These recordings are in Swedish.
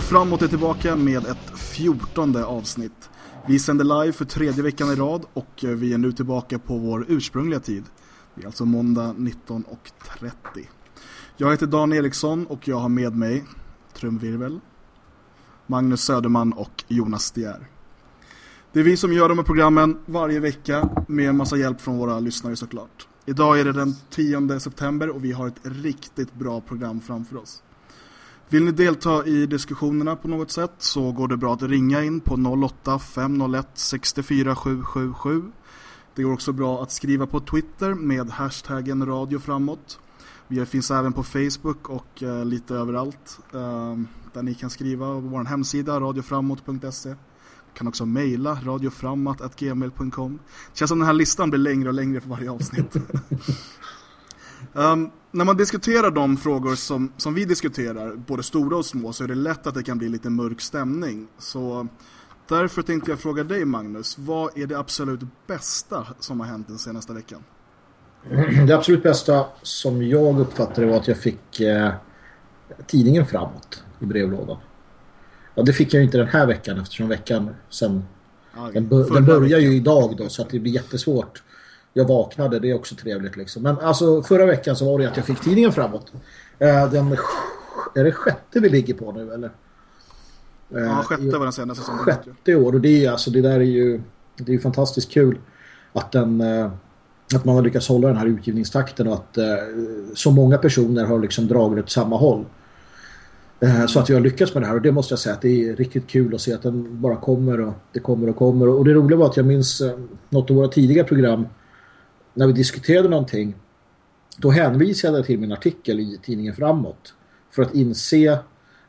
Radio Framåt är tillbaka med ett fjortonde avsnitt. Vi sänder live för tredje veckan i rad och vi är nu tillbaka på vår ursprungliga tid. Det är alltså måndag 19.30. Jag heter Dan Eriksson och jag har med mig Trumvirvel, Magnus Söderman och Jonas Stier. Det är vi som gör de här programmen varje vecka med en massa hjälp från våra lyssnare såklart. Idag är det den 10 september och vi har ett riktigt bra program framför oss. Vill ni delta i diskussionerna på något sätt så går det bra att ringa in på 08 501 64 777. Det går också bra att skriva på Twitter med hashtaggen Radio Framåt. Vi finns även på Facebook och uh, lite överallt uh, där ni kan skriva på vår hemsida radioframåt.se. kan också mejla radioframåt.gmail.com. Känns som den här listan blir längre och längre för varje avsnitt. um, när man diskuterar de frågor som, som vi diskuterar, både stora och små, så är det lätt att det kan bli lite mörk stämning. Så därför tänkte jag fråga dig Magnus, vad är det absolut bästa som har hänt den senaste veckan? Det absolut bästa som jag uppfattade var att jag fick eh, tidningen framåt i brevlådan. Ja, det fick jag ju inte den här veckan eftersom veckan sen ja, den, den börjar ju idag då så att det blir jättesvårt jag vaknade, det är också trevligt liksom. Men alltså förra veckan så var det att jag fick tidningen framåt. Eh, den, är det sjätte vi ligger på nu eller? Eh, ja, sjätte var den senaste säsongen. Sjätte år och det är alltså det där är ju det är ju fantastiskt kul att den eh, att man har lyckats hålla den här utgivningstakten och att så många personer har liksom dragit åt samma håll. Så att vi har lyckats med det här och det måste jag säga att det är riktigt kul att se att den bara kommer och det kommer och kommer och det roliga var att jag minns något av våra tidiga program när vi diskuterade någonting då hänvisade jag till min artikel i tidningen Framåt för att inse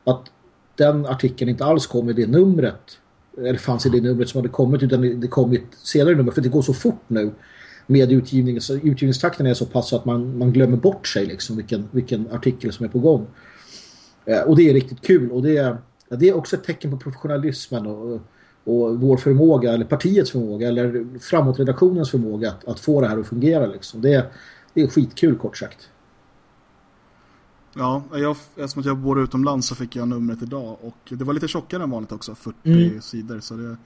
att den artikeln inte alls kom i det numret eller fanns i det numret som hade kommit utan det kom i ett senare nummer för det går så fort nu med utgivningen så utgivningstakten är så pass att man, man glömmer bort sig liksom vilken, vilken artikel som är på gång. Eh, och det är riktigt kul och det är, det är också ett tecken på professionalismen och, och vår förmåga, eller partiets förmåga eller framåtredaktionens förmåga att, att få det här att fungera liksom. Det är, det är skitkul kort sagt. Ja, jag, eftersom jag bor utomlands så fick jag numret idag och det var lite tjockare än vanligt också, 40 mm. sidor så det är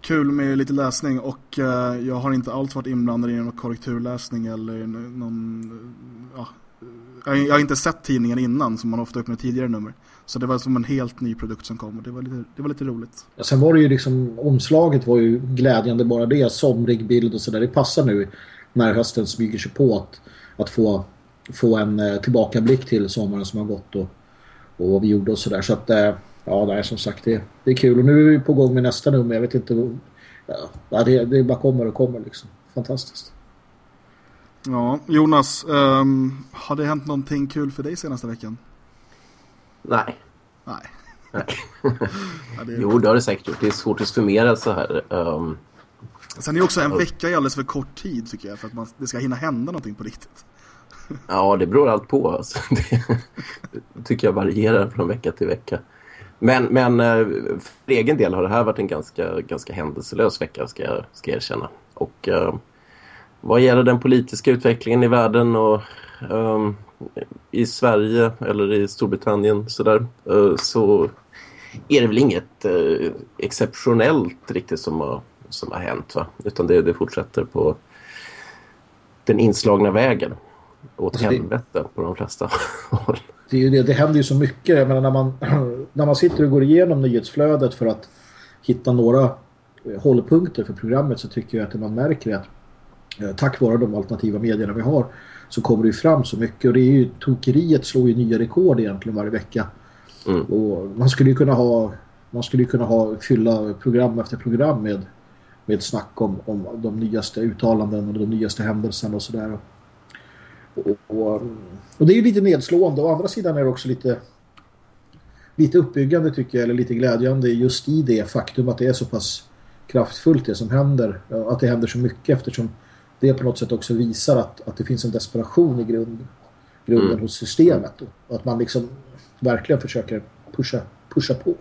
kul med lite läsning och uh, jag har inte alls varit inblandad i någon korrekturläsning eller någon ja, jag har inte sett tidningen innan som man ofta öppnar tidigare nummer. Så det var som en helt ny produkt som kom och det var lite, det var lite roligt. Ja, sen var det ju liksom, omslaget var ju glädjande bara det, somrig bild och sådär. Det passar nu när hösten smyger sig på att, att få, få en eh, tillbakablick till sommaren som har gått och, och vad vi gjorde och sådär. Så att, eh, ja, det är som sagt, det, det är kul. Och nu är vi på gång med nästa nummer, jag vet inte, ja, det, det bara kommer och kommer liksom. Fantastiskt. Ja, Jonas, um, har det hänt någonting kul för dig senaste veckan? Nej. Nej. Nej. ja, det jo, det har det säkert gjort. Det är svårt att summera så här. Um... Sen är också en vecka i alldeles för kort tid tycker jag för att man, det ska hinna hända någonting på riktigt. ja, det beror allt på. Alltså. Det tycker jag varierar från vecka till vecka. Men, men eh, för egen del har det här varit en ganska, ganska händelselös vecka ska jag, ska jag erkänna. Och uh, vad gäller den politiska utvecklingen i världen och um, i Sverige eller i Storbritannien sådär, uh, så är det väl inget uh, exceptionellt riktigt som har, som har hänt va? utan det, det fortsätter på den inslagna vägen åt alltså helvete det, på de flesta håll. Det, det, det händer ju så mycket. Jag menar, när, man, när man sitter och går igenom nyhetsflödet för att hitta några hållpunkter för programmet så tycker jag att man märker att Eh, tack vare de alternativa medierna vi har så kommer det fram så mycket och det är ju tokeriet slår ju nya rekord egentligen varje vecka. Mm. Och man skulle ju kunna ha man skulle kunna ha fylla program efter program med med snack om, om de nyaste uttalanden och de nyaste händelserna och sådär. Och, och, och, det är ju lite nedslående. Å andra sidan är det också lite lite uppbyggande tycker jag, eller lite glädjande just i det faktum att det är så pass kraftfullt det som händer. Att det händer så mycket eftersom det på något sätt också visar att, att det finns en desperation i grund, grunden mm. hos systemet. Och att man liksom verkligen försöker pusha, pusha på.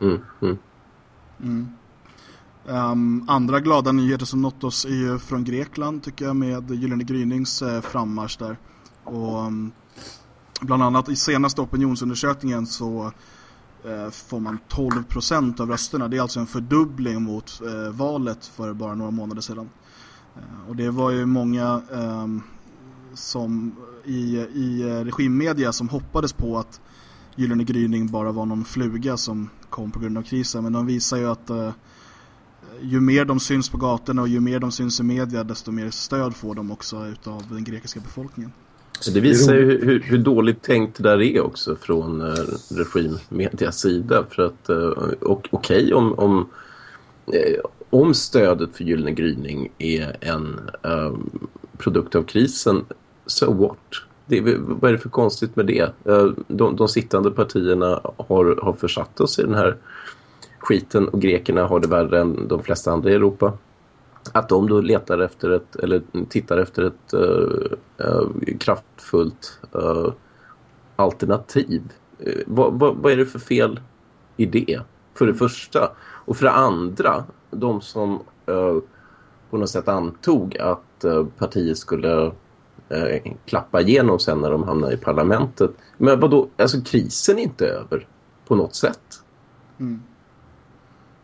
Mm. Mm. Um, andra glada nyheter som nått oss är ju från Grekland tycker jag med Gyllene Grynings eh, frammarsch där. Och um, bland annat i senaste opinionsundersökningen så eh, får man 12 procent av rösterna. Det är alltså en fördubbling mot eh, valet för bara några månader sedan. Eh, och det var ju många ehm, som i, i regimmedia som hoppades på att Gyllene gryning bara var någon fluga som kom på grund av krisen. Men de visar ju att uh, ju mer de syns på gatorna och ju mer de syns i media desto mer stöd får de också utav den grekiska befolkningen. Så det visar ju hur, hur, dåligt tänkt det där är också från uh, regimmedias sida. För att, uh, och, okej okay, om, om, uh, om stödet för Gyllene gryning är en um, produkt av krisen, so what? Det, vad är det för konstigt med det? Eh, de, de sittande partierna har, har försatt oss i den här skiten och grekerna har det värre än de flesta andra i Europa. Att de då letar efter ett, eller tittar efter ett uh, uh, kraftfullt uh, alternativ. Vad, vad, vad, är det för fel i det? För det första. Och för det andra, de som eh, på något sätt antog att eh, partiet skulle eh, klappa igenom sen när de hamnar i parlamentet. Men vadå, alltså krisen är inte över på något sätt. Mm.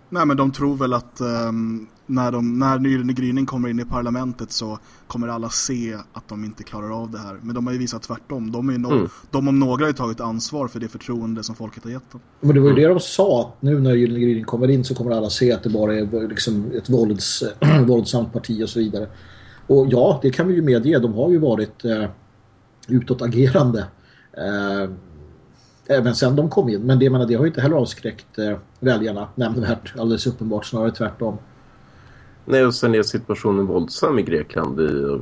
Nej men de tror väl att um, när, de, när Gyllene gryning kommer in i parlamentet så kommer alla se att de inte klarar av det här. Men de har ju visat tvärtom. De, är no mm. de om några har ju tagit ansvar för det förtroende som folket har gett dem. Men det var ju det de sa. Nu när Gyllene gryning kommer in så kommer alla se att det bara är liksom ett vålds, våldsamt parti och så vidare. Och ja, det kan vi ju medge. De har ju varit eh, utåtagerande. Eh, även sen de kom in. Men det, menar, det har ju inte heller avskräckt eh, väljarna nämnvärt, alldeles uppenbart, snarare tvärtom. Nej, och sen är situationen våldsam i Grekland i,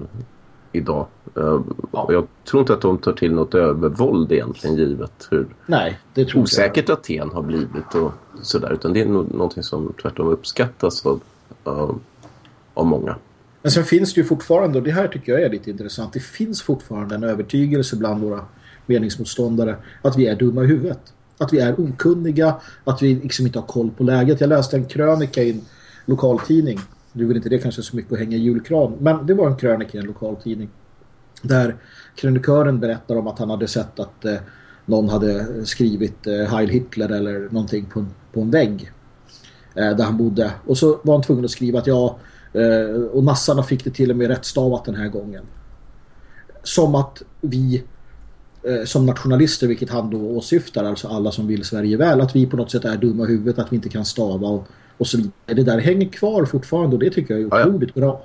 idag. Uh, ja. Jag tror inte att de tar till något övervåld egentligen givet hur Nej, det tror osäkert jag. Aten har blivit och sådär. Utan det är nog någonting som tvärtom uppskattas av, uh, av många. Men sen finns det ju fortfarande, och det här tycker jag är lite intressant, det finns fortfarande en övertygelse bland våra meningsmotståndare att vi är dumma i huvudet. Att vi är okunniga, att vi liksom inte har koll på läget. Jag läste en krönika i en lokaltidning. Nu är inte det kanske så mycket att hänga i julkran, men det var en krönika i en lokaltidning. Där krönikören berättar om att han hade sett att eh, någon hade skrivit eh, Heil Hitler eller någonting på en, på en vägg eh, där han bodde. Och så var han tvungen att skriva att ja, eh, och nassarna fick det till och med rätt stavat den här gången. Som att vi eh, som nationalister, vilket han då åsyftar, alltså alla som vill Sverige väl, att vi på något sätt är dumma i huvudet, att vi inte kan stava och, och så vidare. Det där hänger kvar fortfarande och det tycker jag är otroligt ja, ja. bra.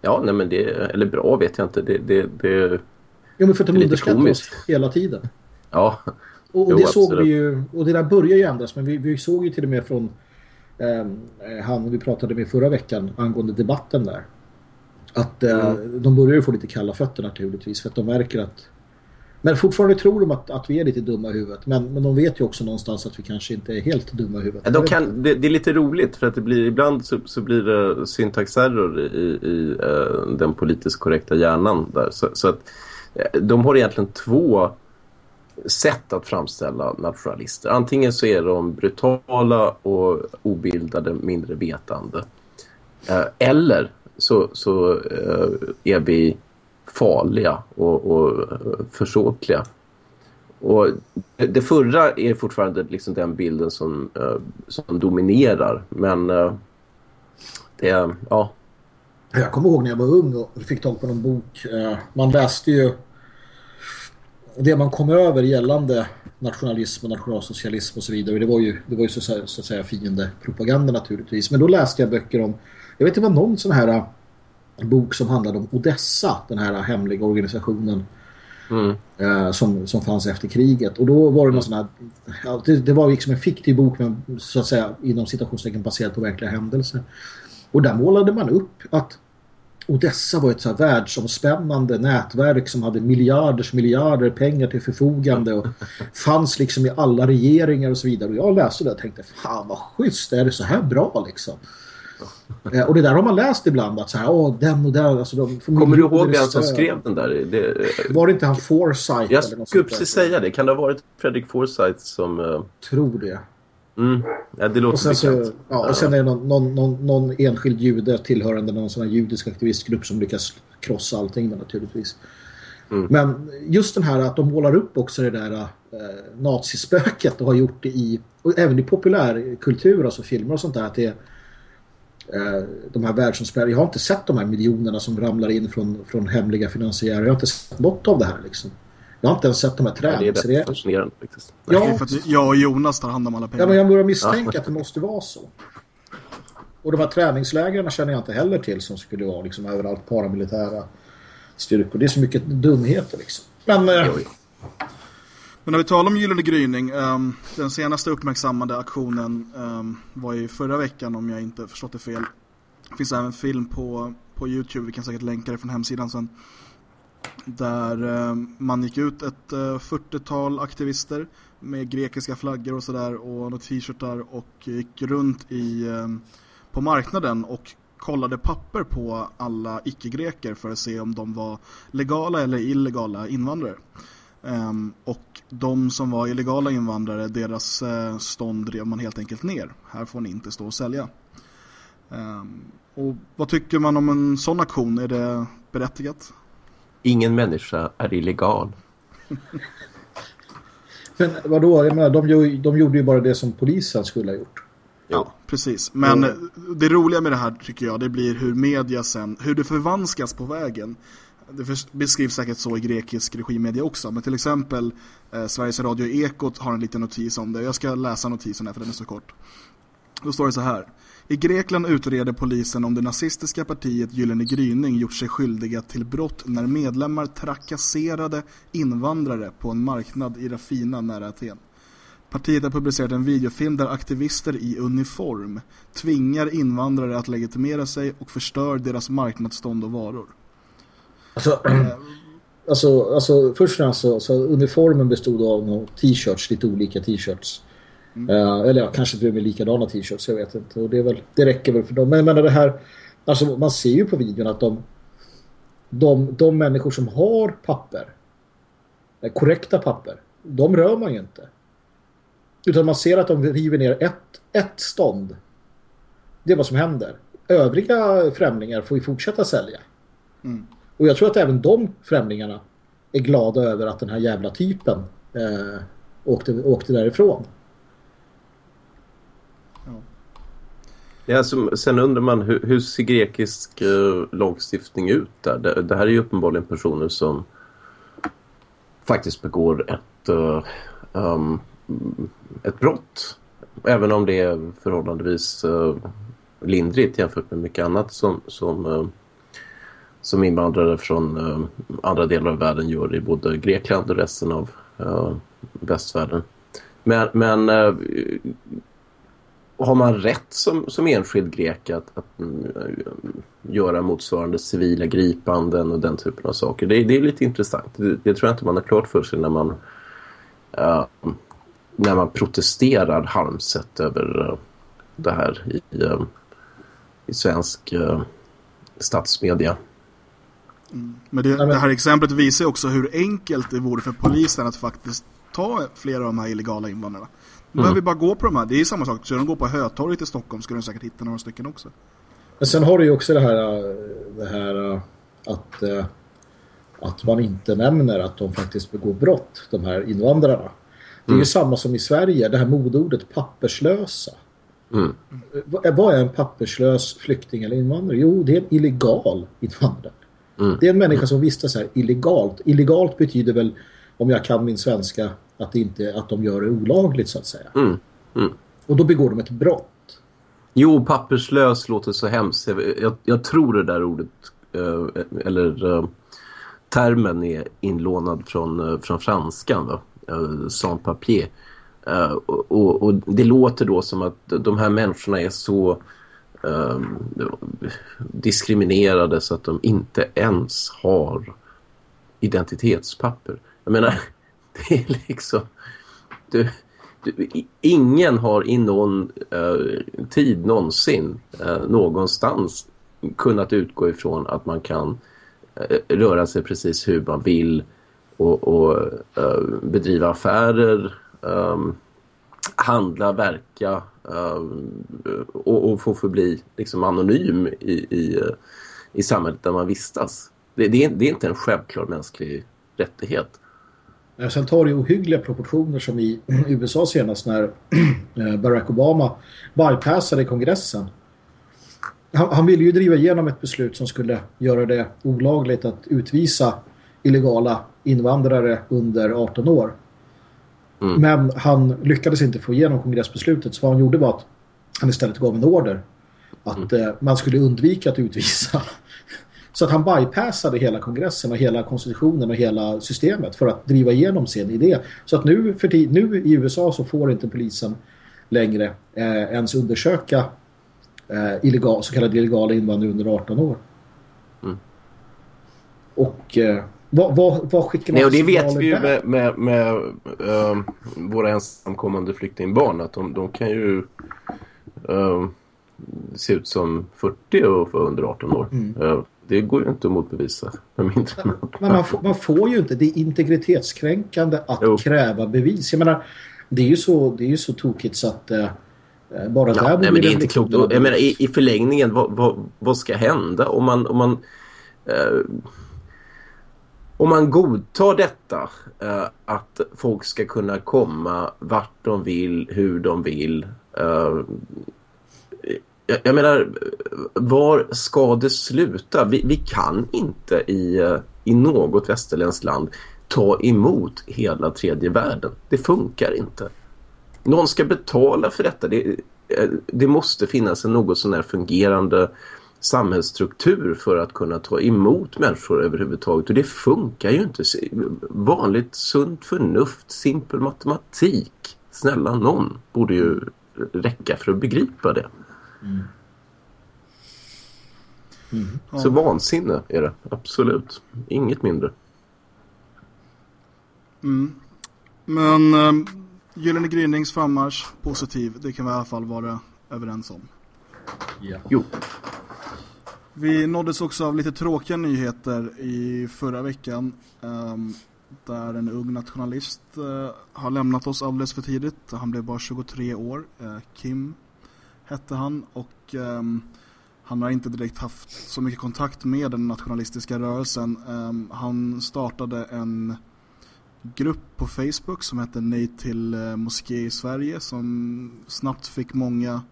Ja, nej men det, eller bra vet jag inte. Det, det, det, ja, men för att de underskattar oss hela tiden. Ja. Och, och det jo, såg vi ju, och det där börjar ju ändras, men vi, vi såg ju till och med från ehm, eh, han vi pratade med förra veckan angående debatten där. Att eh, mm. de börjar ju få lite kalla fötter naturligtvis för att de märker att men fortfarande tror de att, att vi är lite dumma i huvudet. Men, men de vet ju också någonstans att vi kanske inte är helt dumma i huvudet. De kan, det, det, är lite roligt för att det blir ibland så, så blir det syntaxerror i, i uh, den politiskt korrekta hjärnan där. Så, så att uh, de har egentligen två sätt att framställa nationalister. Antingen så är de brutala och obildade, mindre vetande. Uh, eller så, så är vi farliga och, och försåtliga. Och det förra är fortfarande liksom den bilden som, eh, som dominerar. Men eh, det, ja. Jag kommer ihåg när jag var ung och fick tag på någon bok. Eh, man läste ju det man kom över gällande nationalism och nationalsocialism och så vidare. Det var ju, det var ju så, så att säga fiendepropaganda naturligtvis. Men då läste jag böcker om, jag vet inte vad någon sån här bok som handlade om Odessa, den här hemliga organisationen mm. eh, som, som fanns efter kriget. Och då var det någon sån här, ja, det, det, var liksom en fiktiv bok men så att säga inom citationstecken baserad på verkliga händelser. Och där målade man upp att Odessa var ett så här världsomspännande nätverk som hade miljarders miljarder pengar till förfogande och fanns liksom i alla regeringar och så vidare. Och jag läste det och tänkte, fan vad schysst, är det så här bra liksom? Eh, och det där har man läst ibland att så här, åh, den och den. Alltså, de Kommer du ihåg vem som skrev den där? Det, var det inte han Forsyth? Jag skulle precis säga det. Kan det ha varit Fredrik Forsyth som... Uh... Tror det. Mm. Ja, det låter och sen, så, ja, och sen är det någon, någon, någon, någon enskild jude tillhörande någon sån här judisk aktivistgrupp som lyckas krossa allting naturligtvis. Mm. Men just den här att de målar upp också det där eh, nazispöket och har gjort det i och även i populärkultur, alltså filmer och sånt där att det är de här världsomspänningarna. Jag har inte sett de här miljonerna som ramlar in från, från hemliga finansiärer. Jag har inte sett något av det här liksom. Jag har inte ens sett de här tränings... Ja, det är fascinerande faktiskt. Ja, det är för att jag och Jonas tar hand om alla pengar. Ja, men jag börjar misstänka ja. att det måste vara så. Och de här träningslägren känner jag inte heller till som skulle vara liksom överallt paramilitära styrkor. Det är så mycket dumheter liksom. Men... Eh, men när vi talar om Gyllene gryning, um, den senaste uppmärksammade aktionen um, var ju förra veckan om jag inte förstått det fel. Det finns även film på, på Youtube, vi kan säkert länka det från hemsidan sen. Där um, man gick ut ett eh, uh, 40-tal aktivister med grekiska flaggor och sådär och några t-shirtar och gick runt i, på marknaden och kollade papper på alla icke-greker för att se om de var legala eller illegala invandrare. Um, och de som var illegala invandrare, deras uh, stånd drev man helt enkelt ner. Här får ni inte stå och sälja. Um, och vad tycker man om en sån aktion? Är det berättigat? Ingen människa är illegal. Men vadå? Jag menar, de, de gjorde ju bara det som polisen skulle ha gjort. Ja, precis. Men mm. det roliga med det här tycker jag, det blir hur media sen, hur det förvanskas på vägen det beskrivs säkert så i grekisk regimedia också. Men till exempel eh, Sveriges Radio Ekot har en liten notis om det. Jag ska läsa notisen här för den är så kort. Då står det så här. I Grekland utreder polisen om det nazistiska partiet Gyllene Gryning gjort sig skyldiga till brott när medlemmar trakasserade invandrare på en marknad i Rafina nära Aten. Partiet har publicerat en videofilm där aktivister i uniform tvingar invandrare att legitimera sig och förstör deras marknadsstånd och varor. Alltså, alltså, alltså först och främst så, uniformen bestod av t-shirts, lite olika t-shirts. Mm. Uh, eller ja, kanske till och med likadana t-shirts, jag vet inte. Och det, är väl, det räcker väl för dem. Men, men det här, alltså man ser ju på videon att de, de, de människor som har papper, eh, korrekta papper, de rör man ju inte. Utan man ser att de river ner ett, ett stånd. Det är vad som händer. Övriga främlingar får ju fortsätta sälja. Mm. Och jag tror att även de främlingarna är glada över att den här jävla typen eh, åkte, åkte därifrån. Ja, alltså, sen undrar man hur, hur ser grekisk uh, lagstiftning ut där? Det, det, här är ju uppenbarligen personer som faktiskt begår ett, uh, um, ett brott. Även om det är förhållandevis uh, lindrigt jämfört med mycket annat som, som som invandrare från uh, andra delar av världen gör i både Grekland och resten av uh, västvärlden. Men, men uh, har man rätt som, som enskild grek att, att göra motsvarande civila gripanden och den typen av saker? Det, det är lite intressant. Det, det, tror jag inte man har klart för sig när man när man protesterar harmset över det här i, i svensk statsmedia. Mm. Men det, det, här exemplet visar också hur enkelt det vore för polisen att faktiskt ta flera av de här illegala invandrarna. De mm. behöver bara gå på de här. Det är samma sak. Så de går på Hötorget i Stockholm ska de säkert hitta några stycken också. Men sen har du ju också det här, det här att, att man inte nämner att de faktiskt begår brott, de här invandrarna. Det är mm. ju samma som i Sverige, det här modordet papperslösa. Mm. Vad är en papperslös flykting eller invandrare? Jo, det är en illegal invandrare. Mm. Det är en människa som vistas här illegalt. Illegalt betyder väl, om jag kan min svenska, att, inte, att de gör det olagligt så att säga. Mm. Mm. Och då begår de ett brott. Jo, papperslös låter så hemskt. Jag, jag tror det där ordet, eh, eller eh, termen är inlånad från, eh, från franskan, va? Sans papier. Uh, och, och, det låter då som att de här människorna är så um, diskriminerade så att de inte ens har identitetspapper. Jag menar, det är liksom... Du, du, ingen har i någon uh, tid någonsin uh, någonstans kunnat utgå ifrån att man kan uh, röra sig precis hur man vill och, och bedriva affärer um, handla, verka Eh, och, och, få förbli liksom anonym i, i, uh, i samhället där man vistas. Det, det, är, det är inte en självklar mänsklig rättighet. Eh, sen tar det ohyggliga proportioner som i USA senast när Barack Obama bypassade kongressen. Han, han ville ju driva igenom ett beslut som skulle göra det olagligt att utvisa illegala invandrare under 18 år. Mm. Men han lyckades inte få igenom kongressbeslutet så vad han gjorde var att han istället gav en order att mm. eh, man skulle undvika att utvisa. Så att han bypassade hela kongressen och hela konstitutionen och hela systemet för att driva igenom sin idé. Så att nu, för nu i USA så får inte polisen längre eh, ens undersöka eh, illegal, så kallade illegala invandrare under 18 år. Mm. Och eh, vad, vad, vad skickar man Nej, och det vet vi ju med, med, med uh, våra ensamkommande flyktingbarn att de, de kan ju uh, se ut som 40 och under 18 år. Mm. Uh, det går ju inte att motbevisa. Men man, får, man får ju inte, det är integritetskränkande att jo. kräva bevis. Jag menar, det är ju så, det är ju så tokigt så att uh, bara ja, där nej, men det är inte klokt. Jag menar, i, i förlängningen, vad, vad, vad, ska hända om man, om man uh, om man godtar detta eh, att folk ska kunna komma vart de vill, hur de vill Eh, jag, jag, menar, var ska det sluta? Vi, vi kan inte i, eh, i något västerländskt land ta emot hela tredje världen. Det funkar inte. Någon ska betala för detta. Det, eh, det måste finnas en något sån här fungerande samhällsstruktur för att kunna ta emot människor överhuvudtaget. Och det funkar ju inte. Vanligt sunt förnuft, simpel matematik. Snälla någon borde ju räcka för att begripa det. Mm. Mm. Så vansinne är det, absolut. Inget mindre. Mm. Men um, Gyllene Grynings frammarsch, positiv. Det kan vi i alla fall vara överens om. Ja. Jo. Vi nåddes också av lite tråkiga nyheter i förra veckan um, där en ung nationalist uh, har lämnat oss alldeles för tidigt. Han blev bara 23 år. Uh, Kim hette han och um, han har inte direkt haft så mycket kontakt med den nationalistiska rörelsen. Um, han startade en grupp på Facebook som hette Nej till uh, moské i Sverige som snabbt fick många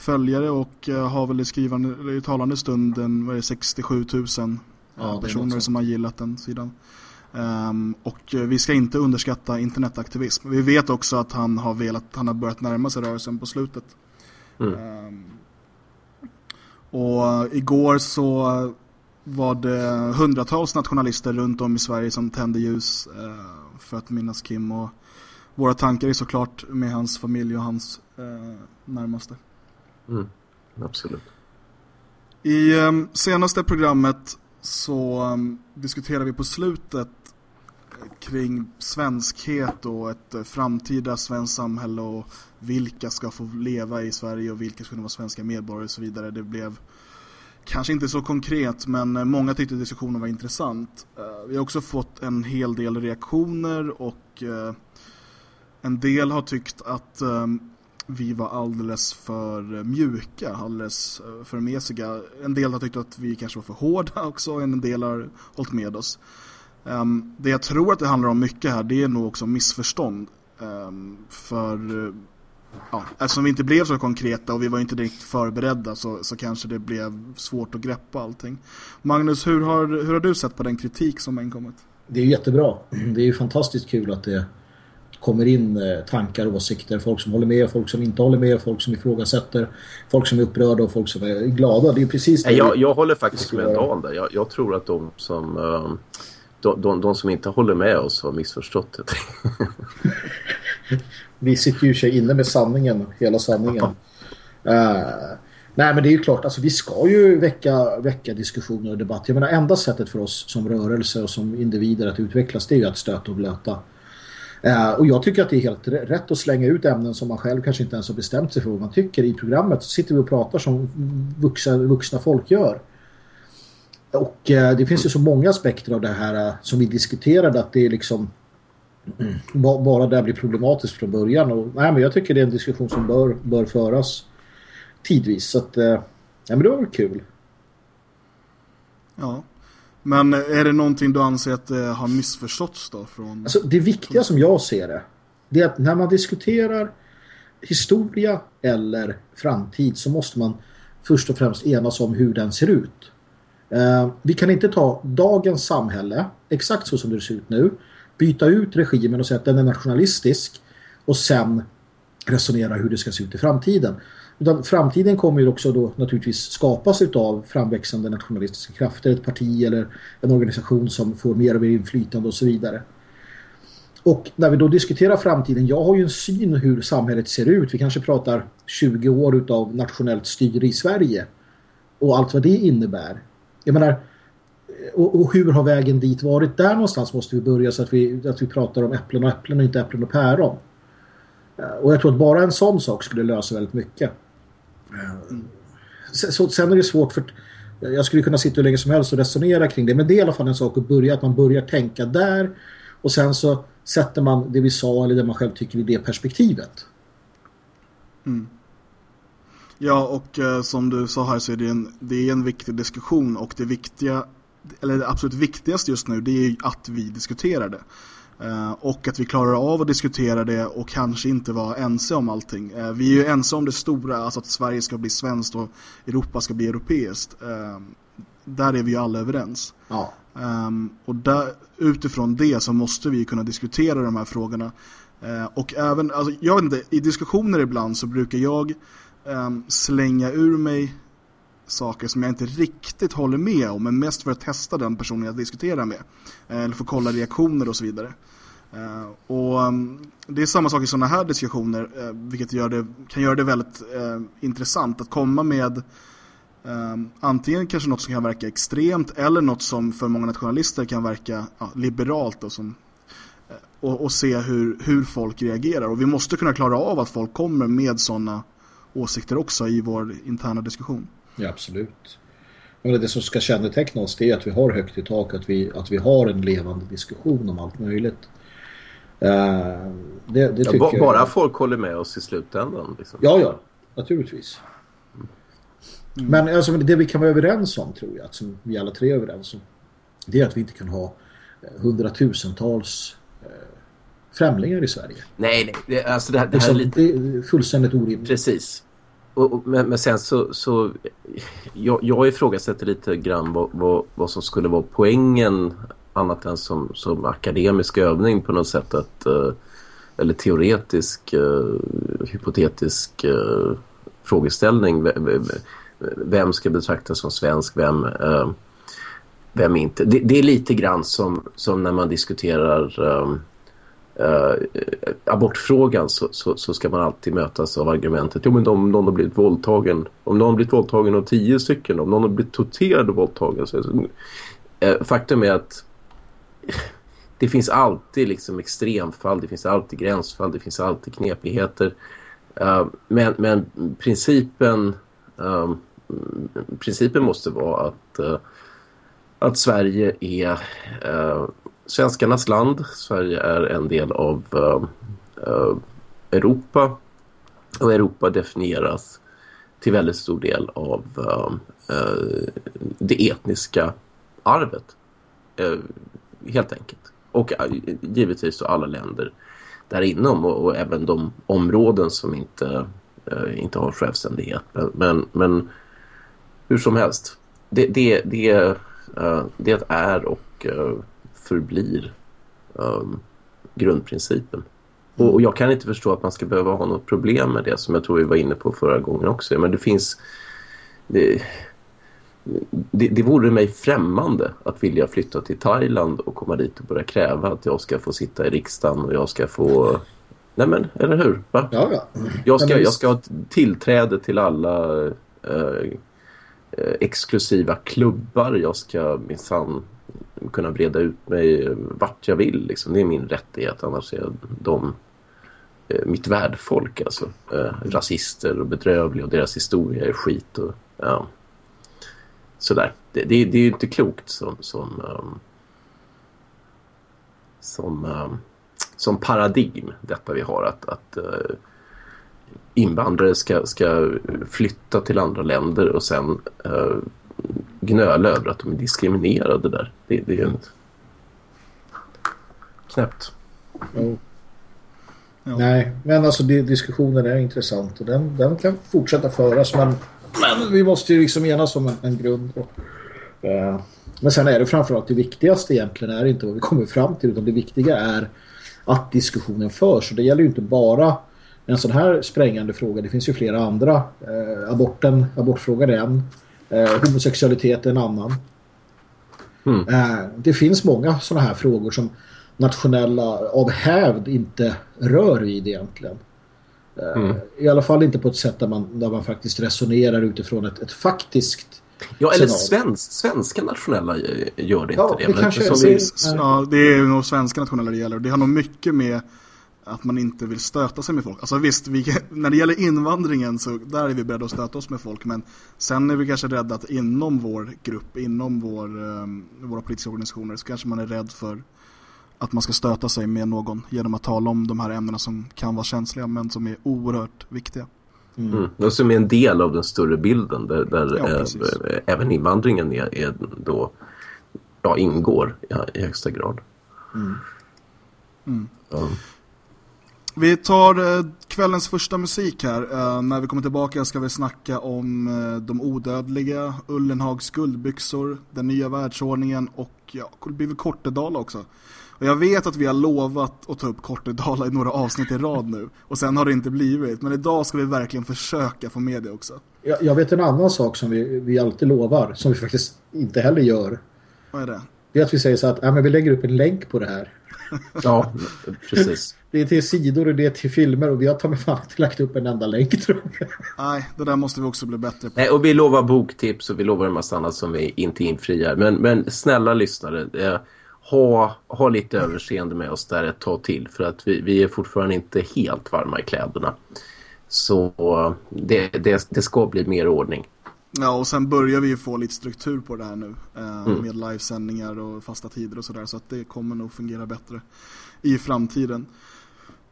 följare och uh, har väl i, skrivande, i talande stund en, vad är det, 67 000 ja, personer som har gillat den sidan. Um, och uh, vi ska inte underskatta internetaktivism. Vi vet också att han har velat, han har börjat närma sig rörelsen på slutet. Mm. Um, och uh, igår så var det hundratals nationalister runt om i Sverige som tände ljus uh, för att minnas Kim och våra tankar är såklart med hans familj och hans närmaste. Mm, absolut. I um, senaste programmet så um, vi på slutet eh, kring svenskhet och ett eh, framtida svenskt samhälle och vilka ska få leva i Sverige och vilka ska kunna vara svenska medborgare och så vidare. Det blev kanske inte så konkret men eh, många tyckte diskussionen var intressant. Vi har också fått en hel del reaktioner och en del har tyckt att ehm, vi var alldeles för mjuka, alldeles eh, för mesiga. En del har tyckt att vi kanske var för hårda också, en del har hållit med oss. Um, det jag tror att det handlar om mycket här, det är nog också missförstånd. Um, för eh, ja, eftersom vi inte blev så konkreta och vi var inte direkt förberedda så, så kanske det blev svårt att greppa allting. Magnus, hur har, hur har du sett på den kritik som har inkommit? Det är jättebra. Det är ju fantastiskt kul att det kommer in eh, tankar och åsikter. Folk som håller med, folk som inte håller med, folk som ifrågasätter, folk som är upprörda och folk som är glada. Det är precis det. Jag, jag håller faktiskt med Dan där. Jag, jag, tror att de som, uh, de, de, de, som inte håller med oss har missförstått det. Vi sitter ju sig inne med sanningen, hela sanningen. Uh, nej men det är ju klart, alltså, vi ska ju väcka, väcka diskussioner och debatt. Jag menar, enda sättet för oss som rörelse och som individer att utvecklas det är ju att stöta och blöta. Eh, och jag tycker att det är helt rätt att slänga ut ämnen som man själv kanske inte ens har bestämt sig för vad man tycker. I programmet så sitter vi och pratar som vuxna, vuxna folk gör. Och eh, det finns ju så många aspekter av det här eh, som vi diskuterade att det är liksom mm, bara det blir problematiskt från början. Och, nej, men jag tycker det är en diskussion som bör, bör föras tidvis. Så att, ja men det var väl kul. Ja. Men är det någonting du anser att det har missförståtts då? Från... Alltså, det viktiga som jag ser det, det är att när man diskuterar historia eller framtid så måste man först och främst enas om hur den ser ut. Eh, vi kan inte ta dagens samhälle, exakt så som det ser ut nu, byta ut regimen och säga att den är nationalistisk och sen resonera hur det ska se ut i framtiden. Utan framtiden kommer ju också då naturligtvis skapas av framväxande nationalistiska krafter, ett parti eller en organisation som får mer och mer inflytande och så vidare. Och när vi då diskuterar framtiden, jag har ju en syn hur samhället ser ut. Vi kanske pratar 20 år av nationellt styre i Sverige. Och allt vad det innebär. Jag menar, och, och, hur har vägen dit varit? Där någonstans måste vi börja så att vi, att vi pratar om äpplen och äpplen och inte äpplen och päron. Och jag tror att bara en sån sak skulle lösa väldigt mycket. Mm. Så, sen är det svårt för jag skulle kunna sitta hur länge som helst och resonera kring det. Men det är i alla fall en sak att börja, att man börjar tänka där. Och sen så sätter man det vi sa eller det man själv tycker i det perspektivet. Mm. Ja, och eh, som du sa här så är det en, det är en viktig diskussion och det viktiga, eller det absolut viktigaste just nu det är att vi diskuterar det. Eh, och att vi klarar av att diskutera det och kanske inte vara ense om allting. Eh, vi är ju ense om det stora, alltså att Sverige ska bli svenskt och Europa ska bli europeiskt. Eh, där är vi ju alla överens. Ja. Um, och där, utifrån det så måste vi kunna diskutera de här frågorna. Och även, alltså, jag vet inte, i diskussioner ibland så brukar jag um, slänga ur mig saker som jag inte riktigt håller med om, men mest för att testa den personen jag diskuterar med. Eh, eller för att kolla reaktioner och så vidare. Eh, och mm, det är samma sak i sådana här diskussioner, eh, vilket gör det, kan göra det väldigt intressant att komma med Um, antingen kanske något som kan verka extremt eller något som för många nationalister kan verka ja, liberalt och, som, och, och, se hur, hur folk reagerar. Och vi måste kunna klara av att folk kommer med sådana åsikter också i vår interna diskussion. Ja, absolut. Men det som ska känneteckna oss är att vi har högt i tak, att vi, att vi har en levande diskussion om allt möjligt. Uh, det, det ja, bara jag... folk håller med oss i slutändan. Liksom. Ja, ja, naturligtvis. Mm. Men alltså, det vi kan vara överens om tror jag, som vi alla tre är överens om, det är att vi inte kan ha eh, hundratusentals eh, främlingar i Sverige. Nej, nej. Det, alltså det, här, det här är lite... Det är fullständigt orimligt. Precis. Och, och, men, men, sen så, så jag, jag ifrågasätter lite grann vad, vad, vad, som skulle vara poängen annat än som, som akademisk övning på något sätt att, eh, eller teoretisk eh, hypotetisk eh, frågeställning vem ska betraktas som svensk, vem, vem inte. Det, det, är lite grann som, som när man diskuterar eh, abortfrågan så, så, så, ska man alltid mötas av argumentet jo men om någon har blivit våldtagen om någon har blivit våldtagen av tio stycken om någon har blivit torterad och våldtagen så, eh, faktum är att det finns alltid liksom extremfall, det finns alltid gränsfall, det finns alltid knepigheter. Uh, men, men principen um, principen måste vara att, uh, att Sverige är eh, svenskarnas land. Sverige är en del av uh, Europa och Europa definieras till väldigt stor del av eh, det etniska arvet. helt enkelt. Och givetvis så alla länder där inom och, och även de områden som inte, inte har självständighet. Men, men, men hur som helst, det, det, det, uh, det är och uh, förblir um, grundprincipen. Och, och, jag kan inte förstå att man ska behöva ha något problem med det som jag tror vi var inne på förra gången också. Men det finns... Det, det, det vore mig främmande att vilja flytta till Thailand och komma dit och börja kräva att jag ska få sitta i riksdagen och jag ska få... Nej men, eller hur? Va? Ja, ja. Jag, ska, jag ska ha tillträde till alla eh, Eh, exklusiva klubbar. Jag ska minsann kunna breda ut mig vart jag vill. Liksom. Det är min rättighet. Annars är de eh, mitt värdfolk. Alltså. Eh, rasister och bedrövliga och deras historia är skit. Och, ja. Sådär. Det, det, det är ju inte klokt som, som, um, som, um, som paradigm detta vi har. Att, att uh, invandrare ska, ska flytta till andra länder och sen uh, gnöla över att de är diskriminerade där. Det, det är ju knäppt. Ja. Nej, men alltså diskussionen är intressant och den, den kan fortsätta föras men, men vi måste ju liksom enas om en, en grund. Och, uh, men sen är det framförallt det viktigaste egentligen är inte vad vi kommer fram till utan det viktiga är att diskussionen förs och det gäller ju inte bara en sån här sprängande fråga. Det finns ju flera andra. Eh, aborten, abortfrågan är en. Eh, homosexualitet är en annan. Mm. Eh, det finns många såna här frågor som nationella av hävd inte rör vid egentligen. Eh, mm. I alla fall inte på ett sätt där man, där man faktiskt resonerar utifrån ett, ett faktiskt Ja, eller svensk, svenska nationella gör det ja, inte det. det kanske är, vi, ja, det är nog svenska nationella det gäller. Det har nog mycket med att man inte vill stöta sig med folk. Alltså visst, vi, när det gäller invandringen så där är vi beredda att stöta oss med folk. Men sen är vi kanske rädda att inom vår grupp, inom vår, um, våra politiska organisationer så kanske man är rädd för att man ska stöta sig med någon genom att tala om de här ämnena som kan vara känsliga men som är oerhört viktiga. Mm. Mm. Och som är en del av den större bilden där, där ja, äh, även invandringen är, är då, ja, ingår ja, i högsta grad. Mm. mm. Vi tar eh, kvällens första musik här. Eh, när vi kommer tillbaka ska vi snacka om eh, de odödliga, Ullenhags guldbyxor, den nya världsordningen och ja, det blir väl Kortedala också. Och jag vet att vi har lovat att ta upp Kortedala i några avsnitt i rad nu. Och sen har det inte blivit. Men idag ska vi verkligen försöka få med det också. Jag, jag vet en annan sak som vi, vi alltid lovar, som vi faktiskt inte heller gör. Vad är det? Det är att vi säger så att ja, men vi lägger upp en länk på det här. ja, precis. Det är till sidor och det är till filmer och vi har tagit fan inte lagt upp en enda länk tror jag. Nej, det där måste vi också bli bättre på. Nej, och vi lovar boktips och vi lovar en massa annat som vi inte infriar. Men, men snälla lyssnare, eh, ha, ha lite överseende med oss där ett tag till. För att vi, vi är fortfarande inte helt varma i kläderna. Så det, det, det ska bli mer ordning. Ja, och sen börjar vi ju få lite struktur på det här nu. Eh, mm. Med livesändningar och fasta tider och sådär. Så att det kommer nog fungera bättre i framtiden.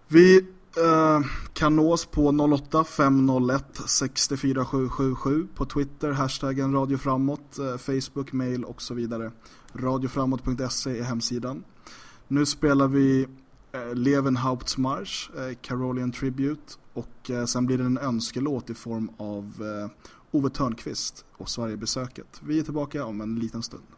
Vi eh, kan nås på 08 501 64777 på Twitter, hashtaggen Radio Framåt, eh, Facebook, mail och så vidare. Radioframåt.se är hemsidan. Nu spelar vi eh, Levenhauptsmarsch, eh, Carolian Tribute och eh, sen blir det en önskelåt i form av eh, Ove Törnqvist och Sverigebesöket. Vi är tillbaka om en liten stund.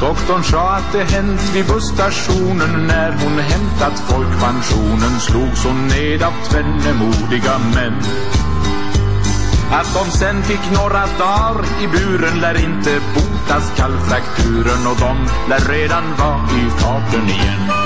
Doktorn sa att det hänt vid busstationen när hon hämtat folkpensionen slogs hon ned av tvenne modiga män. Att de sen fick några dagar i buren lär inte botas kallfrakturen och de lär redan vara i farten igen.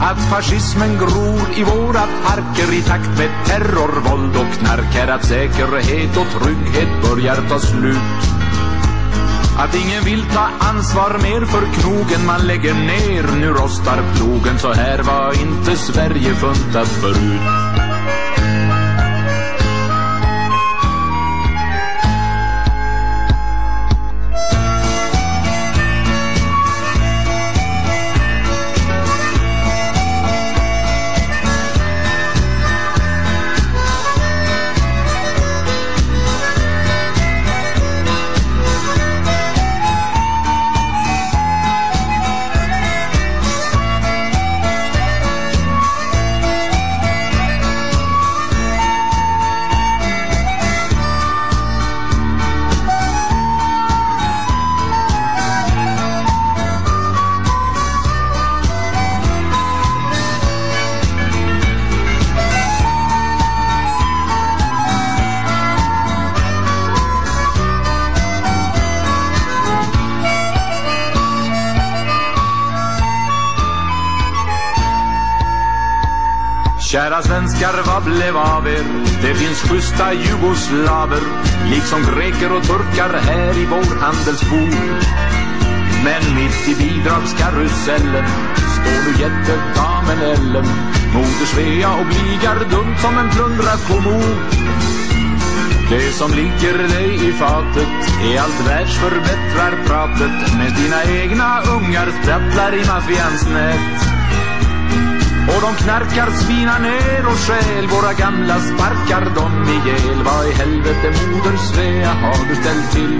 att fascismen gror i våra parker i takt med terror, våld och knark är att säkerhet och trygghet börjar ta slut. Att ingen vill ta ansvar mer för knogen man lägger ner, nu rostar plogen, så här var inte Sverige funtat förut. Svenskar, blev av er? Det finns schyssta jugoslaver Liksom greker och turkar här i vår handelsbod Men mitt i bidragskarusellen Står nu jättedamen Ellen. Moder Svea och bligar dumt som en plundrad kommod det som ligger dig i fatet är allt världsförbättrar pratet Med dina egna ungar. Sprattlar i maffians nät och de knarkar, svinar ner och skäl Våra gamla sparkar dem ihjäl Vad i helvete moder Svea har du ställt till?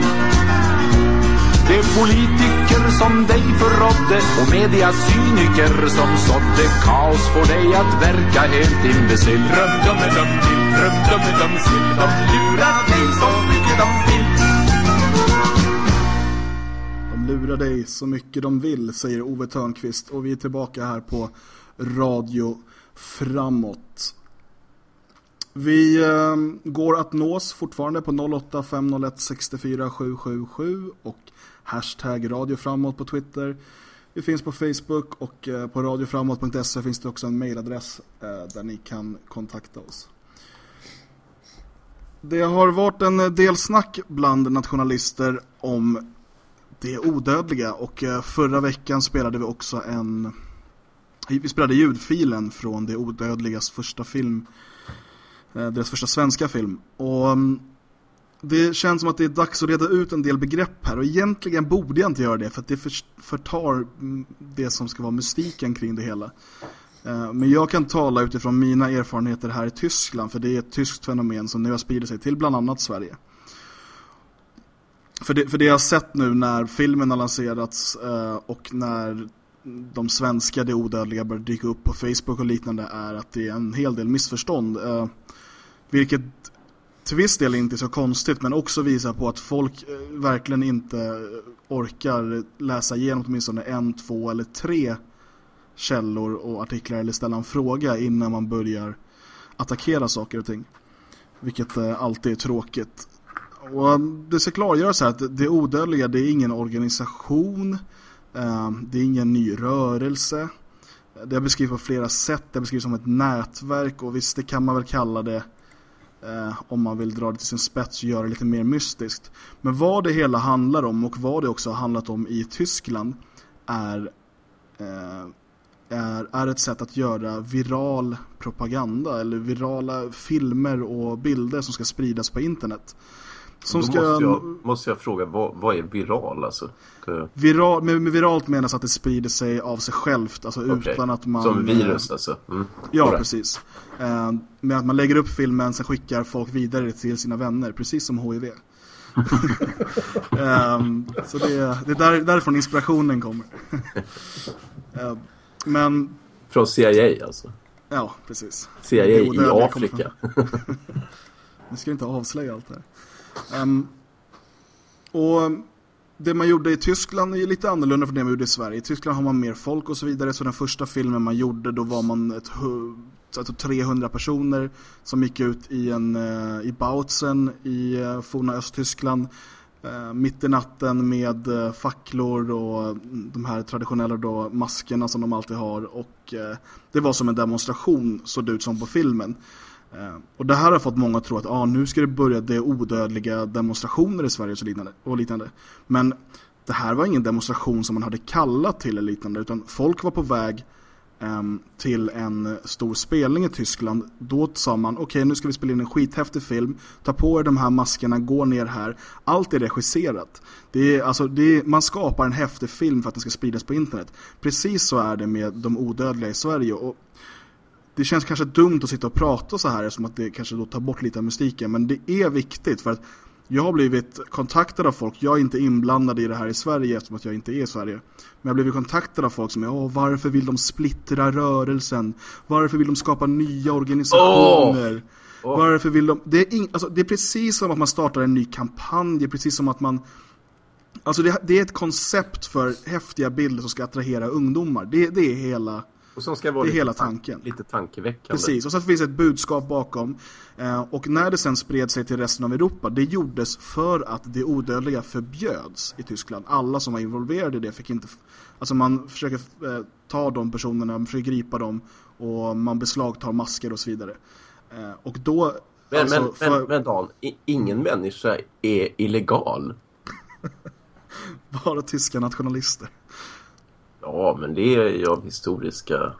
Det är politiker som dig förrådde och mediasyniker som sådde kaos får dig att verka helt imbecill. Drömde med dem till, drömde med dem sill. De lurar dig så mycket de vill. De lurar dig så mycket de vill, säger Ove Törnqvist. Och vi är tillbaka här på radio framåt. Vi eh, går att nås fortfarande på 08 501 64 777 och hashtag radio framåt på Twitter. Vi finns på Facebook och eh, på radioframåt.se finns det också en mailadress eh, där ni kan kontakta oss. Det har varit en del snack bland nationalister om det odödliga och eh, förra veckan spelade vi också en vi spelade ljudfilen från det odödligas första film eh, deras första svenska film och mm, det känns som att det är dags att reda ut en del begrepp här och egentligen borde jag inte göra det för att det förtar mm, det som ska vara mystiken kring det hela. Eh, men jag kan tala utifrån mina erfarenheter här i Tyskland för det är ett tyskt fenomen som nu har spridit sig till bland annat Sverige. För det, för det jag har sett nu när filmen har lanserats eh, och när de svenska Det Odödliga börjar dyka upp på Facebook och liknande är att det är en hel del missförstånd. Eh, vilket till viss del inte är så konstigt men också visar på att folk eh, verkligen inte orkar läsa igenom åtminstone en, två eller tre källor och artiklar eller ställa en fråga innan man börjar attackera saker och ting. Vilket eh, alltid är tråkigt. Och eh, det ska klargöras här att det odödliga det är ingen organisation, Ehm, det är ingen ny rörelse. Det har beskrivits på flera sätt, det har beskrivits som ett nätverk och visst det kan man väl kalla det eh, om man vill dra det till sin spets och göra det lite mer mystiskt. Men vad det hela handlar om och vad det också har handlat om i Tyskland är, eh, är, är ett sätt att göra viral propaganda eller virala filmer och bilder som ska spridas på internet. Som Då ska... måste, jag, måste jag fråga, vad, vad är viral alltså? Det... Viral, med, med, viralt menas att det sprider sig av sig självt, alltså okay. utan att man... Som virus alltså? Mm. Ja, right. precis. Uh, med att man lägger upp filmen, sen skickar folk vidare till sina vänner, precis som HIV. um, så det, det är där, därifrån inspirationen kommer. uh, men... Från CIA alltså? Ja, precis. CIA i Afrika. Nu ska inte avslöja allt det här. Um, och det man gjorde i Tyskland är lite annorlunda från det man gjorde i Sverige. I Tyskland har man mer folk och så vidare. Så den första filmen man gjorde då var man ett, alltså 300 personer som gick ut i, en, eh, i Bautzen i eh, forna Östtyskland. Eh, mitt i natten med facklor och de här traditionella då, maskerna som de alltid har. Och det var som en demonstration såg det ut som på filmen. Eh, och det här har fått många att tro att ah, nu ska det börja det odödliga demonstrationer i Sverige och, så liknande, och liknande. Men det här var ingen demonstration som man hade kallat till eller liknande utan folk var på väg ehm, till en stor spelning i Tyskland. Då sa man okej okay, nu ska vi spela in en skithäftig film, ta på er de här maskerna, gå ner här. Allt är regisserat. Det är, alltså, det är, man skapar en häftig film för att den ska spridas på internet. Precis så är det med de odödliga i Sverige och det känns kanske dumt att sitta och prata så här som att det kanske då tar bort lite av mystiken men det är viktigt för att jag har blivit kontaktad av folk, jag är inte inblandad i det här i Sverige eftersom att jag inte är i Sverige. Men jag har blivit kontaktad av folk som är, åh varför vill de splittra rörelsen? Varför vill de skapa nya organisationer? Oh! Oh. Varför vill de... Det är, in... alltså, det är precis som att man startar en ny kampanj, det är precis som att man... Alltså det, det är ett koncept för häftiga bilder som ska attrahera ungdomar. Det, det är hela och som ska vara det är lite hela tanken. Lite tankeväckande. Precis, och så finns ett budskap bakom. Eh, och när det sen spred sig till resten av Europa, det gjordes för att det odödliga förbjöds i Tyskland. Alla som var involverade i det fick inte... Alltså man försöker eh, ta de personerna, man försöker gripa dem och man beslagtar masker och så vidare. Eh, och då... Men, alltså, men, för... men, men Dan, ingen människa är illegal. Bara tyska nationalister. Ja, men det är ju av historiska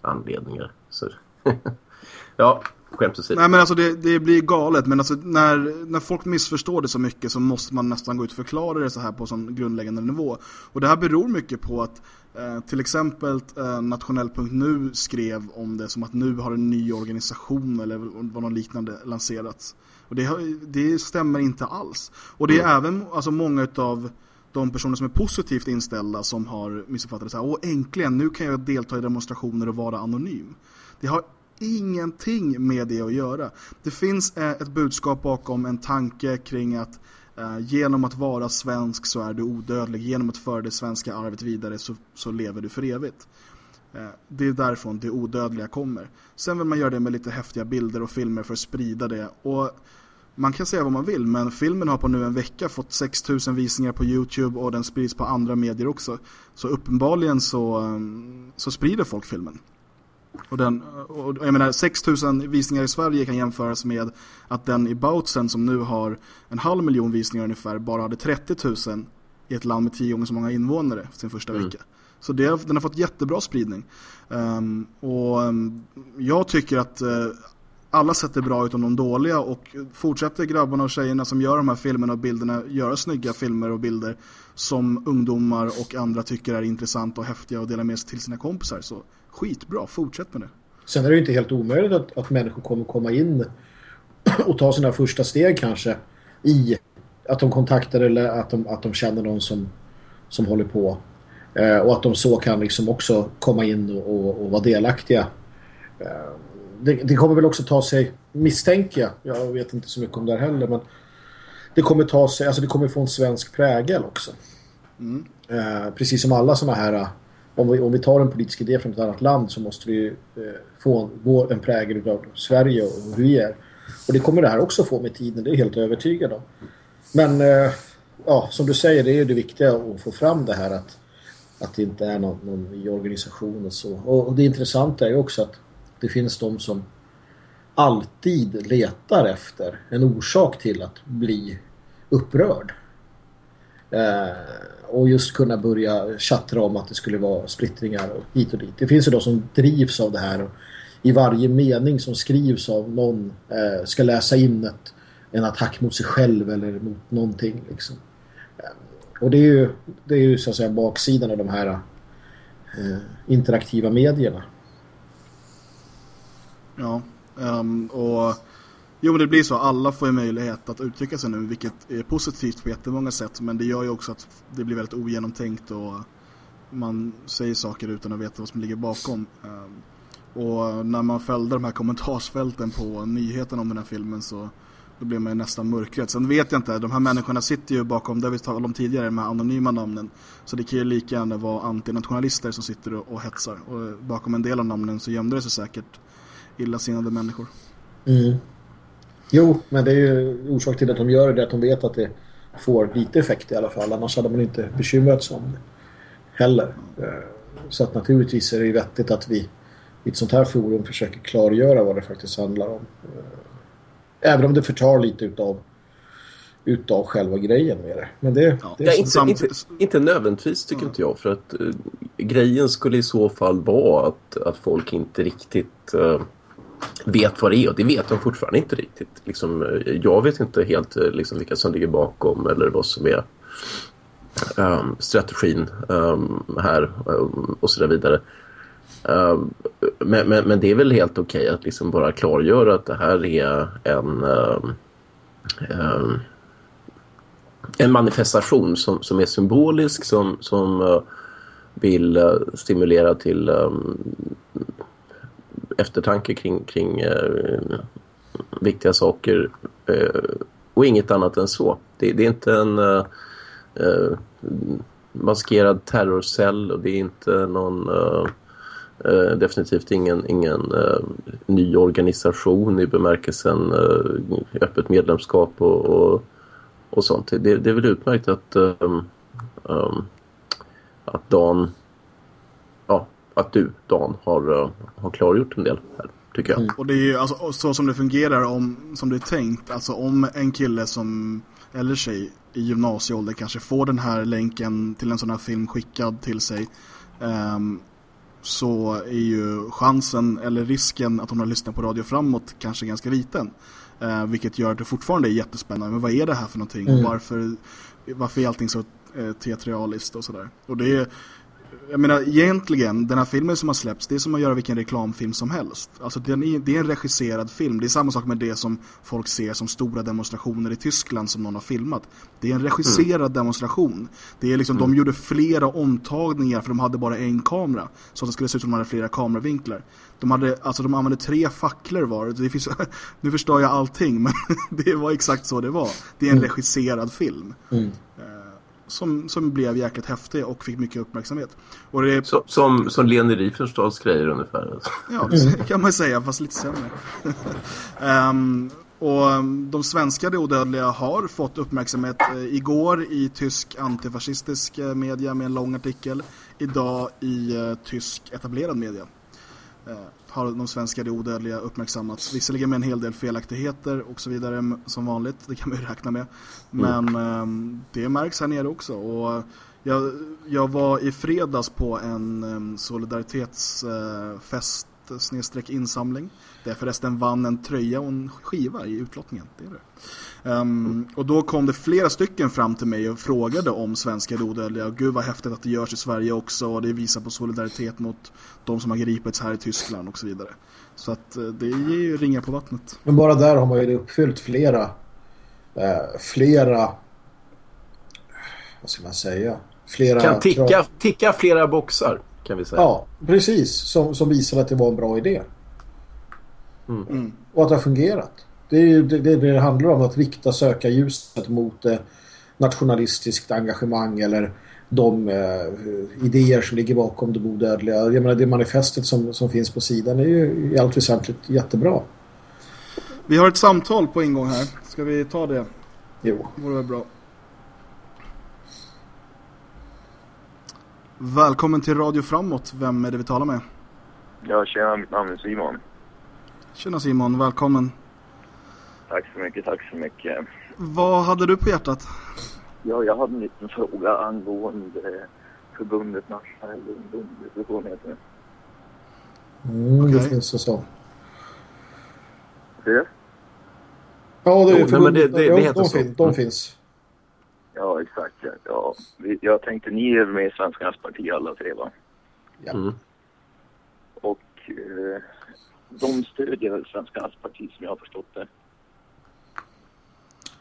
anledningar. Så. ja, skämt åsido. Nej, men alltså det, det, blir galet. Men alltså när, när folk missförstår det så mycket så måste man nästan gå ut och förklara det så här på sån grundläggande nivå. Och det här beror mycket på att eh, till exempel eh, Nationell.nu skrev om det som att nu har en ny organisation eller vad något liknande lanserats. Och det, det stämmer inte alls. Och det är mm. även alltså, många utav de personer som är positivt inställda som har missuppfattat det så här. Åh, äntligen, nu kan jag delta i demonstrationer och vara anonym. Det har ingenting med det att göra. Det finns eh, ett budskap bakom en tanke kring att eh, genom att vara svensk så är du odödlig. Genom att föra det svenska arvet vidare så, så lever du för evigt. Eh, det är därifrån det odödliga kommer. Sen vill man göra det med lite häftiga bilder och filmer för att sprida det. Och man kan säga vad man vill men filmen har på nu en vecka fått 6000 visningar på Youtube och den sprids på andra medier också. Så uppenbarligen så, um, så sprider folk filmen. Och, den, och jag menar 6000 visningar i Sverige kan jämföras med att den i Bautzen som nu har en halv miljon visningar ungefär bara hade 30 000 i ett land med tio gånger så många invånare sin första mm. vecka. Så det, den har fått jättebra spridning. Um, och um, jag tycker att uh, alla sätt är bra utom de dåliga. Och fortsätter grabbarna och tjejerna som gör de här filmerna och bilderna göra snygga filmer och bilder som ungdomar och andra tycker är intressanta och häftiga och delar med sig till sina kompisar så skitbra, fortsätt med det. Sen är det ju inte helt omöjligt att, att människor kommer komma in och ta sina första steg kanske i att de kontaktar eller att de, att de känner någon som, som håller på. Eh, och att de så kan liksom också komma in och, och, och vara delaktiga. Eh, det, det, kommer väl också ta sig, misstänker jag, jag vet inte så mycket om det här heller, men det kommer ta sig, alltså det kommer få en svensk prägel också. Mm. Eh, precis som alla sådana här, om vi, om vi tar en politisk idé från ett annat land så måste vi eh, få en, en prägel av Sverige och hur vi är. Och det kommer det här också få med tiden, det är helt övertygad om. men eh, ja, som du säger, det är ju det viktiga att få fram det här att, att det inte är någon, någon i organisation och så. Och, och det intressanta är ju också att det finns de som alltid letar efter en orsak till att bli upprörd. Eh, och just kunna börja chattra om att det skulle vara splittringar och hit och dit. Det finns ju de som drivs av det här och i varje mening som skrivs av någon eh, ska läsa in ett, en attack mot sig själv eller mot någonting. Liksom. Eh, och det är ju, det är ju så att säga baksidan av de här eh, interaktiva medierna. Ja, um, och jo men det blir så. Alla får ju möjlighet att uttrycka sig nu, vilket är positivt på jättemånga sätt. Men det gör ju också att det blir väldigt ogenomtänkt och man säger saker utan att veta vad som ligger bakom. Um, och när man följde de här kommentarsfälten på nyheten om den här filmen så då blev man ju nästan mörkrädd. Sen vet jag inte, de här människorna sitter ju bakom, det vi talade om tidigare, de här anonyma namnen. Så det kan ju lika gärna vara antinationalister som sitter och, och hetsar. Och bakom en del av namnen så gömde det sig säkert illasinnade människor. Mm. Jo, men det är ju orsak till att de gör det, att de vet att det får lite effekt i alla fall. Annars hade man inte bekymrat sig om det heller. Eh, så att naturligtvis är det ju vettigt att vi i ett sånt här forum försöker klargöra vad det faktiskt handlar om. Eh, även om det förtar lite utav utav själva grejen med det. Men det, ja. det är ja, inte, inte, inte nödvändigtvis tycker ja. inte jag. För att uh, grejen skulle i så fall vara att, att folk inte riktigt uh, vet vad det är. Och det vet de fortfarande inte riktigt. Liksom, eh, jag vet inte helt eh, liksom, vilka som ligger bakom eller vad som är um, strategin um, här um, och så där vidare. Men, men, men, det är väl helt okej okay att liksom bara klargöra att det här är en um, um, en manifestation som, som är symbolisk som, som uh, vill uh, stimulera till eftertanke kring, kring eh, viktiga saker eh, och inget annat än så. Det, det är inte en eh, eh, maskerad terrorcell och det är inte någon Uh, definitivt ingen, ingen uh, ny organisation i bemärkelsen uh, öppet medlemskap och, och, och sånt. Det, det, är väl utmärkt att, um, um, att Dan, att du Dan har, har klargjort en del här. Tycker jag. Mm. Och det är ju alltså, så som det fungerar om, som det är tänkt. Alltså om en kille som, eller tjej i gymnasieålder kanske får den här länken till en sån här film skickad till sig. Um, så är ju chansen eller risken att hon har lyssnat på radio framåt kanske ganska liten. Eh, vilket gör att det fortfarande är jättespännande. Men vad är det här för någonting? Mm. Varför, varför är allting så eh, teatraliskt och sådär? Och det är jag menar egentligen, den här filmen som har släppts, det är som att göra vilken reklamfilm som helst. Alltså den är, det är en regisserad film. Det är samma sak med det som folk ser som stora demonstrationer i Tyskland som någon har filmat. Det är en regisserad mm. demonstration. Det är liksom, mm. de gjorde flera omtagningar för de hade bara en kamera. Så att det skulle se ut som de hade flera kameravinklar. De, hade, alltså de använde tre facklor var. Det finns, nu förstår jag allting, men det var exakt så det var. Det är en mm. regisserad film. Mm. Eh, som, som blev jäkligt häftig och fick mycket uppmärksamhet. Och det... Så, som, som Leni Riefenstahls grejer ungefär. Ja, det kan man säga, fast lite sämre. um, och de svenska de odödliga har fått uppmärksamhet uh, igår i tysk antifascistisk uh, media med en lång artikel. Idag i uh, tysk etablerad media har de svenska det odödliga uppmärksammats. Visserligen med en hel del felaktigheter och så vidare som vanligt, det kan man ju räkna med. Men mm. det märks här nere också. Och jag, jag var i fredags på en um, solidaritetsfest snedstreck insamling. Där förresten vann en tröja och en skiva i utlottningen. Det är det. Um, och då kom det flera stycken fram till mig och frågade om svenska odödliga. Gud vad häftigt att det görs i Sverige också och det visar på solidaritet mot de som har gripits här i Tyskland och så vidare. Så att eh, det ger ju ringar på vattnet. Men bara där har man ju uppfyllt flera eh, flera vad ska man säga? Flera kan ticka, ticka flera boxar kan vi säga. Ja, precis. Som, som visar att det var en bra idé. Mm. Mm. Och att det har fungerat. Det är ju det, det, det handlar om att rikta sökarljuset mot eh, nationalistiskt engagemang eller de eh, idéer som ligger bakom de odödliga. Jag menar, det manifestet som, som finns på sidan är ju i allt väsentligt jättebra. Vi har ett samtal på ingång här. Ska vi ta det? Jo. Det vore bra. Välkommen till Radio Framåt. Vem är det vi talar med? Ja, tjena, mitt namn är Simon. Tjena Simon, välkommen. Tack så mycket, tack så mycket. Vad hade du på hjärtat? Ja, jag hade en liten fråga angående förbundet Nationell ungdom. Det får heter det. Mm, Okej. Det finns en sån. Det? Ja, det, Jo, är nej, men det- det- det ja, heter de, så. fin, de finns. Ja, exakt. Ja. Ja, vi- jag tänkte ni är med i Svenskarnas parti alla tre, va? Ja. Mm. Och eh, de stödjer väl Svenskarnas parti som jag har förstått det.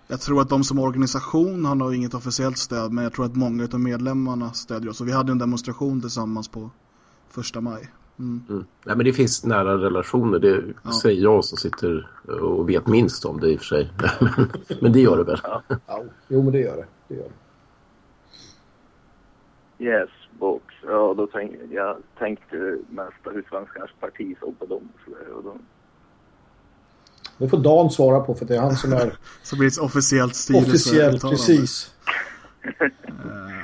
Jag tror att de som organisation har nog inget officiellt stöd men jag tror att många av medlemmarna stödjer oss. Och vi hade en demonstration tillsammans på första maj. Mm. Mm. Nej, men det finns nära relationer. Det Ja. säger jag som sitter och vet minst om det i och för sig. men, men det gör det väl. Ja. Jo, men det gör det. det, gör det. Yes, box. Ja, då tänk, jag tänkte mest på hur Svenskarnas parti såg på dem. och Så där, och då, Det får Dan svara på för det är han som är Så blir det ett officiellt styrelse. officiellt, precis.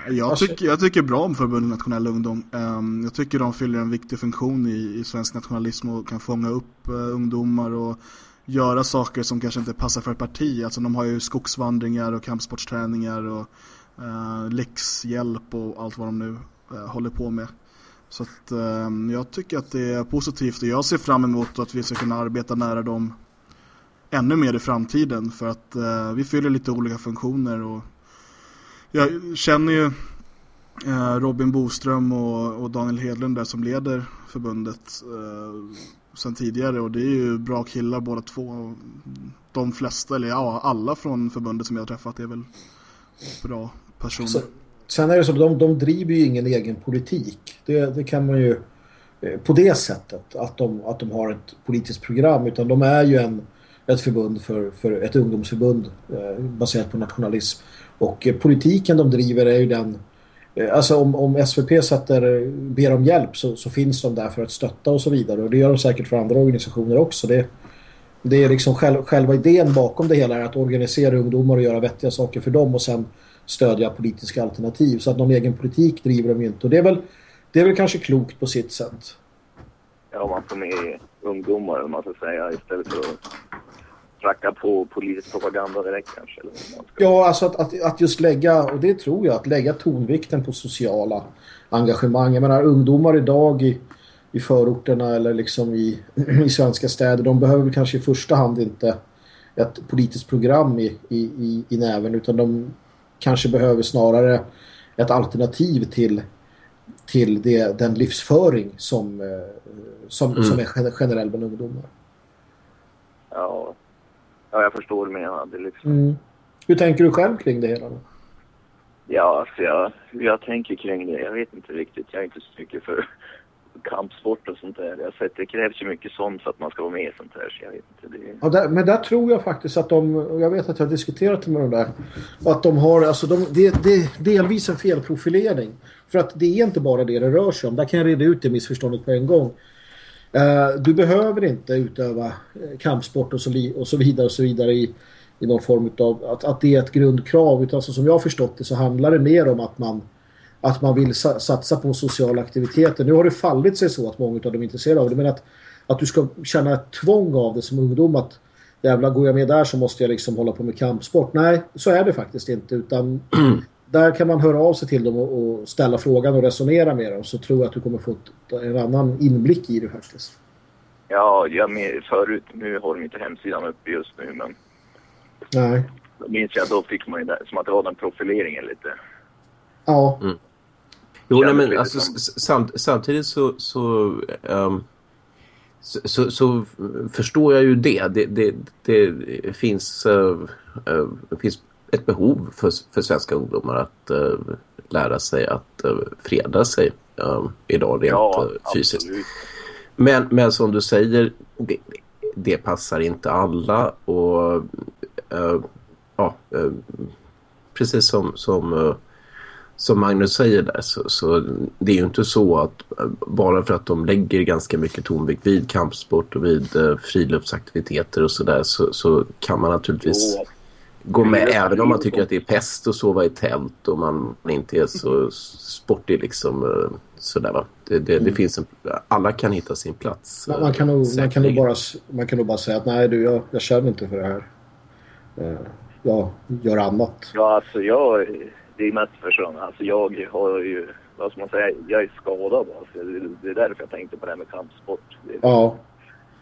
Jag tycker, jag tycker bra om förbundet Nationell Ungdom. Ehm, Jag tycker de fyller en viktig funktion i, i svensk nationalism och kan fånga upp eh, ungdomar och göra saker som kanske inte passar för ett parti. Alltså de har ju skogsvandringar och kampsportsträningar och uh, läxhjälp och allt vad de nu eh, Eh, håller på med. Så att eh, jag tycker att det är positivt och jag ser fram emot att vi ska kunna arbeta nära dem ännu mer i framtiden för att eh, vi fyller lite olika funktioner och jag känner ju eh, Robin Boström och, och Daniel Hedlund där som leder förbundet eh, sen tidigare och det är ju bra killar båda två. De flesta, eller ja, alla från förbundet som jag har träffat är väl bra personer. Sen är det så att de, de driver ju ingen egen politik. Det, det kan man ju eh, på det sättet att de, att de har ett politiskt program utan de är ju en, ett förbund för, för ett ungdomsförbund eh, baserat på nationalism. Och eh, politiken de driver är ju den eh, Alltså om, om SVP sätter, ber om hjälp så, så finns de där för att stötta och så vidare. Och det gör de säkert för andra organisationer också. Det, det är liksom själv, själva idén bakom det hela är att organisera ungdomar och göra vettiga saker för dem och sen stödja politiska alternativ. Så att någon egen politik driver de ju inte. Och det är väl, det är väl kanske klokt på sitt sätt. ja, man får med ungdomar, om man ska säga, istället för att racka på politisk propaganda direkt kanske. Eller ska. Ja, alltså att, att, att just lägga, och det tror jag, att lägga tonvikten på sociala engagemang. Jag menar, ungdomar idag i, i förorterna eller liksom i, i svenska städer, de behöver kanske i första hand inte ett politiskt program i, i, i, i näven, utan de kanske behöver snarare ett alternativ till, till det, den livsföring som, eh, som, Mm. som är gen- generell bland ungdomar. Ja. ja, jag förstår vad du menar. Liksom, Mm. Hur tänker du själv kring det hela? Då? Ja, alltså jag, jag tänker kring det. Jag vet inte riktigt. Jag är inte så mycket för kampsport och sånt där. Jag har sett det krävs ju mycket sånt för att man ska vara med i sånt här. Så jag vet inte. Det... Ja, där, men där tror jag faktiskt att de, och jag vet att jag har diskuterat det med dem där, att de har, alltså de, det, det är delvis en felprofilering. För att det är inte bara det det rör sig om. Där kan jag reda ut det missförståndet på en gång. Uh, du behöver inte utöva eh, kampsport och så, li, och så vidare och så vidare i, i någon form av att, att det är ett grundkrav. Utan alltså, som jag har förstått det så handlar det mer om att man att man vill sa- satsa på sociala aktiviteter. Nu har det fallit sig så att många av dem är intresserade av det. Men att, att du ska känna ett tvång av det som ungdom. Att jävlar, går jag med där så måste jag liksom hålla på med kampsport. Nej, så är det faktiskt inte. Utan där kan man höra av sig till dem och, och ställa frågan och resonera med dem. Så tror jag att du kommer få ett, en annan inblick i det faktiskt. Ja, jag med förut. Nu har de inte hemsidan uppe just nu, men Nej. då minns jag då fick man ju det som att det var den profileringen lite. Ja. Jo, nej, men alltså, samt, samtidigt så, så, ehm, så, så, så förstår jag ju det. Det, det, det finns, eh, det finns ett behov för, för svenska ungdomar att eh, lära sig att uh, freda sig idag rent Ja, fysiskt. absolut. Men, men som du säger, det, det passar inte alla och ja, precis som, som, som Magnus säger där så, så det är ju inte så att bara för att de lägger ganska mycket tonvikt vid kampsport och vid eh, friluftsaktiviteter och sådär så, så kan man naturligtvis Jo, gå med även om man tycker att det är pest att sova i tält och man inte är så sportig liksom eh, sådär va. Det, det, det Mm. finns en, alla kan hitta sin plats. Man, man, kan nog, man, kan nog bara, man kan nog bara säga att nej du, jag, jag känner inte för det här. Eh, Jag gör annat. Ja, alltså jag, det är mest för sådana. Alltså jag har ju, vad ska man säga, jag är skadad alltså. det, det är därför jag tänkte på det här med kampsport. Det, Ja,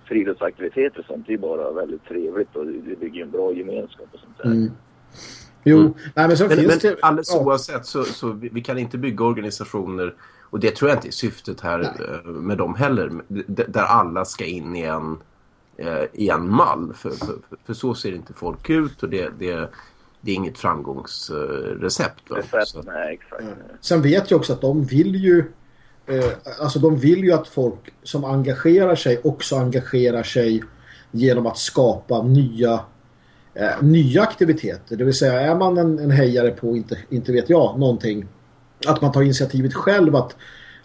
Friluftsaktiviteter och sånt, det är bara väldigt trevligt och det, det bygger en bra gemenskap och sånt där. mm. Jo, Mm. nej men så Men, finns men det... alldeles ja. oavsett så, så vi, vi kan inte bygga organisationer och det tror jag inte är syftet här eh, med dem heller. Där alla ska in i en, eh, i en mall. För, för, för, för så ser inte folk ut och det, det, det är inget framgångsrecept. va? Recept, Så- nej exakt. Sen vet jag också att de vill ju eh, alltså de vill ju att folk som engagerar sig också engagerar sig genom att skapa nya eh, nya aktiviteter. Det vill säga är man en, en hejare på inte, inte vet jag någonting att man tar initiativet själv att,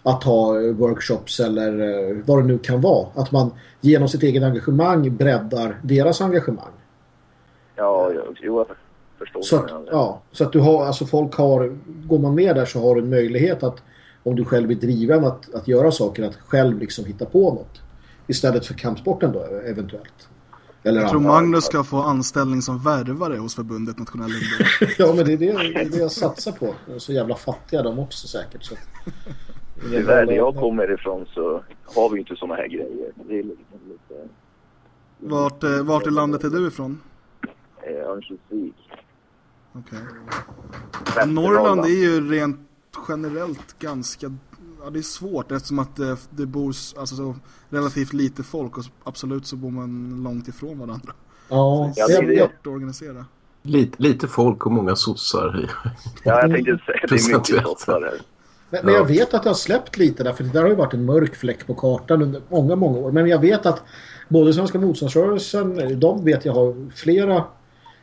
att ha workshops eller eh, vad det nu kan vara. Att man genom sitt eget engagemang breddar deras engagemang. Ja, jo, förstår. Så att, ja, så att du har, alltså folk har, går man med där så har du en möjlighet att om du själv är driven att, att göra saker, att själv liksom hitta på något. Istället för kampsporten då eventuellt. Eller Jag tror. Magnus ska få anställning som värvare hos förbundet Nationell ungdom. Ja men det är det, det, är det jag satsar på. De är så jävla fattiga de också säkert. Så. Tyvärr, där jag kommer ifrån så har vi inte sådana här grejer. Det är liksom lite... Vart, eh, vart i landet är du ifrån? Eh, Örnsköldsvik. Okej. Västernorrland. Norrland är ju rent generellt ganska... Ja, det är svårt eftersom att det, det bor alltså, så relativt lite folk och absolut så bor man långt ifrån varandra. Ja, Ja, det är Svårt att organisera. Lite, lite folk och många sossar. Ja, jag tänkte säga det är mycket sossar här. men, men jag Ja. vet att det har släppt lite där, för det där har ju varit en mörk fläck på kartan under många, många år. Men jag vet att både Svenska motståndsrörelsen, de vet jag har flera...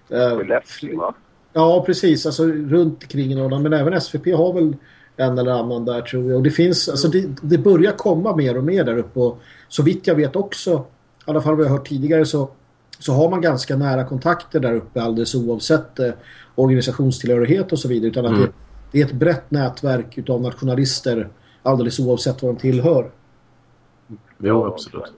eh, Skellefteå, va? Ja, precis. Alltså runt kring Norrland. Men även SVP har väl en eller annan där tror jag. Och det finns, alltså det, det börjar komma mer och mer där uppe. Och så vitt jag vet också, i alla fall vad jag hört tidigare så, så har man ganska nära kontakter där uppe alldeles oavsett eh, organisationstillhörighet och så vidare. Utan att Mm. det, det är ett brett nätverk utav nationalister alldeles oavsett vad de tillhör. Jo, absolut.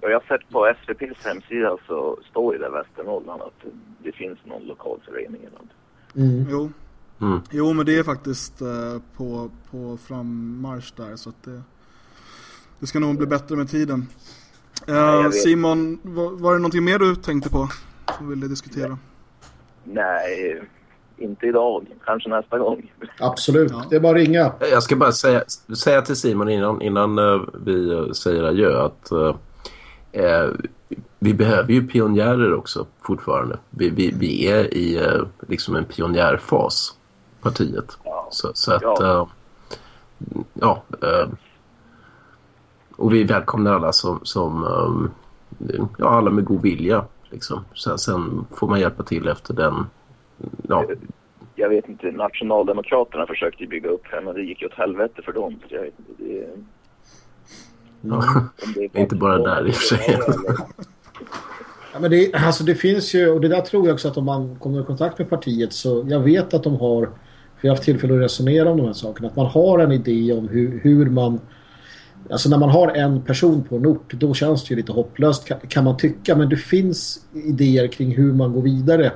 Ja, jag har sett på SVPs hemsida så står det där Västernorrland att det finns någon lokal förening eller något. Mm. Jo. Mm. jo, men det är faktiskt eh, på, på frammarsch där så att det, det ska nog bli bättre med tiden. Eh. Simon, var, var det någonting mer du tänkte på som du ville diskutera? Nej, inte idag. Kanske nästa gång. Absolut. Ja. Det är bara att ringa. Jag ska bara säga, säga till Simon innan, innan eh, vi säger adjö att eh, eh, vi behöver ju pionjärer också fortfarande. Vi, vi, vi är i eh, liksom en pionjärfas, partiet. Ja. Så, så att, Ja. ja. ja eh, och vi välkomnar alla som, som eh, ja, alla med god vilja. Liksom. Sen, sen får man hjälpa till efter den, ja, Jag vet inte, Nationaldemokraterna försökte bygga upp här men det gick ju åt helvete för dem. Så jag det, ja. om det är Inte bara där i och för sig. Ja, men det, alltså det finns ju, och det där tror jag också att om man kommer i kontakt med partiet så jag vet att de har, för jag har haft tillfälle att resonera om de här sakerna, att man har en idé om hur, hur man Alltså när man har en person på en ort då känns det ju lite hopplöst kan, kan man tycka men det finns idéer kring hur man går vidare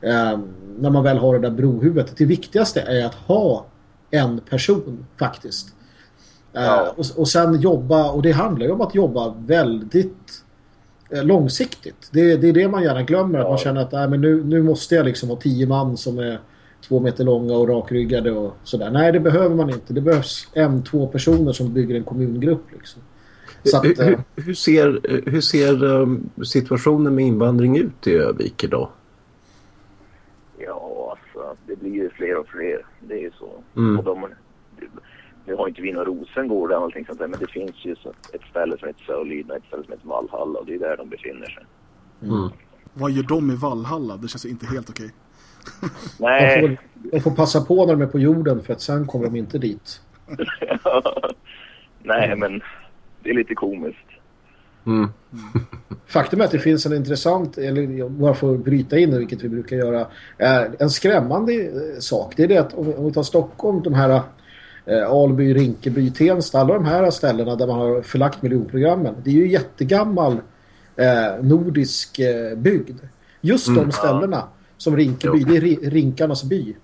eh, när man väl har det där brohuvudet. Det viktigaste är att ha en person faktiskt. Eh, och, och sen jobba, och det handlar ju om att jobba väldigt långsiktigt. Det, det är det man gärna glömmer. Att Ja. man känner att nej, men nu, nu måste jag liksom ha tio man som är två meter långa och rakryggade och sådär. Nej, det behöver man inte. Det behövs en, två personer som bygger en kommungrupp. Liksom. Så att, hur, eh, hur, hur ser, hur ser um, situationen med invandring ut i Övik idag? Ja, alltså det blir ju fler och fler. Det är ju så. Mm. Och de, nu har inte vi några Rosengård eller någonting sånt där, men det finns ju ett ställe som heter och ett ställe som heter Valhalla och det är där de befinner sig. Mm. Vad gör de i Valhalla? Det känns inte helt okej. de, Nej, får, de får passa på när de är på jorden för att sen kommer de inte dit. nej men det är lite komiskt. Mm. Faktum är att det finns en intressant, eller bara för att bryta in vilket vi brukar göra, en skrämmande eh, sak. Det är det att om vi tar Stockholm, de här Alby, Rinkeby, Tensta, alla de här ställena där man har förlagt miljonprogrammen. Det är ju jättegammal eh, nordisk eh, bygd. Just mm, de ställena ja. som Rinkeby, jo. det är Rinkarnas by.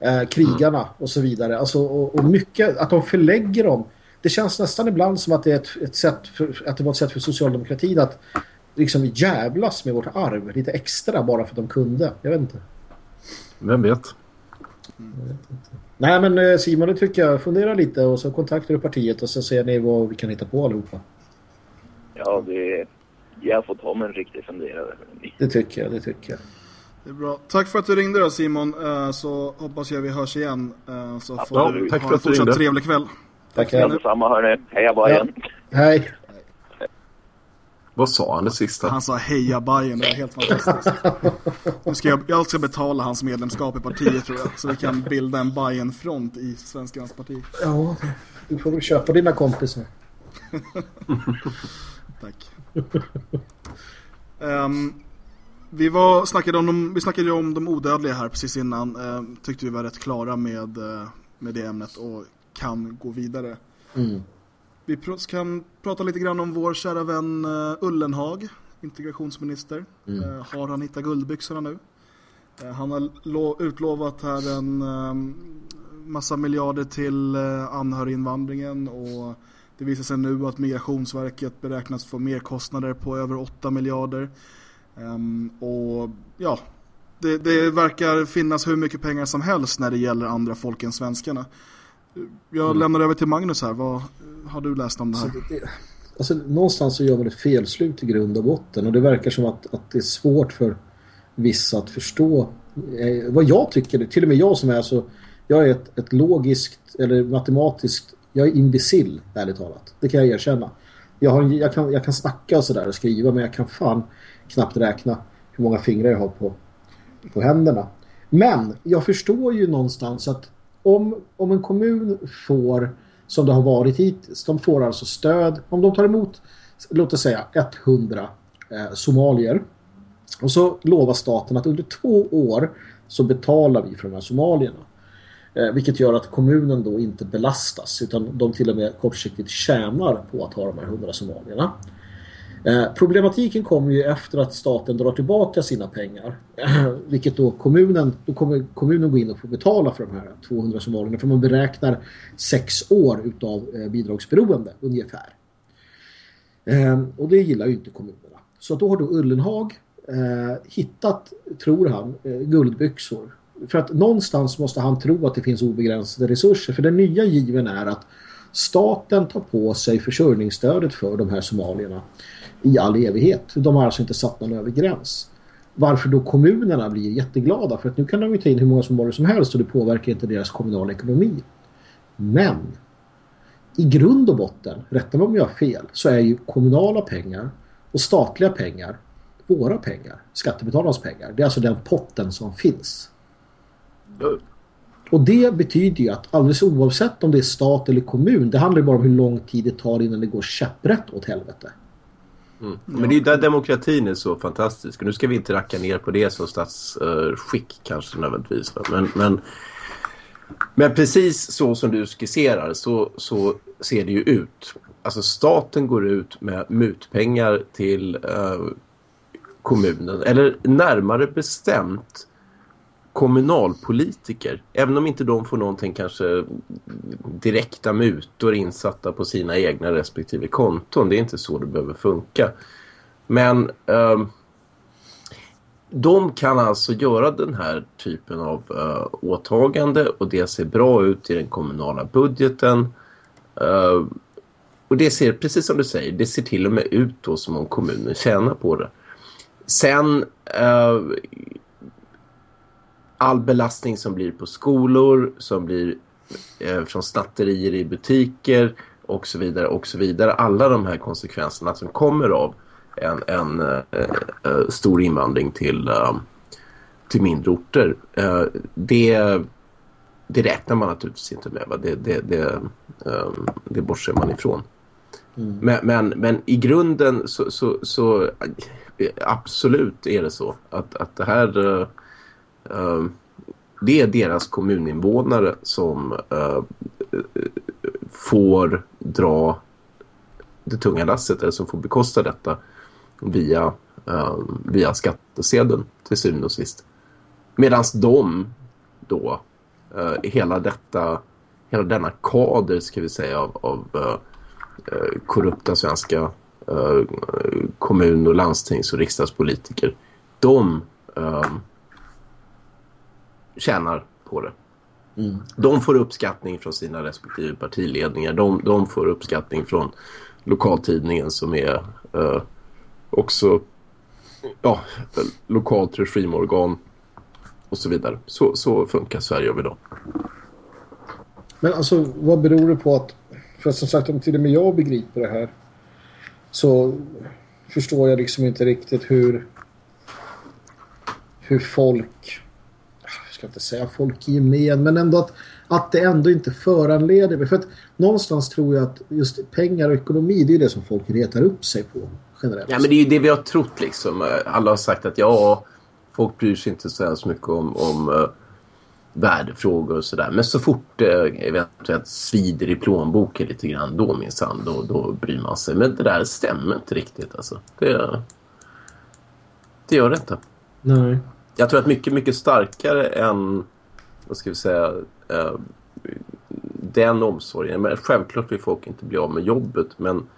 Eh, krigarna mm. och så vidare. Alltså, och, och, mycket, att de förlägger dem. Det känns nästan ibland som att det, är ett, ett sätt för, att det var ett sätt för socialdemokratin att liksom jävlas med vårt arv lite extra bara för att de kunde. Jag vet inte. Vem vet? Jag vet inte. Nej men eh, Simon, det tycker jag. Fundera lite och så kontaktar du partiet och så ser ni vad vi kan hitta på allihopa. Ja, det, jag fått ha mig en riktig funderare. Det tycker jag, det tycker jag. Det är bra. Tack för att du ringde då Simon. Eh, så hoppas jag vi hörs igen. Eh, så får ja, du tack ha för en fortsatt ringde. trevlig kväll. Tack. Tack. Detsamma hörni. Heja Bajen. Ja. Hej. Vad sa han det sista? Han sa heja Bajen, det är helt fantastiskt. Nu ska jag, jag ska betala hans medlemskap i partiet tror jag. Så vi kan bilda en bajen front i Svenskarnas parti. Ja, du får väl köpa dina kompisar. Tack. Um, vi, var, snackade om de, vi snackade om de odödliga här precis innan. Uh, tyckte vi var rätt klara med, uh, med det ämnet och kan gå vidare. Mm. Vi kan prata lite grann om vår kära vän uh, Ullenhag, integrationsminister. Mm. Uh, har han hittat guldbyxorna nu? Uh, han har utlovat här en um, massa miljarder till anhöriginvandringen och det visar sig nu att Migrationsverket beräknas få mer kostnader på över 8 miljarder. Um, och ja, det, det, verkar finnas hur mycket pengar som helst när det gäller andra folk än svenskarna. Jag mm. lämnar över till Magnus här. Vad har du läst om det här? Alltså, det, alltså, någonstans så gör man ett felslut i grund och botten. Och det verkar som att, att det är svårt för vissa att förstå eh, vad jag tycker. Till och med jag som är så... Jag är ett, ett logiskt eller matematiskt... Jag är imbecill, ärligt talat. Det kan jag erkänna. Jag, har, jag, kan, jag kan snacka och sådär och skriva men jag kan fan knappt räkna hur många fingrar jag har på, på händerna. Men jag förstår ju någonstans att om, om en kommun får, som det har varit hittills, de får alltså stöd, om de tar emot, låt oss säga 100 eh, somalier och så lovar staten att under två år så betalar vi för de här somalierna. Eh, vilket gör att kommunen då inte belastas utan de till och med kortsiktigt tjänar på att ha de här 100 somalierna. Eh, problematiken kommer ju efter att staten drar tillbaka sina pengar. vilket då kommunen, då kommer kommunen gå in och få betala för de här 200 somalierna. För man beräknar sex år utav eh, bidragsberoende ungefär. Ehm, och det gillar ju inte kommunerna. Så då har då Ullenhag eh, hittat, tror han, guldbyxor. För att någonstans måste han tro att det finns obegränsade resurser. För den nya given är att staten tar på sig försörjningsstödet för de här somalierna i all evighet. De har alltså inte satt någon övre gräns. Varför då kommunerna blir jätteglada för att nu kan de ju ta in hur många somalier som helst och det påverkar inte deras kommunala ekonomi. Men i grund och botten, rätta mig om jag har fel, så är ju kommunala pengar och statliga pengar våra pengar, skattebetalarnas pengar. Det är alltså den potten som finns. Och det betyder ju att alldeles oavsett om det är stat eller kommun, det handlar ju bara om hur lång tid det tar innan det går käpprätt åt helvete. Mm. Men det är där demokratin är så fantastisk. Och nu ska vi inte racka ner på det som statsskick kanske nödvändigtvis. Men, men, men precis så som du skisserar så, så ser det ju ut. Alltså staten går ut med mutpengar till uh, kommunen. Eller närmare bestämt kommunalpolitiker. Även om inte de får någonting kanske direkta mutor insatta på sina egna respektive konton. Det är inte så det behöver funka. Men eh, de kan alltså göra den här typen av eh, åtagande och det ser bra ut i den kommunala budgeten. Eh, och det ser, precis som du säger, det ser till och med ut då som om kommunen tjänar på det. Sen eh, all belastning som blir på skolor, som blir eh, från snatterier i butiker och så vidare och så vidare. Alla de här konsekvenserna som kommer av en, en eh, eh, stor invandring till, eh, till mindre orter. Eh, det, det räknar man naturligtvis inte med. Va? Det, det, det, eh, det bortser man ifrån. Mm. Men, men, men i grunden så, så, så, absolut är det så att, att det här eh, det är deras kommuninvånare som eh, får dra det tunga lasset eller som får bekosta detta via, ehm, via skattesedeln till syvende och sist. Medan de då eh, hela detta hela denna kader ska vi säga av, av Eh, eh korrupta svenska eh, kommun- och landstings- och riksdagspolitiker. De eh, tjänar på det. Mm. De får uppskattning från sina respektive partiledningar. De, de får uppskattning från lokaltidningen som är eh, också ja, lokalt regimorgan och så vidare. Så, så funkar Sverige av idag. Men alltså, vad beror det på att för som sagt, om till och med jag begriper det här så förstår jag liksom inte riktigt hur hur folk ska inte säga folk i gemen men ändå att, att det ändå inte föranleder mig. För att någonstans tror jag att just pengar och ekonomi det är det som folk retar upp sig på generellt. Ja men det är ju det vi har trott liksom. Alla har sagt att ja, folk bryr sig inte så mycket om, om eh, värdefrågor och sådär. Men så fort det eventuellt svider i plånboken lite grann, då minsann, då, då bryr man sig. Men det där stämmer inte riktigt alltså. Det, det gör det inte. Nej. Jag tror att mycket, mycket starkare än, vad ska vi säga, eh, den omsorgen. Men självklart vill folk inte bli av med jobbet, men,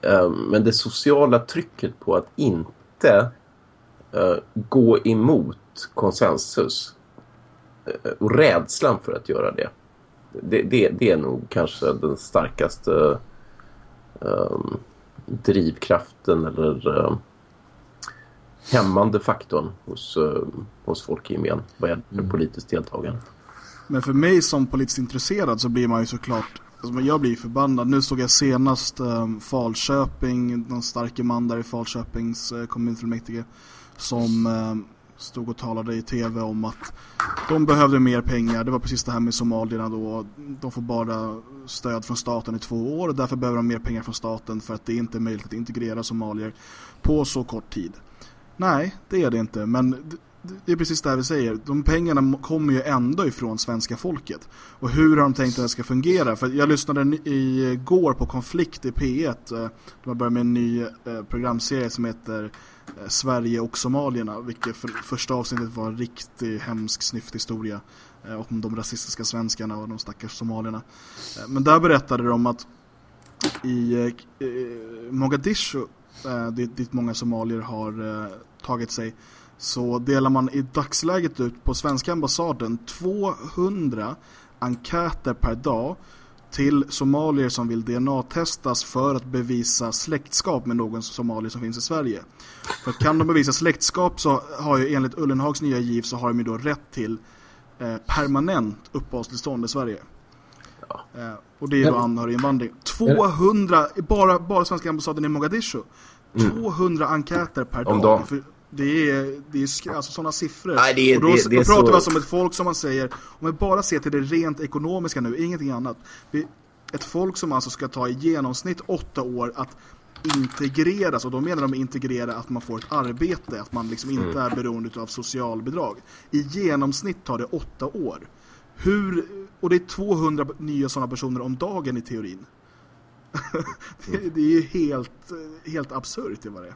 eh, men det sociala trycket på att inte eh, gå emot konsensus Eh, och rädslan för att göra det. Det, det, det är nog kanske den starkaste eh, drivkraften eller eh, hämmande faktorn hos, uh, hos folk i gemen vad gäller mm. politiskt deltagande. Men för mig som politiskt intresserad så blir man ju såklart alltså jag blir förbannad. Nu såg jag senast um, Falköping, någon starke man där i Falköpings uh, kommunfullmäktige som um, stod och talade i tv om att de behövde mer pengar. Det var precis det här med somalierna då. De får bara stöd från staten i två år och därför behöver de mer pengar från staten för att det inte är möjligt att integrera somalier på så kort tid. Nej, det är det inte. Men det är precis det här vi säger. De pengarna kommer ju ändå ifrån svenska folket. Och hur har de tänkt att det ska fungera? För jag lyssnade igår på Konflikt i P1. Eh, de har börjat med en ny eh, programserie som heter eh, Sverige och somalierna vilket för, första avsnittet var en riktigt hemsk snyfthistoria om de rasistiska svenskarna och de stackars somalierna. Men där berättade de att i Mogadishu eh, dit, dit många somalier har eh, tagit sig så delar man i dagsläget ut på svenska ambassaden 200 enkäter per dag till somalier som vill DNA-testas för att bevisa släktskap med någon somalier som finns i Sverige. För kan de bevisa släktskap så har ju enligt Ullenhags nya giv så har de ju då rätt till eh, permanent uppehållstillstånd i Sverige. Ja. Eh, och det är då anhöriginvandring. 200, bara, bara svenska ambassaden i Mogadishu. 200 mm. enkäter per dag. För det är, det är alltså sådana siffror. Nej, det är, och då, det, det då pratar vi alltså om ett folk som man säger, om vi bara ser till det rent ekonomiska nu, ingenting annat. Vi, ett folk som alltså ska ta i genomsnitt åtta år att integreras och då menar de integrera att man får ett arbete, att man liksom inte mm. är beroende av socialbidrag. I genomsnitt tar det åtta år. Hur, och det är 200 nya sådana personer om dagen i teorin. det, det, är ju helt, helt absurt det var det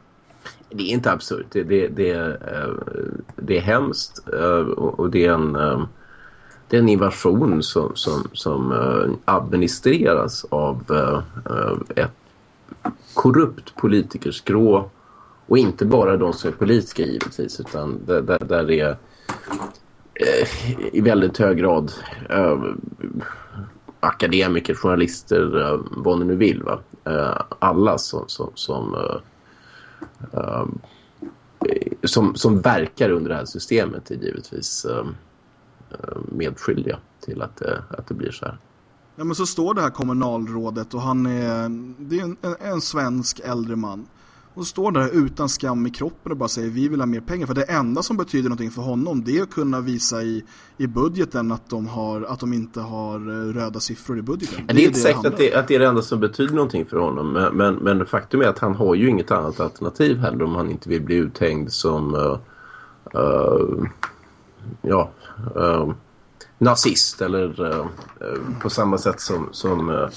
det är inte absurt. Det, det, det, är, det är hemskt eh, och det är en, eh, det är en invasion som, som, som administreras av ett korrupt politikerskrå och inte bara de som är politiska givetvis utan där, där, där det är i väldigt hög grad akademiker, journalister, eh, vad ni nu vill. Va? Eh, alla som, som, som eh, som, som verkar under det här systemet är givetvis medskyldiga till att, uh, att det blir så här. Ja men så står det här kommunalrådet och han är, det är en, en, en svensk äldre man. Och står där utan skam i kroppen och bara säger vi vill ha mer pengar. För det enda som betyder någonting för honom det är att kunna visa i, i budgeten att de, har, att de inte har eh, röda siffror i budgeten. Det, det är inte säkert att det, att det är det enda som betyder någonting för honom. Men, men, men faktum är att han har ju inget annat alternativ heller om han inte vill bli uthängd som uh, uh, ja, uh, nazist eller på samma sätt som, som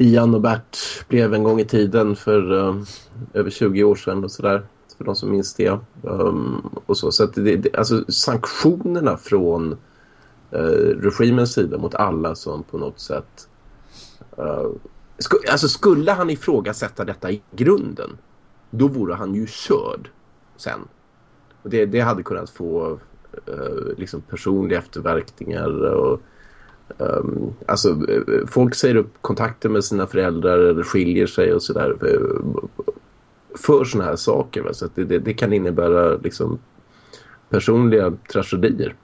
Ian och Bert blev en gång i tiden för um, över 20 år sedan och sådär. För de som minns det. Um, och så så att det, det, alltså sanktionerna från uh, regimens sida mot alla som på något sätt uh, sku, alltså skulle han ifrågasätta detta i grunden då vore han ju körd sen. Och det, det hade kunnat få uh, liksom personliga efterverkningar och Um, alltså, folk säger upp kontakter med sina föräldrar eller skiljer sig och sådär för sådana här saker. Va? Så det, det, det, kan innebära liksom personliga tragedier.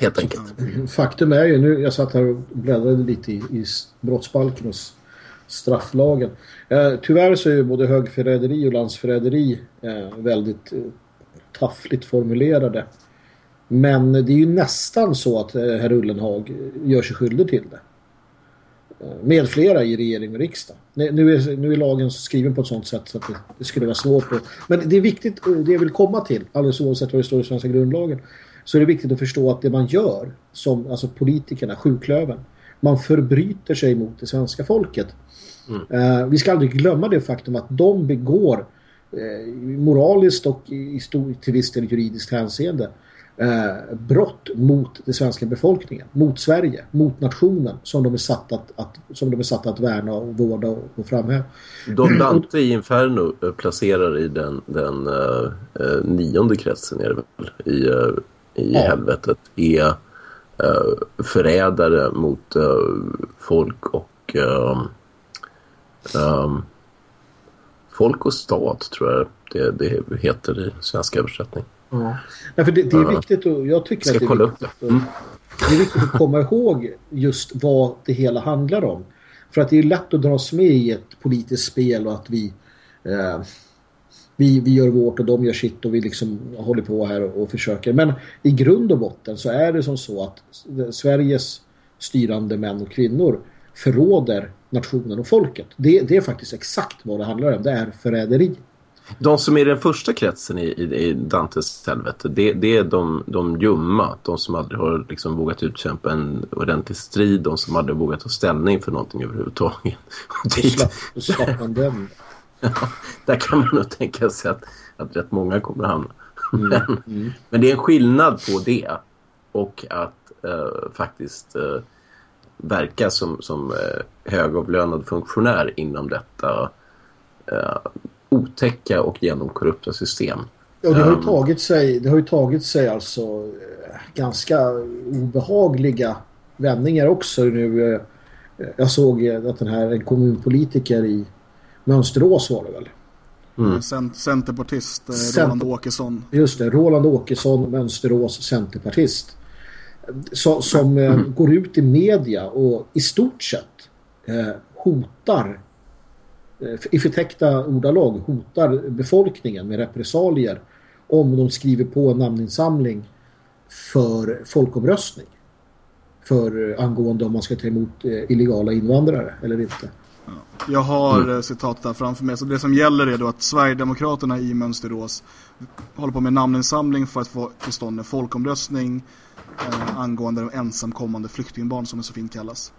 Helt enkelt. Faktum är ju, nu jag satt här och bläddrade lite i, i brottsbalken och strafflagen. Eh, tyvärr så är ju både högförräderi och landsförräderi eh, väldigt eh, taffligt formulerade. Men det är ju nästan så att eh, herr Ullenhag gör sig skyldig till det. Eh, med flera i regering och riksdag. Nu är, nu är lagen skriven på ett sånt sätt så att det, skulle vara svårt. Att, men det är viktigt, det jag vill komma till, alldeles oavsett vad det står i svenska grundlagen, så är det viktigt att förstå att det man gör, som alltså politikerna, sjuklöven, man förbryter sig mot det svenska folket. Mm. Vi ska aldrig glömma det faktum att de begår moraliskt och i stor, till viss del juridiskt hänseende eh, brott mot den svenska befolkningen, mot Sverige, mot nationen som de är satta att, att, som de är satta att värna och vårda och, och framhäva. De Dante i Inferno eh, placerar i den, den uh, uh, nionde kretsen är det väl, i, uh, i ja. helvetet är uh, förrädare mot folk och folk och stat tror jag det, det heter i svenska översättning. Ja. Nej, för det, det är viktigt och jag tycker att det är viktigt, att, mm. det är viktigt att komma ihåg just vad det hela handlar om. För att det är lätt att dras med i ett politiskt spel och att vi, eh, vi, vi gör vårt och de gör sitt och vi liksom håller på här och, och försöker. Men i grund och botten så är det som så att Sveriges styrande män och kvinnor förråder nationen och folket. Det, det är faktiskt exakt vad det handlar om. Det är förräderi. De som är den första kretsen i, i, i Dantes helvete, det, det är de, de ljumma. De som aldrig har liksom vågat utkämpa en ordentlig strid. De som aldrig vågat ta ställning för någonting överhuvudtaget. Och den. ja, där kan man nog tänka sig att, att rätt många kommer att hamna. Mm. Men, mm. men det är en skillnad på det och att uh, faktiskt uh, verka som, som uh, högavlönad funktionär inom detta otäcka och genomkorrupta system. Ja, det har ju ehm. tagit sig, det har ju tagit sig alltså eh, ganska obehagliga vändningar också nu. Eh, jag såg att den här en kommunpolitiker i Mönsterås var det väl. Mm. Centerpartist eh, Center Roland Åkesson. Just det, Roland Åkesson, Mönsterås centerpartist. Så, som mm. går ut i media och i stort sett eh, hotar Eh, Eh, i förtäckta ordalag hotar befolkningen med repressalier om de skriver på en namninsamling för folkomröstning för eh, angående om man ska ta emot eh, illegala invandrare eller inte. Jag har mm. citatet här framför mig. Så det som gäller är då att Sverigedemokraterna i Mönsterås håller på med namninsamling för att få till stånd en folkomröstning eh, angående de ensamkommande flyktingbarn som det så fint kallas.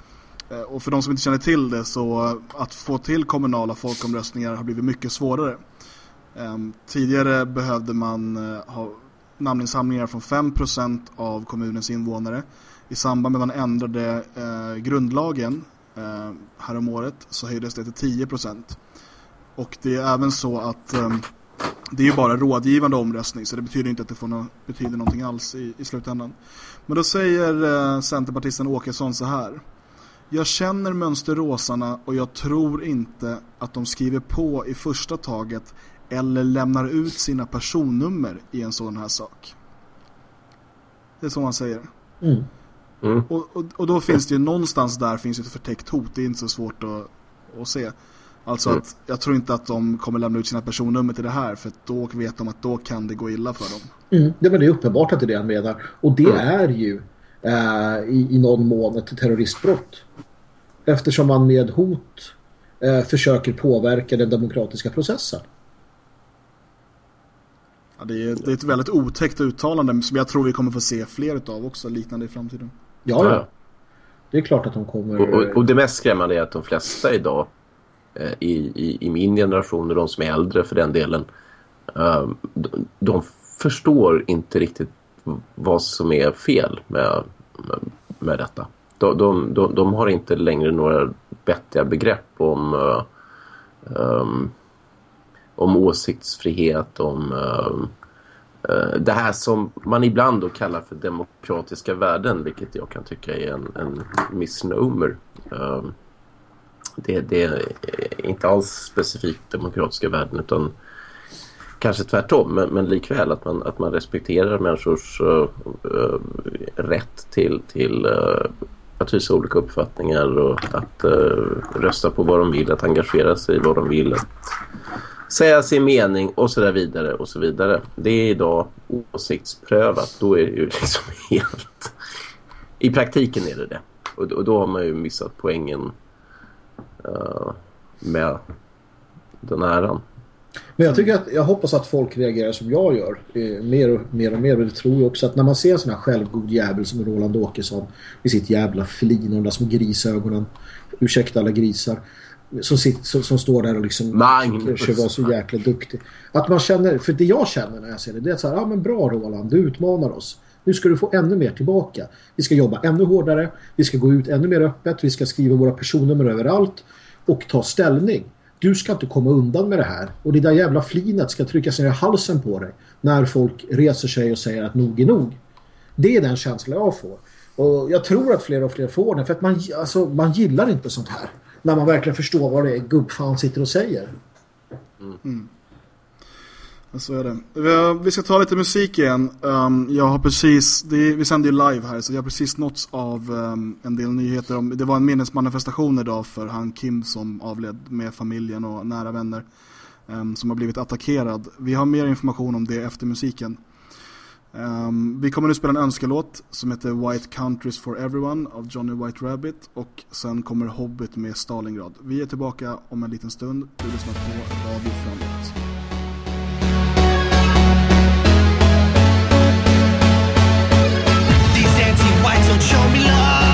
Eh, och för de som inte känner till det så att få till kommunala folkomröstningar har blivit mycket svårare. Ehm, tidigare behövde man eh, ha namninsamlingar från 5% av kommunens invånare. I samband med att man ändrade eh, grundlagen eh, här året så höjdes det till 10%. Och det är även så att ehm, det är ju bara rådgivande omröstning så det betyder inte att det får no betyder någonting alls i, i slutändan. Men då säger eh, Centerpartisten Åkesson så här. Jag känner mönsterråsarna och jag tror inte att de skriver på i första taget eller lämnar ut sina personnummer i en sån här sak. Det är så han säger. Mm. Mm. Och, och, och, då finns det ju någonstans där finns ett förtäckt hot. Det är inte så svårt att, att se. Alltså mm. att jag tror inte att de kommer lämna ut sina personnummer till det här för då vet de att då kan det gå illa för dem. Mm, det, är uppenbart att det är det han menar. Och det mm. är ju i, i någon mån ett terroristbrott. Eftersom man med hot eh, försöker påverka den demokratiska processen. Ja, det, är, det är ett väldigt otäckt uttalande som jag tror vi kommer få se fler av också liknande i framtiden. Ja, ja. Det är klart att de kommer... Och, och, och det mest skrämmande är att de flesta idag eh, i, i, i, min generation och de som är äldre för den delen eh, de, de, förstår inte riktigt vad som är fel med, med, detta. De, de, de, de, har inte längre några vettiga begrepp om uh, um, om åsiktsfrihet, om uh, uh, det här som man ibland då kallar för demokratiska värden, vilket jag kan tycka är en, en misnomer. Uh, det, det, är inte alls specifikt demokratiska värden utan kanske tvärtom, men, men likväl att man, att man respekterar människors eh, eh, rätt till, till eh, att hysa olika uppfattningar och att rösta på vad de vill, att engagera sig i vad de vill, att säga sin mening och så där vidare och så vidare. Det är idag åsiktsprövat. Då är det ju liksom helt... I praktiken är det det. Och, och då har man ju missat poängen uh, med den äran. Men jag tycker att jag hoppas att folk reagerar som jag gör eh, mer och mer och mer. Men det tror jag också att när man ser en sån här självgod jävel som Roland Åkesson med sitt jävla flin och de där små grisögonen. Ursäkta alla grisar som, sitter, som, som, står där och liksom Magnus var så jäkla duktig. Att man känner, för det jag känner när jag ser det, det är så här, ja men bra Roland, du utmanar oss. Nu ska du få ännu mer tillbaka. Vi ska jobba ännu hårdare, vi ska gå ut ännu mer öppet, vi ska skriva våra personnummer överallt och ta ställning. Du ska inte komma undan med det här. Och det där jävla flinet ska tryckas ner i halsen på dig när folk reser sig och säger att nog är nog. Det är den känslan jag får. Och jag tror att fler och fler får den för att man, alltså, man gillar inte sånt här när man verkligen förstår vad det är gubbfan sitter och säger. Mm. Så är det. Vi ska ta lite musik igen. Um, jag har precis, är, vi sänder ju live här så jag har precis nåtts av um, en del nyheter. Om, det var en minnesmanifestation idag för han Kim som avled med familjen och nära vänner. Um, som har blivit attackerad. Vi har mer information om det efter musiken. Um, vi kommer nu spela en önskelåt som heter White Countries for Everyone av Johnny White Rabbit och sen kommer Hobbit med Stalingrad. Vi är tillbaka om en liten stund. Du lyssnar på Radio Framåt. Don't show me love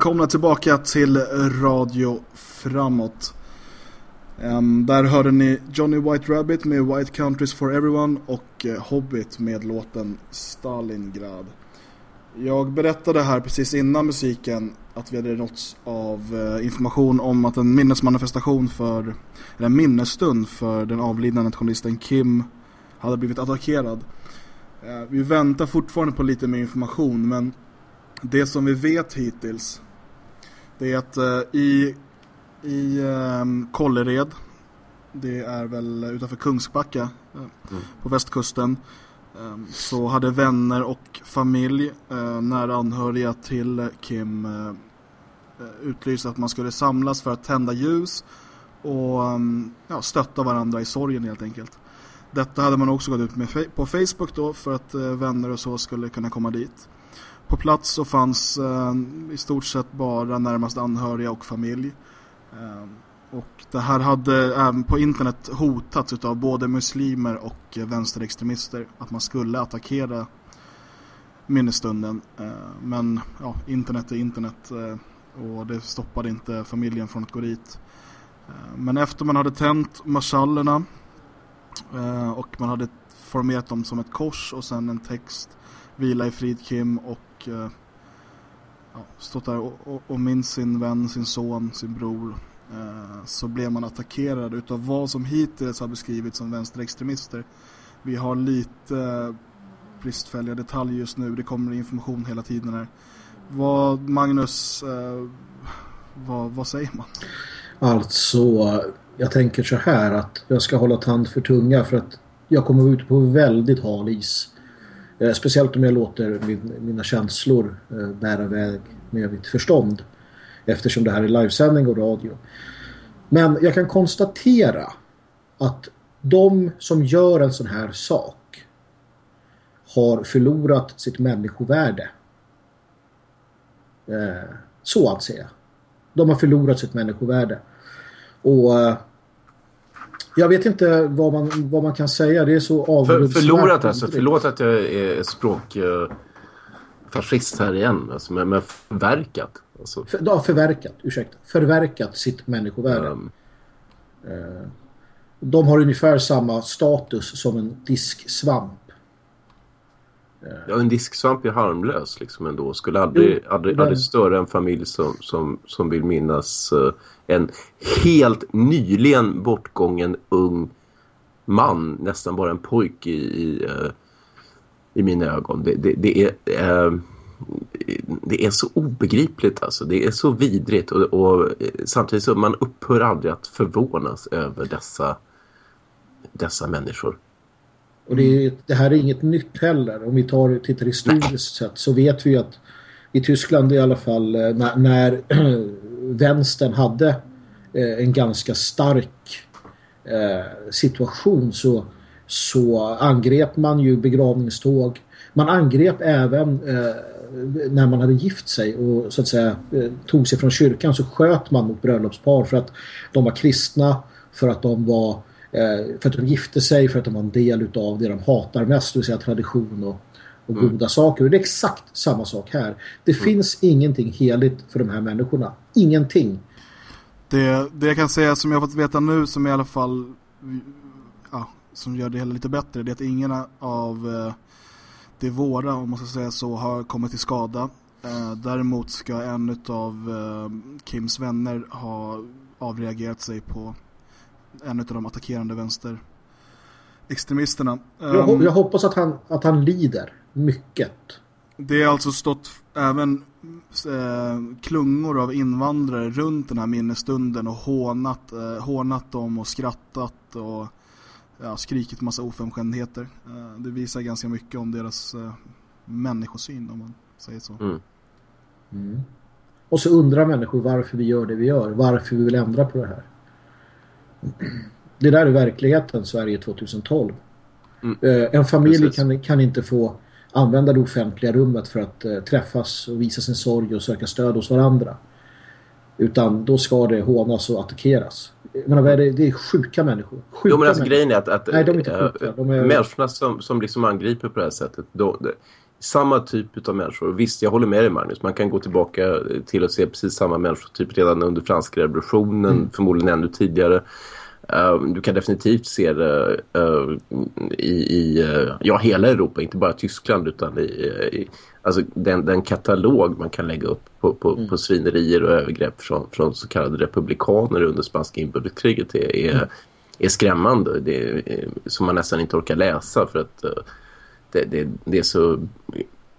Välkomna tillbaka till Radio Framåt. Um, där hörde ni Johnny White Rabbit med White Countries for Everyone och eh, Hobbit med låten Stalingrad. Jag berättade här precis innan musiken att vi hade nåtts av uh, information om att en minnesmanifestation för, eller en minnesstund för den avlidna nationalisten Kim hade blivit attackerad. Eh, vi väntar fortfarande på lite mer information men det som vi vet hittills det är att uh, i, i um, Kållered det är väl utanför Kungsbacka uh, mm. på västkusten um, så hade vänner och familj uh, nära anhöriga till Kim utlyst att man skulle samlas för att tända ljus och um, ja, stötta varandra i sorgen helt enkelt. Detta hade man också gått ut med på Facebook då för att eh, vänner och så skulle kunna komma dit. På plats så fanns eh, i stort sett bara närmast anhöriga och familj. Eh, och det här hade även på internet hotats av både muslimer och vänsterextremister att man skulle attackera minnesstunden. Eh, men ja, internet är internet eh, och det stoppade inte familjen från att gå dit. Eh, men efter man hade tänt marschallerna och man hade formerat dem som ett kors och sen en text Vila i frid Kim och uh, ja, stått där och, och, och minns sin vän, sin son, sin bror eh, så blev man attackerad utav vad som hittills har beskrivits som vänsterextremister. Vi har lite bristfälliga detaljer just nu. Det kommer information hela tiden här. Vad, Magnus, eh, vad, vad säger man? Alltså, jag tänker så här att jag ska hålla tand för tunga för att jag kommer ut på väldigt hal is. Eh, speciellt om jag låter min, mina känslor eh, bära väg med mitt förstånd. Eftersom det här är livesändning och radio. Men jag kan konstatera att de som gör en sån här sak har förlorat sitt människovärde. Eh, så anser jag. De har förlorat sitt människovärde. Och eh, jag vet inte vad man, vad man kan säga. Det är så avgrundsvärt. För, förlorat alltså. Förlåt att jag är språkfascist uh, här igen. Alltså, men, men förverkat. Alltså. För, ja, förverkat. Ursäkta. Förverkat sitt människovärde. Um. Uh, de har ungefär samma status som en disksvamp. Ja, en disksvamp är harmlös liksom ändå. Skulle aldrig, jo, aldrig, aldrig störa en familj som, som, som vill minnas uh, en helt nyligen bortgången ung man, nästan bara en pojk i, i, uh, i mina ögon. Det, det, det är... Uh, det är så obegripligt alltså. Det är så vidrigt och, och samtidigt så man upphör aldrig att förvånas över dessa, dessa människor. Och det, det, här är inget nytt heller. Om vi tar tittar historiskt sett så vet vi att i Tyskland i alla fall eh, när, när vänstern hade eh, en ganska stark eh, situation så, så angrep man ju begravningståg. Man angrep även när man hade gift sig och så att säga tog sig från kyrkan så sköt man mot bröllopspar för att de var kristna, för att de var för att de gifte sig, för att de var en del av det de hatar mest, det vill säga tradition och, och mm. goda saker. Och det är exakt samma sak här. Det mm. finns ingenting heligt för de här människorna. Ingenting. Det, det jag kan säga som jag har fått veta nu som i alla fall ja, som gör det hela lite bättre. Det är att ingen av uh, det våra, om man ska säga så, har kommit till skada. Uh, däremot ska en av Kims vänner ha avreagerat sig på en av de attackerande vänster extremisterna. Jag, um, jag, hoppas att han, att han lider mycket. Det har alltså stått även eh, klungor av invandrare runt den här minnesstunden och hånat, eh, hånat dem och skrattat och ja, skrikit massa oförskämdheter. Eh, det visar ganska mycket om deras eh, människosyn om man säger så. Mm. Mm. Och så undrar människor varför vi gör det vi gör. Varför vi vill ändra på det här. Det där är verkligheten Sverige 2012. Mm. Eh, en familj kan, kan inte få använda det offentliga rummet för att eh, träffas och visa sin sorg och söka stöd hos varandra. Utan då ska det hånas och attackeras. Men vad är det? det är sjuka människor. Sjuka jo, men alltså människor. grejen är att, att Nej, de är inte sjuka. De är... människorna som, som liksom angriper på det här sättet, då, samma typ av människor. Visst, jag håller med dig Magnus. Man kan gå tillbaka till att se precis samma människor typ redan under franska revolutionen, mm. förmodligen ännu tidigare. Uh, du kan definitivt se det uh, i, i uh, ja, hela Europa, inte bara Tyskland utan i, i alltså den, den, katalog man kan lägga upp på, på, mm. på svinerier och övergrepp från, från så kallade republikaner under spanska inbördeskriget är, är, mm. är skrämmande. Det är, som man nästan inte orkar läsa för att det, det, det, är så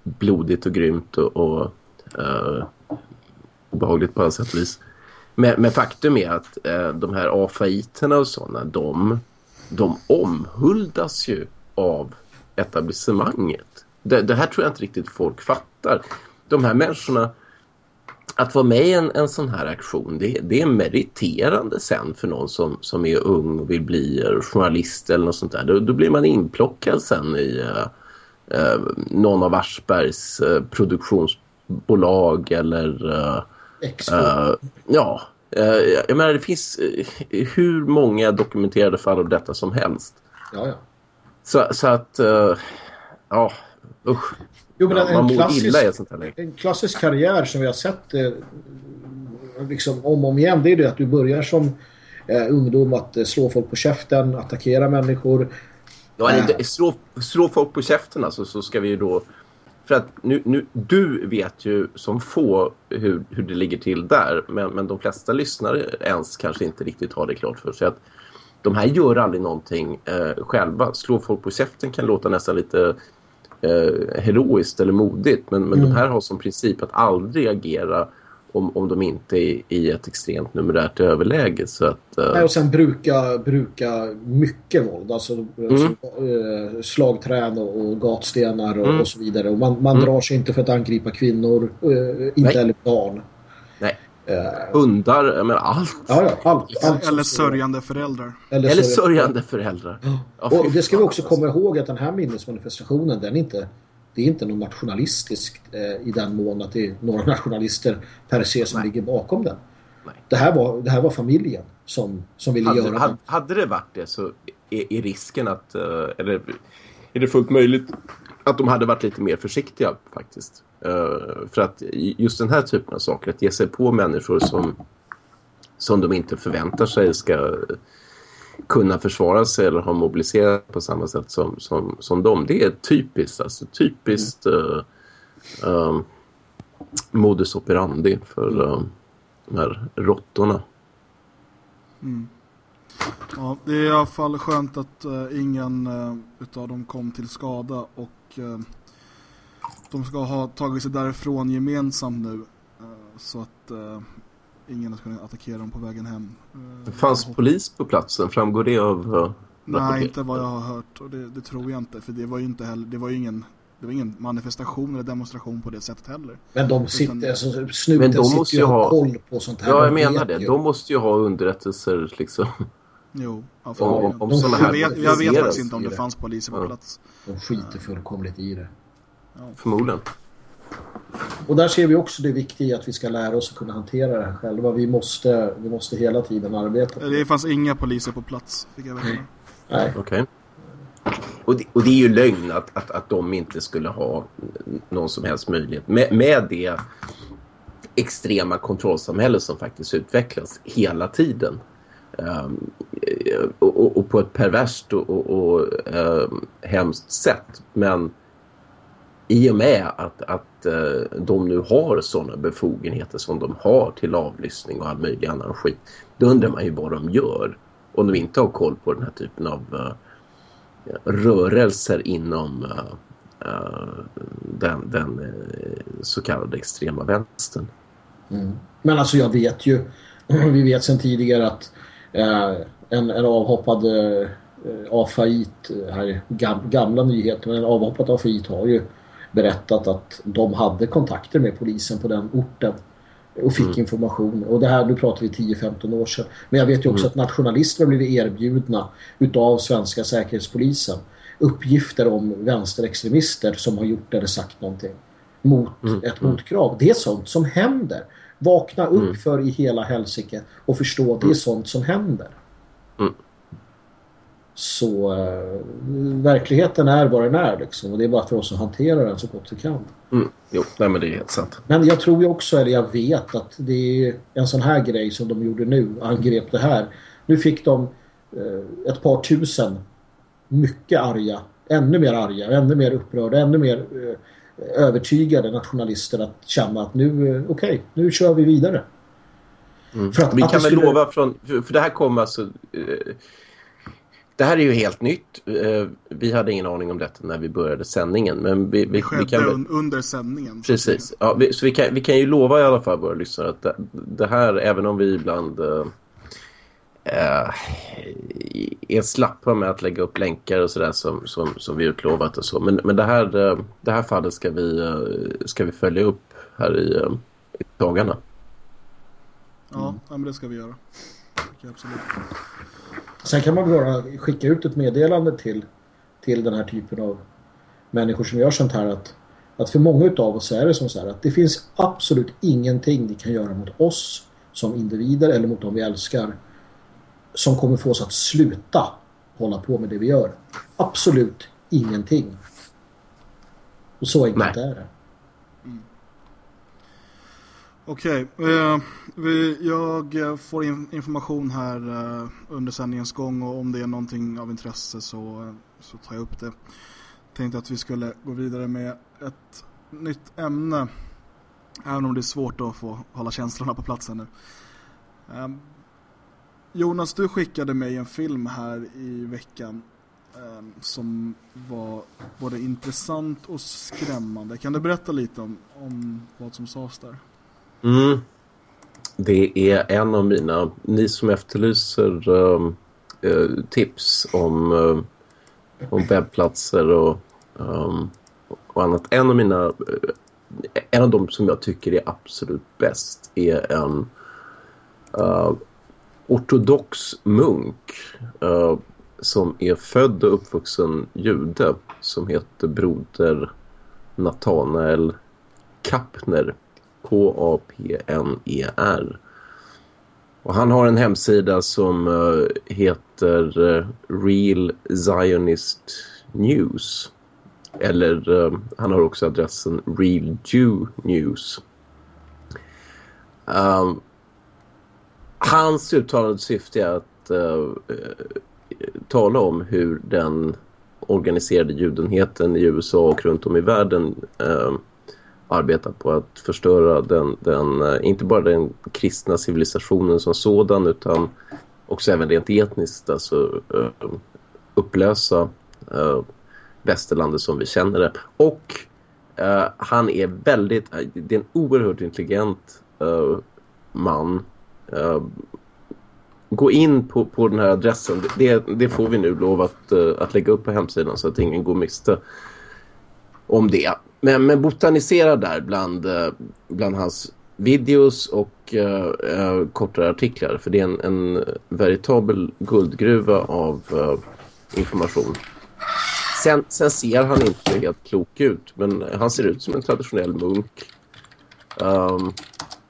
blodigt och grymt och, och eh, behagligt på alla sätt och vis. Men, men faktum är att uh, de här afaiterna och sådana, de, de omhuldas ju av etablissemanget. Det, det, här tror jag inte riktigt folk fattar. De här människorna, att vara med i en, en sån här aktion, det, det är meriterande sen för någon som, som är ung och vill bli journalist eller något sånt där. Då, då blir man inplockad sen i Uh, eh någon av Aschbergs eh, produktionsbolag eller... Eh, Uh, ja, uh, jag menar det finns uh, hur många dokumenterade fall av detta som helst. Ja, ja. Så, så att, ja, usch. Jo, men en, en, klassisk, en klassisk karriär som vi har sett liksom om och om igen, det är det att du börjar som ungdom att slå folk på käften, attackera människor. Ja, inte, slå, slå folk på käften alltså, så ska vi ju då för att nu, nu, du vet ju som få hur, hur det ligger till där. Men, men de flesta lyssnare ens kanske inte riktigt har det klart för sig. Att de här gör aldrig någonting eh, själva. Slå folk på käften kan låta nästan lite eh, heroiskt eller modigt. Men, men mm. de här har som princip att aldrig agera om, om de inte är i ett extremt numerärt överläge. Så att, uh... Nej, och sen bruka, bruka mycket våld. Alltså, mm. alltså uh, slagträn och, och gatstenar och, mm. och, så vidare. Och man, man mm. drar sig inte för att angripa kvinnor, uh, inte Nej. heller barn. Nej. Hundar, men allt. Ja, ja, allt, allt eller sörjande föräldrar. Eller, eller sörjande föräldrar. Ja, och det ska vi också komma ihåg att den här minnesmanifestationen, den är inte det är inte något nationalistiskt eh, i den mån att det är några nationalister per se som Nej. ligger bakom den. Det här, var, det här var familjen som, som ville hade, göra hade, hade det varit det så är, är risken att, eh, eller är det fullt möjligt att de hade varit lite mer försiktiga faktiskt. Uh, för att just den här typen av saker, att ge sig på människor som, som de inte förväntar sig ska kunna försvara sig eller ha mobiliserat på samma sätt som, som, som dem. Det är typiskt, alltså typiskt mm. uh, uh, modus operandi för uh, de här råttorna. Mm. Ja, det är i alla fall skönt att uh, ingen uh, utav dem kom till skada och uh, de ska ha tagit sig därifrån gemensamt nu så att ingen att kunna attackera dem på vägen hem. Det fanns polis på platsen, framgår det av uh, Nej, inte vad jag har hört och det, det, tror jag inte för det var ju inte heller, det var ju ingen det var ingen manifestation eller demonstration på det sättet heller. Men de sitter, Utan, alltså, snuten men de måste ju ha koll på sånt här. Ja, jag menar det. Ju. De måste ju ha underrättelser liksom. Jo, ja, om, om, om sådana här jag vet, jag vet faktiskt inte om det fanns poliser på ja. plats. De skiter fullkomligt i det. Ja. Förmodligen. Och där ser vi också det viktiga i att vi ska lära oss att kunna hantera det här själva. Vi måste, vi måste hela tiden arbeta. Det fanns inga poliser på plats, fick jag veta. Mm. Nej. Okej. Okay. Och det, och det är ju lögn att, att, att de inte skulle ha någon som helst möjlighet. Med, med det extrema kontrollsamhälle som faktiskt utvecklas hela tiden. Um, och, och, och, på ett perverst och, och, och äh, hemskt sätt. Men i och med att, att eh, de nu har sådana befogenheter som de har till avlyssning och all möjlig annan skit. Då undrar man ju vad de gör. Om de inte har koll på den här typen av eh, rörelser inom eh, den, den så kallade extrema vänstern. Mm. Men alltså jag vet ju, vi vet sedan tidigare att en, en avhoppad eh, AFAIT, här gamla nyheter, men en avhoppad AFAIT har ju berättat att de hade kontakter med polisen på den orten och fick mm. information. Och det här, nu pratar vi 10-15 år sedan. Men jag vet ju också mm. att nationalister har blivit erbjudna utav svenska säkerhetspolisen uppgifter om vänsterextremister som har gjort eller sagt någonting mot mm. ett mm. motkrav. Det är sånt som händer. Vakna upp mm. för i hela helsike och förstå det är mm. sånt som händer. Så äh, verkligheten är vad den är liksom. Och det är bara för oss att hantera den så gott vi kan. Mm. Jo, nej, men det är helt sant. Men jag tror ju också, eller jag vet att det är en sån här grej som de gjorde nu, angrep det här. Nu fick de eh, ett par tusen mycket arga, ännu mer arga, ännu mer upprörda, ännu mer eh, övertygade nationalister att känna att nu, eh, okej, okay, nu kör vi vidare. Mm. Att, vi kan väl skulle... lova från, för det här kommer alltså... Det här är ju helt nytt. Eh, vi hade ingen aning om detta när vi började sändningen. Men vi, vi, det skedde vi kan... under sändningen. Precis. Ja, vi, så vi kan, vi kan ju lova i alla fall våra lyssnare att det, det här, även om vi ibland eh, är slappa med att lägga upp länkar och sådär som, som, som vi utlovat och så. Men, men det, här, det här fallet ska vi, ska vi följa upp här i, i dagarna. Ja, mm. ja, men det ska vi göra. Absolut. Sen kan man bara skicka ut ett meddelande till, till den här typen av människor som gör sånt här att, att för många av oss är det som så här att det finns absolut ingenting ni kan göra mot oss som individer eller mot dem vi älskar som kommer få oss att sluta hålla på med det vi gör. Absolut ingenting. Och så enkelt Nej. är det. Okej, okay. eh, jag får in information här eh, under sändningens gång och om det är någonting av intresse så, eh, så tar jag upp det. Tänkte att vi skulle gå vidare med ett nytt ämne. Även om det är svårt att få hålla känslorna på platsen nu. Eh, Jonas, du skickade mig en film här i veckan ehm, som var både intressant och skrämmande. Kan du berätta lite om, om vad som sades där? Mm. Det är en av mina, ni som efterlyser um, uh, tips om, um, om webbplatser och, um, och annat. En av mina, uh, en av de som jag tycker är absolut bäst är en ortodox munk uh, som är född och uppvuxen jude som heter broder Nathanael Kapner K-A-P-N-E-R och han har en hemsida som uh, heter uh, Real Zionist News. Eller eh, han har också adressen Real Jew News. Um, Hans uttalade syfte är att uh, tala om hur den organiserade judenheten i USA och runt om i världen uh, arbetar på att förstöra den, den eh, inte bara den kristna civilisationen som sådan utan också även rent etniskt alltså eh, upplösa eh, västerlandet som vi känner det. Och han är väldigt, det är en oerhört intelligent man gå in på, på den här adressen. Det, det får vi nu lov att, att lägga upp på hemsidan så att ingen går miste om det. Men, men botanisera där bland, eh, bland hans videos och uh, kortare artiklar. För det är en, en veritabel guldgruva av information. Sen, sen, ser han inte helt klok ut. Men han ser ut som en traditionell munk. Um,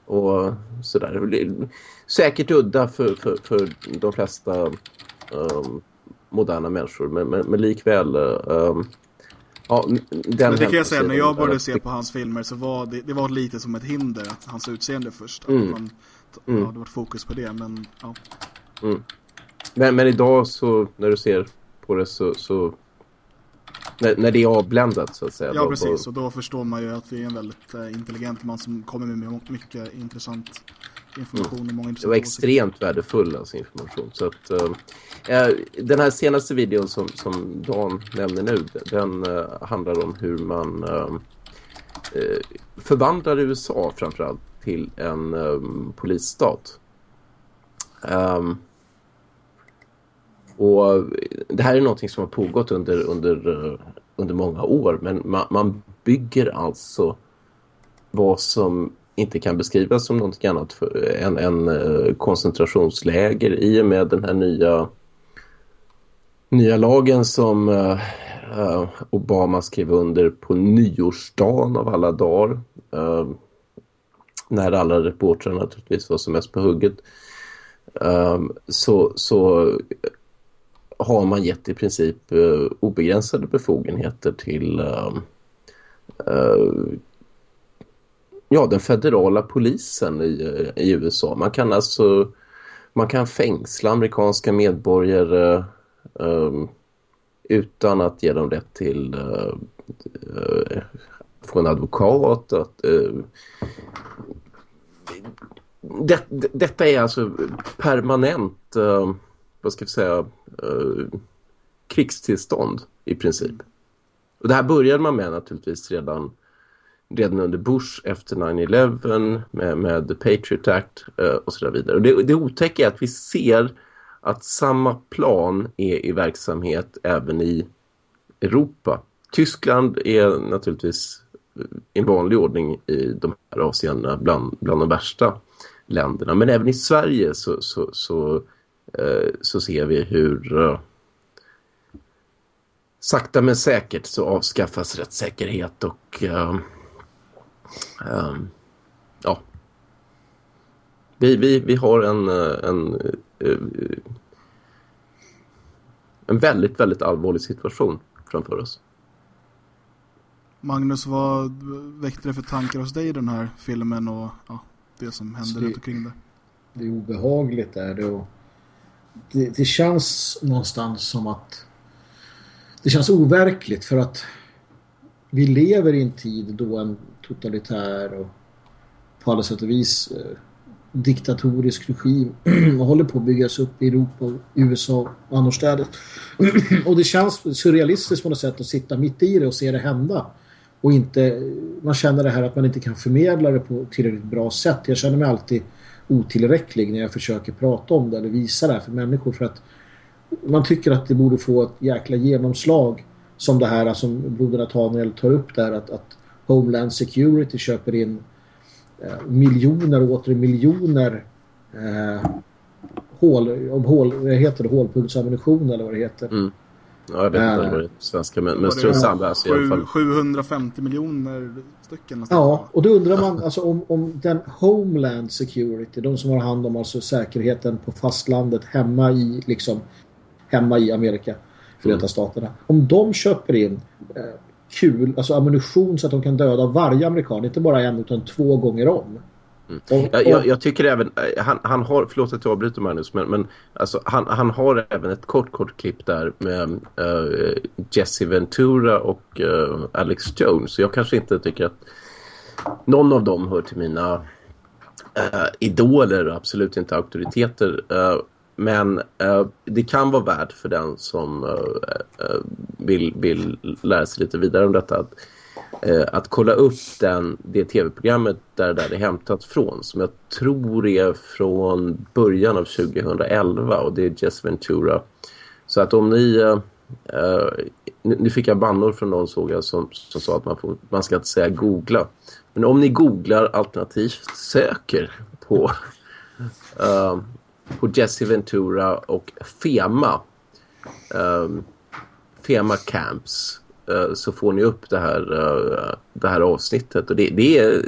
och sådär säkert udda för, för, för de flesta um, moderna människor. Men, men, men likväl... Um, ja, men det kan jag säga, när jag började se på hans filmer så var det, det var lite som ett hinder att hans utseende först. Mm. Att man, mm. Ja, det var fokus på det, men ja. Mm. men, men idag så när du ser på det så, så när, när det är avbländat så att säga. Ja, då, precis. Och då förstår man ju att vi är en väldigt eh, intelligent man som kommer med mycket intressant information och många Det var extremt värdefull alltså, information. Så att, eh, eh, den här senaste videon som, som Dan nämner nu, den eh, handlar om hur man eh, eh, förvandlar USA framförallt till en eh, polisstat. Ehm, och det här är någonting som har pågått under, under, under många år men man, man bygger alltså vad som inte kan beskrivas som någonting annat för, än en eh, koncentrationsläger i och med den här nya nya lagen som eh, eh, Obama skrev under på nyårsdagen av alla dagar. När alla reportrar naturligtvis var som mest på hugget. Så, så har man gett i princip obegränsade befogenheter till ja, den federala polisen i, i USA. Man kan alltså man kan fängsla amerikanska medborgare um, utan att ge dem rätt till uh, uh, få en advokat. Att, uh, det, det, detta är alltså permanent, uh, vad ska vi säga, uh, krigstillstånd i princip. Och det här började man med naturligtvis redan redan under Bush efter 9-11 med, med The Patriot Act eh, och så där vidare. Och det, det otäcka är att vi ser att samma plan är i verksamhet även i Europa. Tyskland är naturligtvis eh, i vanlig ordning i de här avseendena bland, bland de värsta länderna. Men även i Sverige så, så, så, eh, så ser vi hur eh, sakta men säkert så avskaffas rättssäkerhet och Um, ja. Vi, vi, vi har en, eh, en, eh, en väldigt, väldigt allvarlig situation framför oss. Magnus, vad väckte det för tankar hos dig i den här filmen och ja, det som hände runt omkring det? Det är obehagligt är det och det, det känns någonstans som att det känns overkligt för att vi lever i en tid då en totalitär och på alla sätt och vis eh, diktatorisk regim håller på att byggas upp i Europa, USA och annorstädes. och det känns surrealistiskt på något sätt att sitta mitt i det och se det hända. Och inte, man känner det här att man inte kan förmedla det på tillräckligt bra sätt. Jag känner mig alltid otillräcklig när jag försöker prata om det eller visa det här för människor för att man tycker att det borde få ett jäkla genomslag som det här som Broder Nathaniel tar upp där att, att Homeland Security köper in eh, miljoner och åter miljoner eh, hål, om hål, vad heter det, hålpunktsammunition eller vad det heter. Mm. Ja, jag vet inte Äh. vad det är svenska, men, men strunt samma alltså, i alla sju- fall. 750 miljoner stycken nästan. Ja, och då undrar man alltså om, om den Homeland Security, de som har hand om alltså säkerheten på fastlandet hemma i liksom hemma i Amerika, Förenta Mm. Staterna. Om de köper in eh, kul, alltså ammunition så att de kan döda varje amerikan, inte bara en utan två gånger om. Mm. Jag, jag, jag tycker även, eh, han, han har, förlåt att jag avbryter Magnus, men, men alltså, han, han har även ett kort, kort klipp där med eh, Jesse Ventura och eh, Alex Jones. Så jag kanske inte tycker att någon av dem hör till mina eh, idoler, absolut inte auktoriteter. Men eh, det kan vara värt för den som eh, eh, vill, vill lära sig lite vidare om detta att, eh, att kolla upp den, det tv-programmet där, där det är hämtat från som jag tror är från början av 2011 och det är Jess Ventura. Så att om ni eh, eh, nu nu fick jag bannor från någon såg jag som, som sa att man, får, man ska inte säga googla. Men om ni googlar alternativt söker på Uh, på Jesse Ventura och Fema. Um, Fema Camps. Eh, så får ni upp det här, eh, det här avsnittet. Och det, det är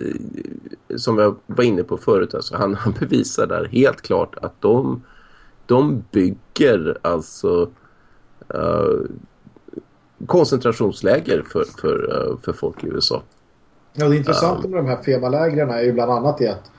som jag var inne på förut alltså, han, han bevisar där helt klart att de, de bygger alltså uh, koncentrationsläger för, för, för folk i USA. Ja, det intressanta med de här FEMA-lägren är ju bland annat det att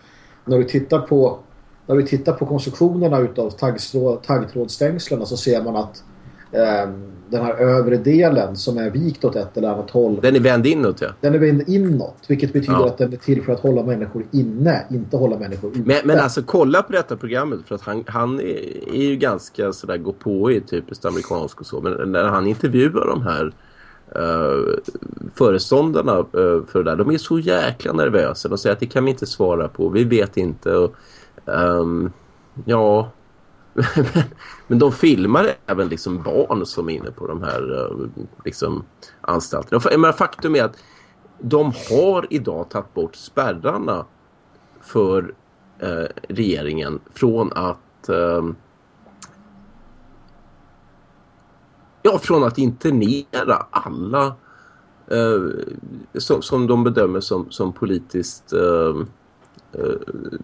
när du tittar på när vi tittar på konstruktionerna utav taggstrå- taggtrådstängslen så ser man att eh, den här övre delen som är vikt åt ett eller annat håll Den är vänd inåt ja. den är vänd inåt. Vilket betyder Ja. att den är till för att hålla människor inne, inte hålla människor ute. Men, men alltså kolla på detta programmet för att han, han är, är ju ganska sådär gå på i typiskt amerikansk och så. Men när han intervjuar de här uh, föreståndarna uh, för det där. De är så jäkla nervösa. De säger att det kan vi inte svara på. Vi vet inte. Och, Um, ja... men, de filmar även liksom barn som är inne på de här eh, liksom, anstalterna. Men faktum är att de har idag tagit bort spärrarna för eh, regeringen från att eh, ja, från att internera alla eh, som, som de bedömer som, som politiskt ehm, eh,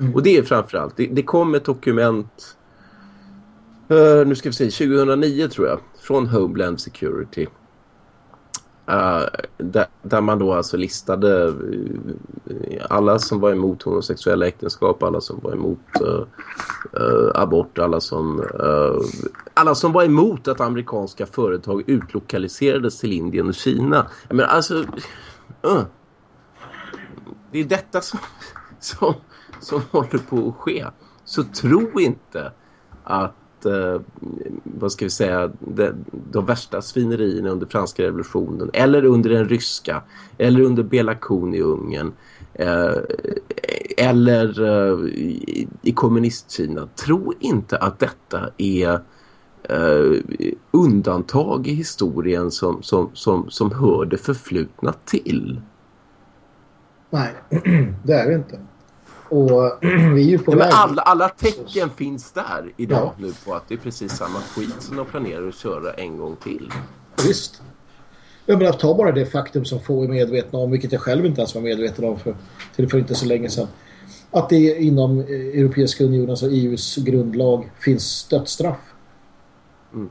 Mm. Och det är framförallt, det, det kom ett dokument uh, nu ska vi se, 2009 tror jag, från Homeland Security. Uh, där, där man då alltså listade eh, alla som var emot homosexuella äktenskap, alla som var emot uh, uh, abort, alla som, alla som var emot att amerikanska företag utlokaliserades till Indien och Kina. Jag menar, alltså, uh, det är detta som, som, som håller på att ske. Så tro inte att eh, vad ska vi säga de, de värsta svinerierna under franska revolutionen eller under den ryska eller under Belakon i Ungern eh, eller eh, i, i kommunistkina tro inte att detta är eh, undantag i historien som, som, som, som hör det förflutna till. Nej, det är det inte. Och vi är ju på Ja, men väg. alla, alla tecken finns där idag Ja. nu på att det är precis samma skit som de planerar att köra en gång till. Visst. Jag menar, ta bara det faktum som få är medvetna om, vilket jag själv inte ens var medveten om för, till för inte så länge sedan. Att det inom eh, Europeiska unionen, alltså EUs grundlag, finns dödsstraff. Mm.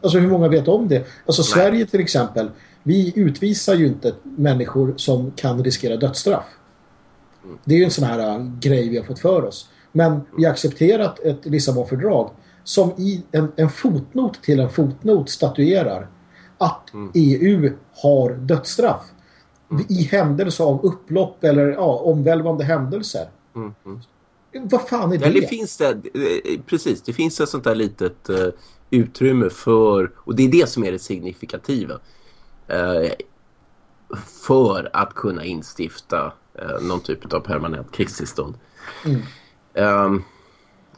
Alltså hur många vet om det? Alltså Sverige till exempel, vi utvisar ju inte människor som kan riskera dödsstraff. Mm. Det är ju en sån här äh, grej vi har fått för oss. Men vi har accepterat ett Lissabonfördrag som i en, en fotnot till en fotnot statuerar att Mm. EU har dödsstraff i händelse av upplopp eller ja, omvälvande händelser. Mm, mm. Vad fan är det? Eller finns det, precis, det finns ett sånt där litet eh, utrymme för, och det är det som är det signifikativa, eh, för att kunna instifta eh, någon typ av permanent krigstillstånd. Mm. Ehm,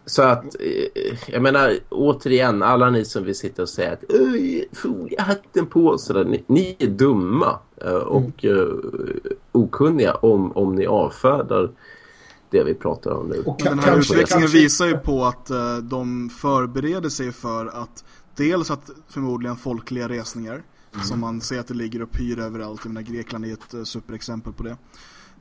så att, eh, jag menar, återigen, alla ni som vill sitta och säga att "Öj, foliehatten på, så där, ni, ni är dumma eh, och eh, okunniga om, om ni avfärdar det vi pratar om nu. Och den här kanske- utvecklingen kanske- visar ju på att eh, de förbereder sig för att dels att förmodligen folkliga resningar som man ser att det ligger och pyr överallt. Jag menar Grekland är ett uh, superexempel på det.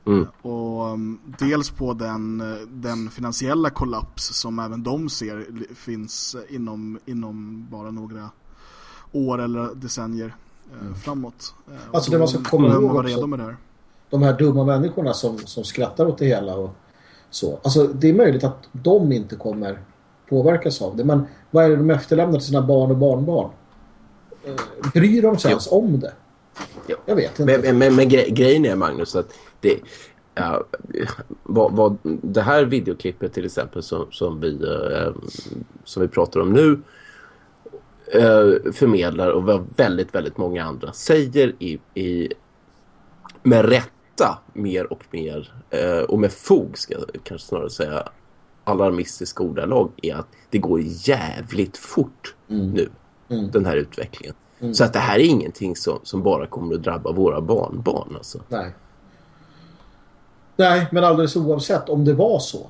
Mm. Och um, dels på den, den finansiella kollaps som även de ser finns inom, inom bara några år eller decennier eh, framåt. Eh, Alltså, det man ska komma ihåg också- redo med det här. de här dumma människorna som, som skrattar åt det hela och så. Alltså det är möjligt att de inte kommer påverkas av det. Men vad är det de efterlämnar till sina barn och barnbarn? Eh, bryr de sig ens om det? Jo. Jag vet inte. Men, men, men, men gre grejen är Magnus att det, ja, vad, vad, det här videoklippet till exempel som, som, vi, eh, som vi pratar om nu eh, förmedlar och vad väldigt, väldigt många andra säger i, i, med rätta mer och mer eh, och med fog ska jag kanske snarare säga alarmistiska ordalag är att det går jävligt fort nu Mm. den här utvecklingen. Så att det här är ingenting som, som bara kommer att drabba våra barnbarn. Alltså. Nej. Nej, men alldeles oavsett om det var så.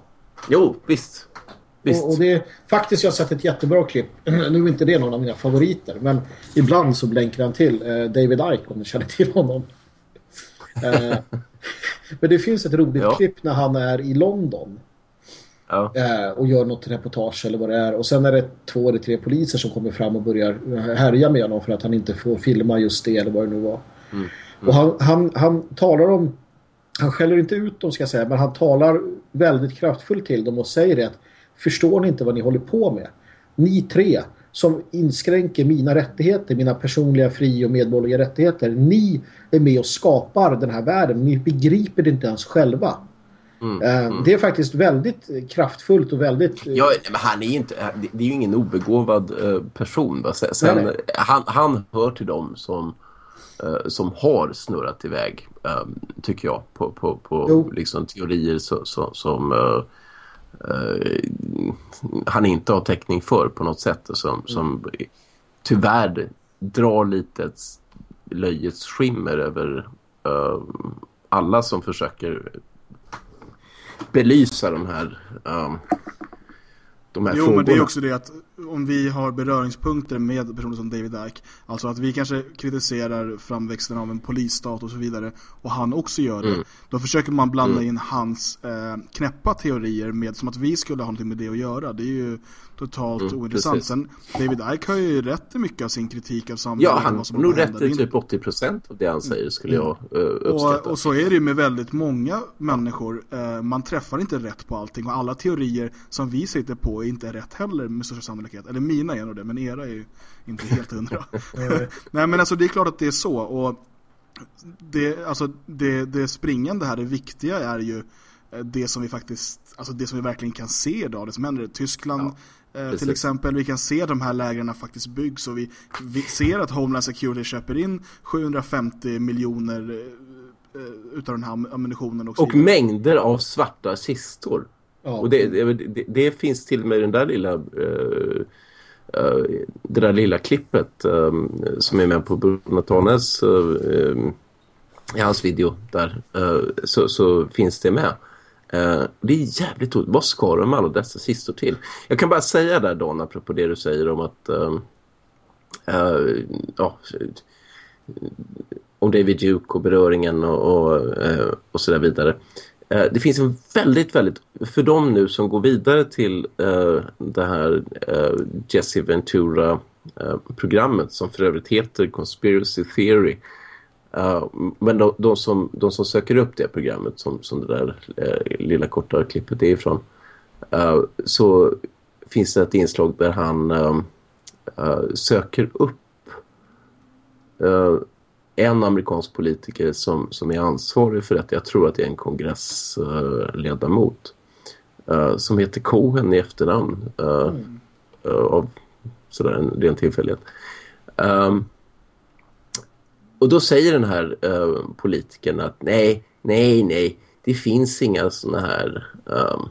Jo, visst. visst. Och, och det är, faktiskt, jag har sett ett jättebra klipp. nu är inte det någon av mina favoriter. Men ibland så blänker han till. Eh, David Icke, om ni känner till honom. Eh, men det finns ett roligt Ja. klipp när han är i London. ja. eh, och gör något reportage eller vad det är. Och sen är det två eller tre poliser som kommer fram och börjar eh, härja med honom för att han inte får filma just det eller vad det nu var. Och han, han, han talar om han skäller inte ut dem ska jag säga, men han talar väldigt kraftfullt till dem och säger det att förstår ni inte vad ni håller på med? Ni tre som inskränker mina rättigheter, mina personliga fri- och medborgerliga rättigheter. Ni är med och skapar den här världen. Ni begriper det inte ens själva. Mm, Eh, mm. Det är faktiskt väldigt kraftfullt och väldigt... eh, Ja, men han är inte, det- är ju ingen obegåvad eh, person. Sen, Nej, nej. Han, han hör till dem som, som har snurrat iväg, eh, tycker jag, på, på, på Jo. liksom, teorier så, så, som eh, eh, han inte har täckning för på något sätt. och Som, som tyvärr drar lite ett löjets skimmer över eh, alla som försöker belysa de här, um, de här Jo, frågorna. men det är också det att om vi har beröringspunkter med personer som David Icke, alltså att vi kanske kritiserar framväxten av en polisstat och så vidare, och han också gör det, Mm. då försöker man blanda Mm. in hans eh, knäppa teorier med som att vi skulle ha någonting med det att göra. Det är ju totalt Mm, ointressant. Sen, David Icke har ju rätt i mycket av sin kritik av samhället. Ja, han har nog rätt i typ 80% av det han säger skulle jag uh, uppskatta. och, och så är det ju med väldigt många människor. Eh, man träffar inte rätt på allting och alla teorier som vi sitter på är inte rätt heller med största sannolikhet. Eller mina är nog det, men era är ju inte helt hundra. Nej men alltså det är klart att det är så. Och det, alltså, det, det springande här, det viktiga är ju eh, det som vi faktiskt, alltså det som vi verkligen kan se idag, det som händer i Tyskland eh, precis. till exempel, vi kan se de här lägren faktiskt byggs och vi, vi ser att Homeland Security köper in 750 miljoner eh, eh, utav den här am- ammunitionen och Och mängder av svarta kistor. ja. Och det, det, det, det finns till och med den där lilla uh, uh, det där lilla klippet um, som är med på Bruno Tanes uh, um, i hans video där uh, så, så finns det med. Uh, det är jävligt roligt. Vad ska de med alla dessa sistor till? Jag kan bara säga där Don, apropå det du säger om att uh, uh, ja, om David Duke och beröringen och, och, eh, och så där vidare. Det finns en väldigt, väldigt, för de nu som går vidare till det här Jesse Ventura-programmet som för övrigt heter Conspiracy Theory. Eh, men de, de, som, de som söker upp det programmet som, som det där eh, lilla korta klippet är ifrån eh, så finns det ett inslag där han eh, söker upp en amerikansk politiker som, som är ansvarig för detta. Jag tror att det är en kongressledamot. Uh, som heter Cohen i efternamn. Uh, uh, av sådär en ren tillfällighet. Um, och då säger den här uh, politikern att nej, nej, nej. Det finns inga såna här um,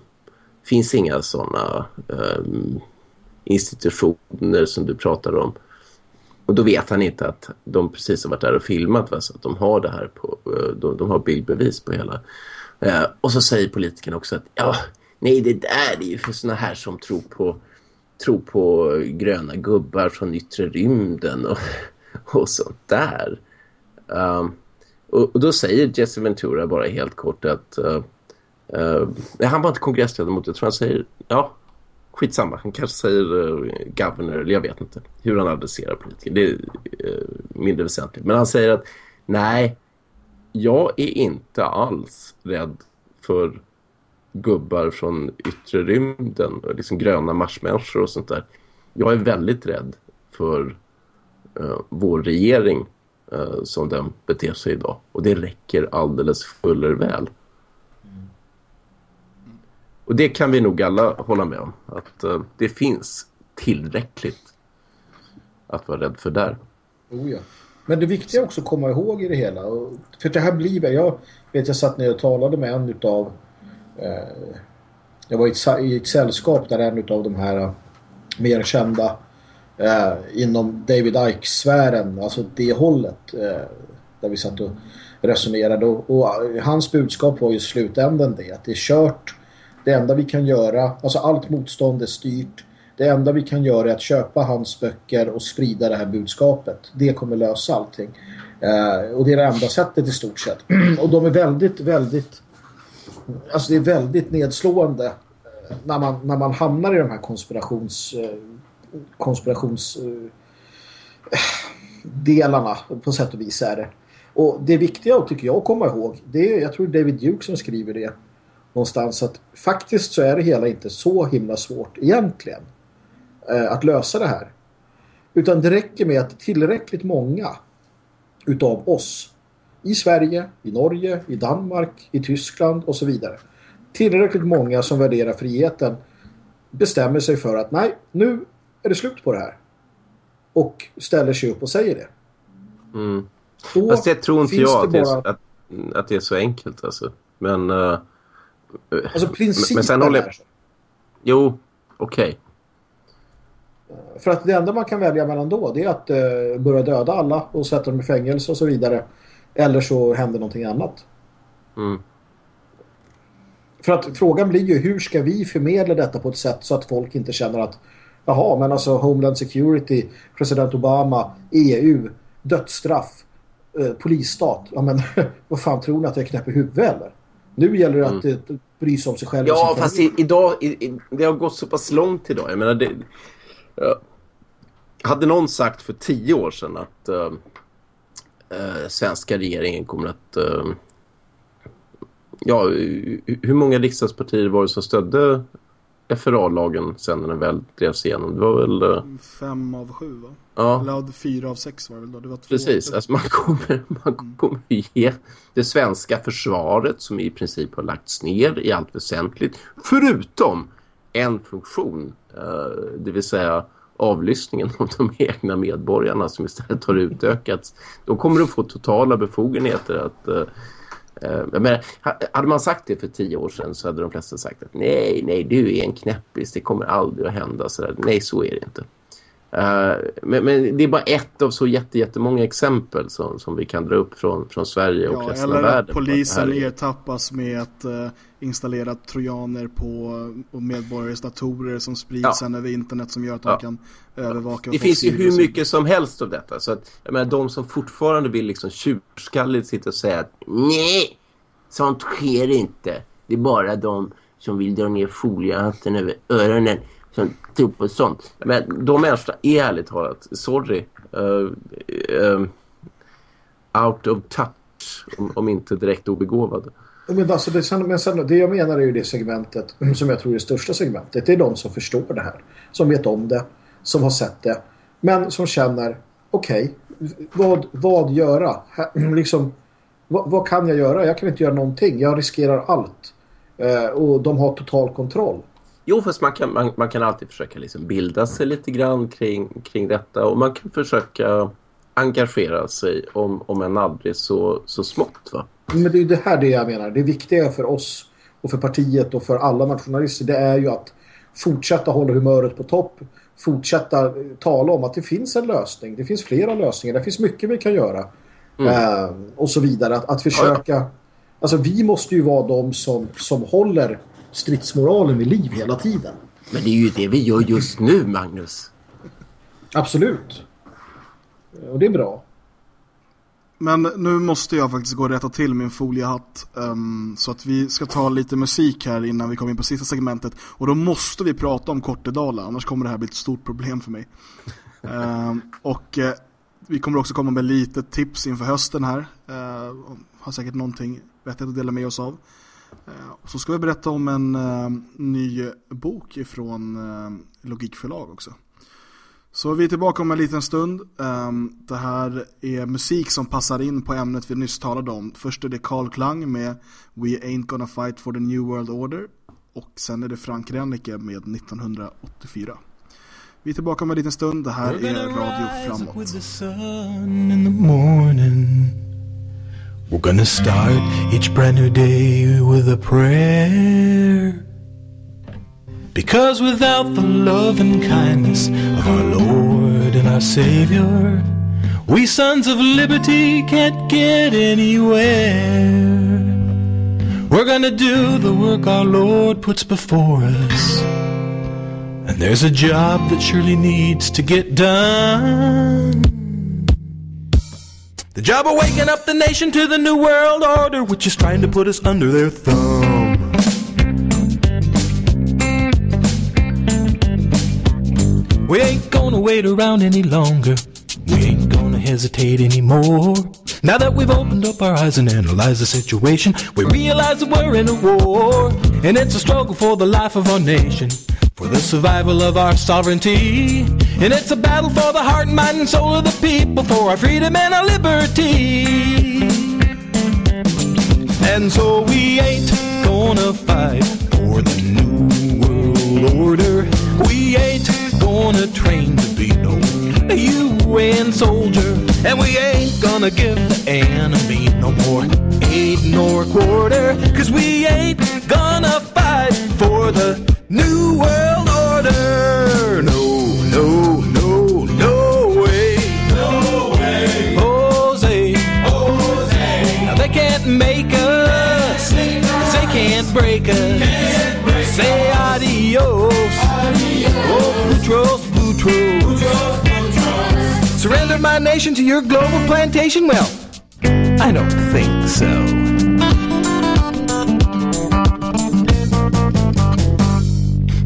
finns inga såna um, institutioner som du pratar om. Och då vet han inte att de precis har varit där och filmat va? så att de har det här på, eh, de, de har bildbevis på hela. Eh, och så säger politikern också att ja, nej det där är ju för såna här som tror på, tror på gröna gubbar från yttre rymden och, och sånt där. Um, och, och då säger Jesse Ventura bara helt kort att uh, uh, han var inte kongressledamot, jag tror han säger ja, skitsamma, han kanske säger uh, governor eller jag vet inte hur han adresserar politiker. Det är uh, mindre väsentligt. Men han säger att nej, jag är inte alls rädd för gubbar från yttre rymden och liksom gröna marsmänniskor och sånt där. Jag är väldigt rädd för uh, vår regering eh, som den beter sig idag. Och det räcker alldeles fuller väl. Och det kan vi nog alla hålla med om. Att eh, det finns tillräckligt att vara rädd för där. Oh ja. Men det viktiga är också att komma ihåg i det hela. För det här blir... Jag vet jag satt ner och talade med en utav... Eh, jag var i ett, i ett sällskap där en utav de här eh, mer kända eh, inom David Icke-sfären, alltså det hållet. Eh, där vi satt och resonerade. Och, och eh, hans budskap var ju i slutändan det. Att det är kört. Det enda vi kan göra, alltså allt motstånd är styrt. Det enda vi kan göra är att köpa hans böcker och sprida det här budskapet. Det kommer lösa allting. Eh, och det är det enda sättet i stort sett. och de är väldigt, väldigt... Alltså det är väldigt nedslående eh, när man, när man hamnar i de här konspirations... Eh, konspirationsdelarna eh, på sätt och vis är det. Och det viktiga tycker jag att komma ihåg, det är, jag tror David Duke som skriver det någonstans, att faktiskt så är det hela inte så himla svårt egentligen eh, att lösa det här. Utan det räcker med att tillräckligt många utav oss i Sverige, i Norge, i Danmark, i Tyskland och så vidare. Tillräckligt många som värderar friheten bestämmer sig för att nej, nu är det slut på det här. Och ställer sig upp och säger det. Mm. Då det tror inte jag att det, är, bara- så- att, att det är så enkelt alltså. Men... eh, Alltså principen men sen håller jag- jo, okej. För att det enda man kan välja mellan då det är att eh, börja döda alla och sätta dem i fängelse och så vidare. Eller så händer någonting annat. Mm. För att frågan blir ju hur ska vi förmedla detta på ett sätt så att folk inte känner att jaha, men alltså Homeland Security, president Obama, EU, dödsstraff, eh, polisstat. Ja men vad fan tror ni att jag knäpper huvudet eller? Nu gäller det att eh, bry sig om sig själv Ja, fast i, idag, i, det har gått så pass långt idag. Jag menar, det, ja. hade någon sagt för tio år sedan att eh, eh, svenska regeringen kommer att... eh, ja, hu- hur många riksdagspartier var det som stödde FRA-lagen sen när den väl drevs igenom? Det var väl... eh, Fem av sju va? ja. Eller fyra av sex var det väl då? Det var två. Precis, alltså man kommer, man kommer ge det svenska försvaret som i princip har lagts ner i allt väsentligt förutom en funktion, eh, det vill säga avlyssningen av de egna medborgarna som istället har utökats. De kommer att få totala befogenheter att Eh, jag menar, hade man sagt det för tio år sedan så hade de flesta sagt att nej, nej, du är en knäppis, det kommer aldrig att hända. Så där. Nej, så är det inte. Eh, men, men det är bara ett av så jätte, jättemånga exempel som, som vi kan dra upp från, från Sverige och Ja, resten av eller världen. på polisen är- ertappas med att eh, installera trojaner på och medborgares datorer som sprids Ja. sen över internet som gör att de Ja. kan övervaka. Det finns ju hur mycket som helst av detta. Så att, jag menar, de som fortfarande vill liksom tjurskalligt sitta och säga att nej, sånt sker inte. Det är bara de som vill dra ner foliehatten över öronen som tror på sånt. Men de människorna, ärligt talat, sorry. Uh, uh, out of touch, om, om inte direkt obegåvade. Men, alltså det, sen, men sen, det jag menar är ju det segmentet som jag tror är det största segmentet. Det är de som förstår det här. Som vet om det. Som har sett det. Men som känner okej, vad, vad göra? Här, liksom, vad, vad kan jag göra? Jag kan inte göra någonting. Jag riskerar allt. Eh, och de har total kontroll. Jo, fast man kan, man, man kan alltid försöka liksom bilda sig lite grann kring, kring detta och man kan försöka engagera sig om, om en aldrig så, så smått. Va? Men det är det här det jag menar. Det viktiga för oss och för partiet och för alla nationalister det är ju att fortsätta hålla humöret på topp. Fortsätta eh, tala om att det finns en lösning. Det finns flera lösningar. Det finns mycket vi kan göra. Eh, och så vidare. Att, att försöka... Alltså vi måste ju vara de som, som håller stridsmoralen vid liv hela tiden. Men det är ju det vi gör just nu, Magnus. Absolut. Och det är bra. Men nu måste jag faktiskt gå och rätta till min foliehatt. ehm, så att vi ska ta lite musik här innan vi kommer in på sista segmentet. Och då måste vi prata om Kortedala, annars kommer det här bli ett stort problem för mig. Ehm, och eh, vi kommer också komma med lite tips inför hösten här. Uh, har säkert någonting vettigt att dela med oss av. Eh, så ska vi berätta om en eh, ny bok ifrån uh, Logikförlag också. Så vi är tillbaka om en liten stund. Ehm, det här är musik som passar in på ämnet vi nyss talade om. Först är det Carl Klang med We Ain't Gonna Fight for the New World Order. Och sen är det Frank Rennicke med 1984. Vi är tillbaka om en liten stund. Det här är Radio Framåt. We're gonna start each brand new day with a prayer. Because without the love and kindness of our Lord and our Savior, we sons of liberty can't get anywhere. We're gonna do the work our Lord puts before us. And there's a job that surely needs to get done. The job of waking up the nation to the New World Order, which is trying to put us under their thumb. We ain't gonna wait around any longer. We ain't gonna hesitate anymore. Now that we've opened up our eyes and analyzed the situation, we realize that we're in a war. And it's a struggle for the life of our nation, for the survival of our sovereignty. And it's a battle for the heart, mind, and soul of the people, for our freedom and our liberty. And so we ain't gonna fight for the new world order. We ain't gonna train to be no UN soldier. And we ain't gonna give the enemy no more aid nor quarter. Cause we ain't gonna fight for the new world order. No, no, no, no way. No way. Jose. Jose. They can't make us. They can't break us. Say adios. Oh, Boutros, Boutros. Surrender my nation to your global plantation? Well, I don't think so.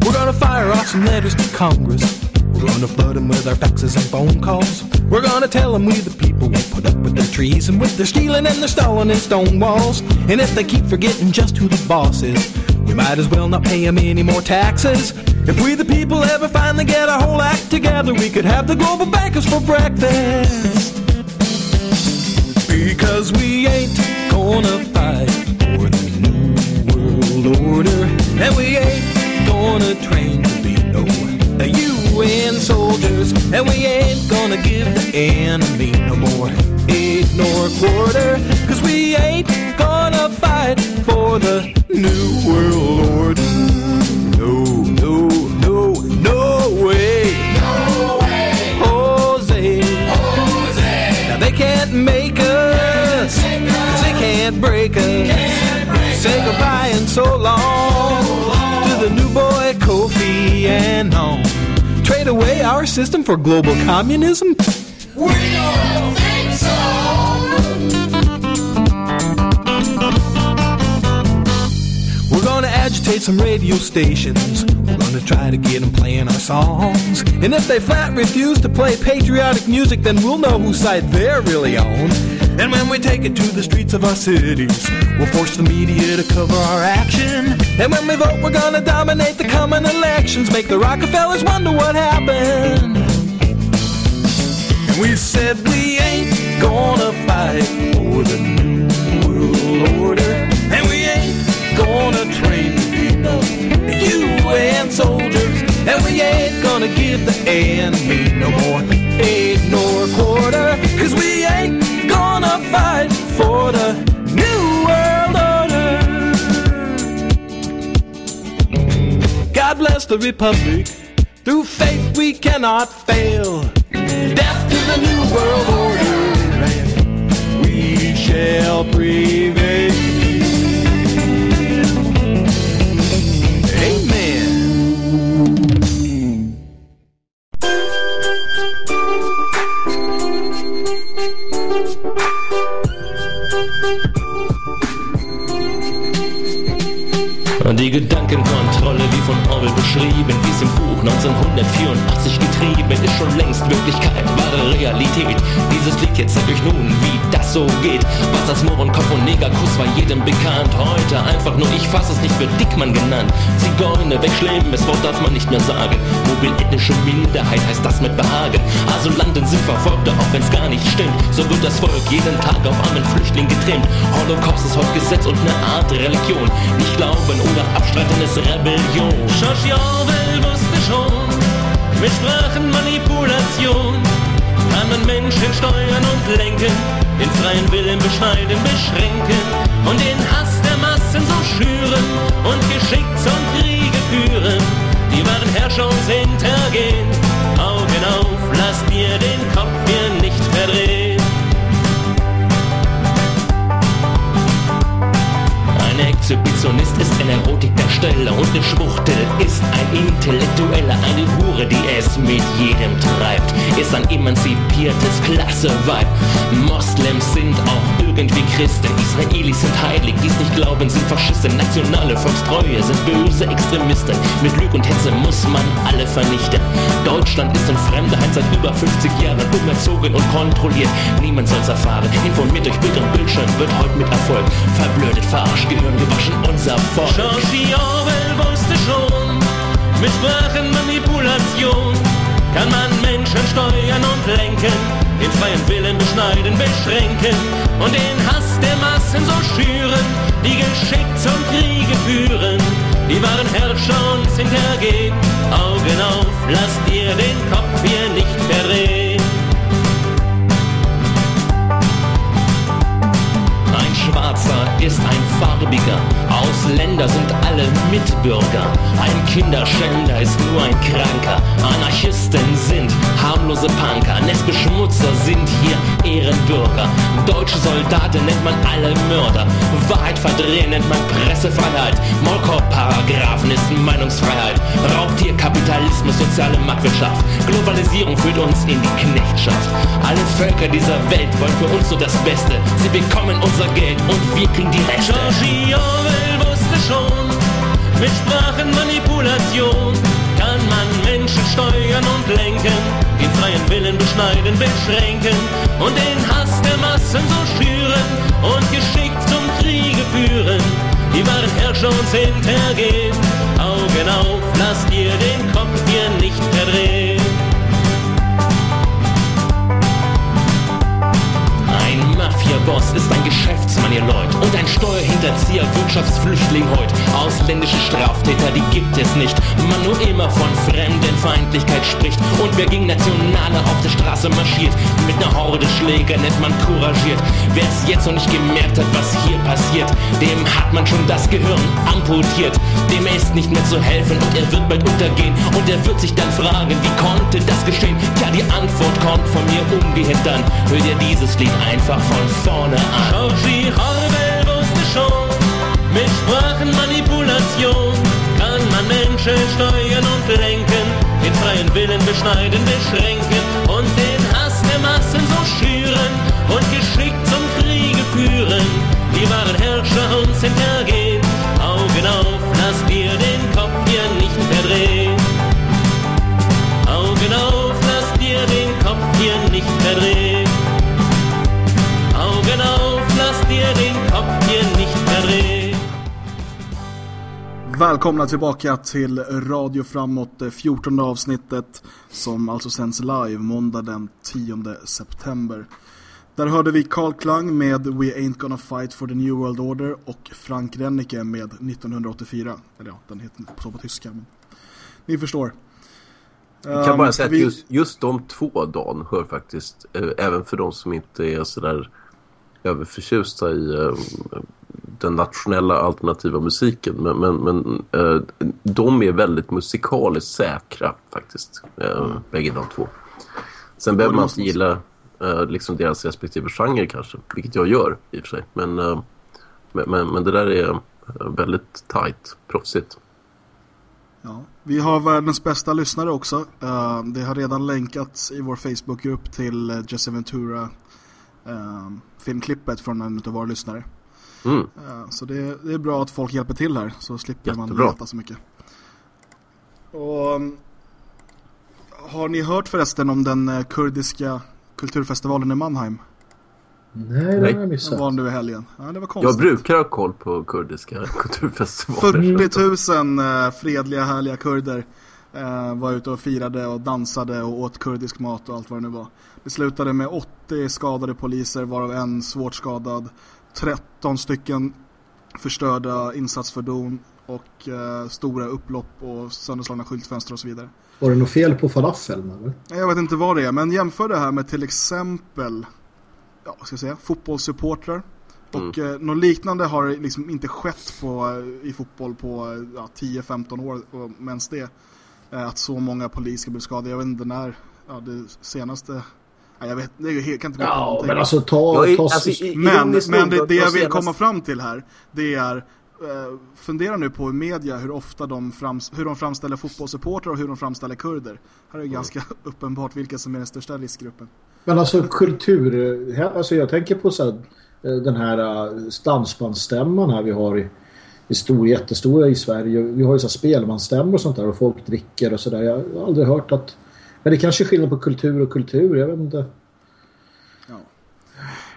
We're gonna fire off some letters to Congress. We're gonna flood them with our faxes and phone calls. We're gonna tell them we the people won't put up with their trees and with their stealing and their stalling and stone walls. And if they keep forgetting just who the boss is, we might as well not pay them any more taxes. If we the people ever finally get our whole act together, we could have the global bankers for breakfast. Because we ain't gonna fight for the new world order. And we ain't gonna train to be no UN soldiers. And we ain't gonna give the enemy no more aid nor quarter. Cause we ain't gonna fight for the new world order. Make us. They can't break us. Say goodbye and so long to the new boy Kofi Annan. Trade away our system for global communism? Some radio stations. We're gonna try to get them playing our songs. And if they flat refuse to play patriotic music, then we'll know whose side they're really on. And when we take it to the streets of our cities, we'll force the media to cover our action. And when we vote, we're gonna dominate the coming elections, make the Rockefellers wonder what happened. And we said we ain't gonna fight for the new world order. And we ain't gonna no UN soldiers. And we ain't gonna give the enemy no more aid nor quarter. Cause we ain't gonna fight for the new world order. God bless the Republic. Through faith we cannot fail. Death to the new world order. And we shall prevail. Die Gedankenkontrolle, wie von Orwell beschrieben, wie es im Buch 1984 getrieben, ist schon längst Wirklichkeit, wahre Realität. Dieses Lied jetzt zeigt euch nun, wie das so geht. Was als Mohrenkopf und Negerkuss war jedem bekannt. Heute einfach nur, ich fass es nicht, wird Dickmann genannt. Zigeuner, wegschlimmes Wort darf man nicht mehr sagen. Mobil ethnische Minderheit heißt das mit Behagen. Asylanten sind Verfolgte, auch wenn's gar nicht stimmt. So wird das Volk jeden Tag auf armen Flüchtling getrimmt. Holocaust ist heute Gesetz und eine Art Religion. Nicht glauben oder abstreiten ist Rebellion. George Orwell wusste schon, mit Sprachenmanipulation kann man Menschen steuern und lenken, den freien Willen beschneiden, beschränken und den Hass der Massen so schüren und geschickt zum Kriege führen. Die wahren Herrscher uns hintergehen. Augen auf, lasst dir den Kopf hier nicht verdrehen. Ein Exhibitionist ist ein Erotikdarsteller und eine Schwuchtel ist ein Intellektueller, eine Hure, die es mit jedem treibt, ist ein emanzipiertes Klasseweib. Moslems sind auch irgendwie Christen. Israelis sind heilig, die's nicht glauben, sind Faschisten. Nationale Volkstreue sind böse Extremisten. Mit Lüg und Hetze muss man alle vernichten. Deutschland ist in Fremdheit seit über 50 Jahren umerzogen und kontrolliert. Niemand soll's erfahren. Informiert durch Bild und Bildschirm wird heute mit Erfolg verblödet, verarscht, Gehirn gewaschen, unser Volk. George Orwell wusste schon, mit Sprachenmanipulation kann man Menschen steuern und lenken, den freien Willen beschneiden, beschränken und den Hass der Massen so schüren, die geschickt zum Kriege führen. Die wahren Herrscher uns hintergehen, Augen auf, lasst ihr den Kopf hier nicht verdrehen. Schwarzer ist ein Farbiger, Ausländer sind alle Mitbürger. Ein Kinderschänder ist nur ein Kranker, Anarchisten sind harmlose Punker, Nestbeschmutzer sind hier Ehrenbürger. Deutsche Soldaten nennt man alle Mörder, Wahrheit verdrehen nennt man Pressefreiheit, Mollkorb-Paragraphen ist Meinungsfreiheit, Raubtierkapitalismus, soziale Marktwirtschaft, Globalisierung führt uns in die Knechtschaft. Völker dieser Welt wollen für uns nur das Beste, sie bekommen unser Geld und wir kriegen die Rechte. George Orwell wusste schon, mit Sprachenmanipulation kann man Menschen steuern und lenken, den freien Willen beschneiden, beschränken und den Hass der Massen so schüren und geschickt zum Kriege führen. Die wahren Herrscher uns hintergehen, Augen auf, lasst ihr den Kopf hier nicht verdrehen. Mafia-Boss ist ein Geschäftsmann, ihr Leute. Und ein Steuerhinterzieher, Wirtschaftsflüchtling heute. Ausländische Straftäter, die gibt es nicht. Man nur immer von Fremdenfeindlichkeit spricht. Und wer gegen Nationale auf der Straße marschiert, mit einer Horde Schläger nennt man couragiert. Wer es jetzt noch nicht gemerkt hat, was hier passiert, dem hat man schon das Gehirn amputiert. Dem ist nicht mehr zu helfen und er wird bald untergehen. Und er wird sich dann fragen, wie konnte das geschehen? Tja, die Antwort kommt von mir umgehend dann. Hör dir dieses Lied einfach von vorne an. Georgie Orwell wusste schon, mit Sprachenmanipulation kann man Menschen steuern und lenken, den freien Willen beschneiden, beschränken und den Hass der Massen so schüren und geschickt zum Kriege führen. Die wahren Herrscher uns hintergehen, Augen auf, lasst ihr den Kopf hier nicht verdrehen. Augen auf, lasst ihr den Kopf hier nicht verdrehen. Ihr den Kopf hier nicht. Välkomna tillbaka till Radio Framåt, det 14 avsnittet som alltså sänds live måndag den 10 september. Där hörde vi Carl Klang med We Ain't Gonna Fight for the New World Order och Frank Rennicke med 1984. Eller ja, den heter så på tyska. Men ni förstår. Jag kan bara säga Um, vi- att just, just de två dagen hör faktiskt, eh, även för de som inte är sådär överförtjusta i eh, den nationella alternativa musiken. Men, men, men eh, de är väldigt musikaliskt säkra faktiskt, eh, bägge de två. Sen behöver man inte gilla eh, liksom deras respektive genre kanske, vilket jag gör i och för sig. Men, eh, men, men, men det där är eh, väldigt tight, proffsigt. Ja. Vi har världens bästa lyssnare också. Eh, det har redan länkats i vår Facebookgrupp till Jesse Ventura eh, filmklippet från en av våra lyssnare. Mm. Eh, så det, det är bra att folk hjälper till här så slipper man Jättebra. leta så mycket. Och, um, har ni hört förresten om den eh, kurdiska kulturfestivalen i Mannheim? Nej, det Nej. har jag missat. Den var nu i helgen. Ja, det var Jag konstigt. brukar ha koll på kurdiska kulturfestivaler. 40 000 eh, fredliga, härliga kurder eh, var ute och firade och dansade och åt kurdisk mat och allt vad det nu var. Det slutade med 80 skadade poliser, varav en svårt skadad, 13 stycken förstörda insatsfordon och eh, stora upplopp och sönderslagna skyltfönster och så vidare. Var det något fel på falafeln eller? Jag vet inte vad det är, men jämför det här med till exempel ja, vad ska jag säga, fotbollssupportrar. Och eh, något liknande har liksom inte skett på, eh, i fotboll på eh, ja, 10-15 år, och mens det. Eh, att så många poliser blir skadade. Jag vet inte när, ja, det senaste... Ja, jag vet, det är ju helt, kan inte veta Ja, någonting. men alltså ta... Jag är- ta alltså, i- Men, men det, de- det jag vill komma fram till här Det är eh, Fundera nu på i media hur ofta de, frams, hur de framställer fotbollssupportrar och hur de framställer kurder Här är det ganska uppenbart vilka som är den största riskgruppen Men alltså kultur... Alltså jag tänker på så här, eh, den här uh, dansbandsstämman här vi har i, i stor, jättestora i Sverige. Vi har ju så här spelmansstämmor och sånt där och folk dricker och sådär. Jag har aldrig hört att... Men det kanske är skillnad på kultur och kultur, jag vet inte.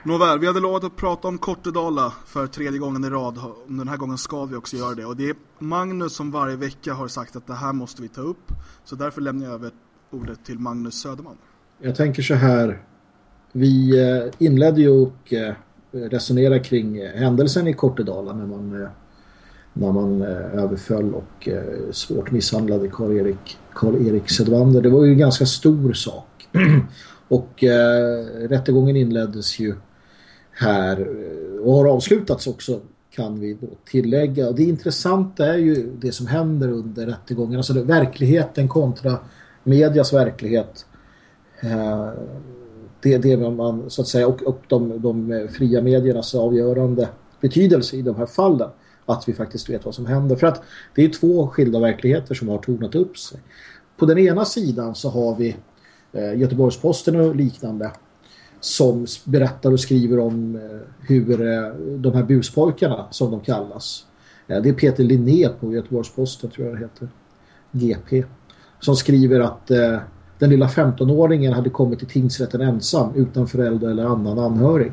Nåväl, vi hade lovat att prata om Kortedala för tredje gången i rad. Den här gången ska vi också göra det. Och det är Magnus som varje vecka har sagt att det här måste vi ta upp. Så därför lämnar jag över ordet till Magnus Söderman. Jag tänker så här. Vi eh, inledde ju och eh, resonera kring händelsen i Kortedala när man, eh, när man eh, överföll och eh, svårt misshandlade Karl-Erik Karl Erik Det var ju en ganska stor sak. och eh, rättegången inleddes ju här eh, och har avslutats också kan vi då tillägga. Och det intressanta är ju det som händer under rättegången. Alltså det, verkligheten kontra medias verklighet. Eh, det, det man så att säga och, och de, de fria mediernas avgörande betydelse i de här fallen. Att vi faktiskt vet vad som händer. För att det är två skilda verkligheter som har tornat upp sig. På den ena sidan så har vi eh, Göteborgsposten och liknande som berättar och skriver om eh, hur eh, de här buspojkarna som de kallas. Eh, det är Peter Linné på Göteborgsposten tror jag det heter. GP. Som skriver att den lilla 15-åringen hade kommit till tingsrätten ensam utan förälder eller annan anhörig.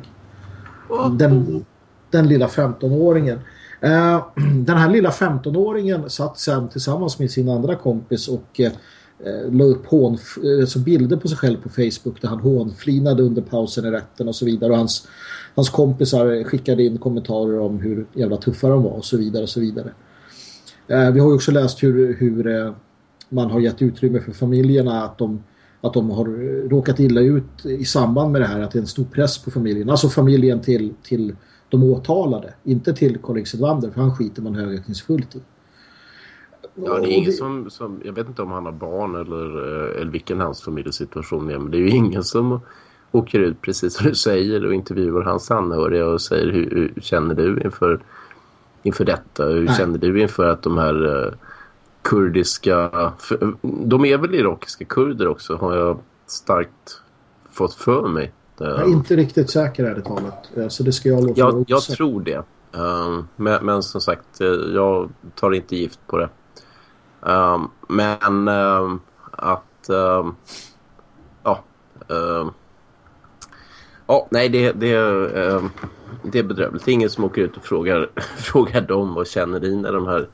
Den, den lilla 15-åringen. Eh, den här lilla 15-åringen satt sen tillsammans med sin andra kompis och eh, eh la upp hån, eh, alltså bilder på sig själv på Facebook där han hånflinade under pausen i rätten och så vidare. Och hans, hans kompisar skickade in kommentarer om hur jävla tuffa de var och så vidare och så vidare. Eh, vi har ju också läst hur, hur eh, man har gett utrymme för familjerna att de, att de har råkat illa ut i samband med det här att det är en stor press på familjen. Alltså familjen till, till de åtalade, inte till Karl Sedvander för han skiter man högaktningsfullt i. Ja, det är ingen som, som, jag vet inte om han har barn eller, eh, eller vilken hans familjesituation är. Men det är ju ingen som åker ut precis som du säger och intervjuar hans anhöriga och säger hur, hur känner du inför, inför detta? Hur Nej. känner du inför att de här uh, kurdiska, för, de är väl irakiska kurder också har jag starkt fått för mig. Jag är inte riktigt säker är det talat. Så det ska jag låta Jag, jag tror det. Um, men, men, som sagt, jag tar inte gift på det. Um, men um, att... Ja. ja, nej, det, det, det är bedrövligt. Det är ingen som åker ut och frågar, frågar dem vad känner ni när de här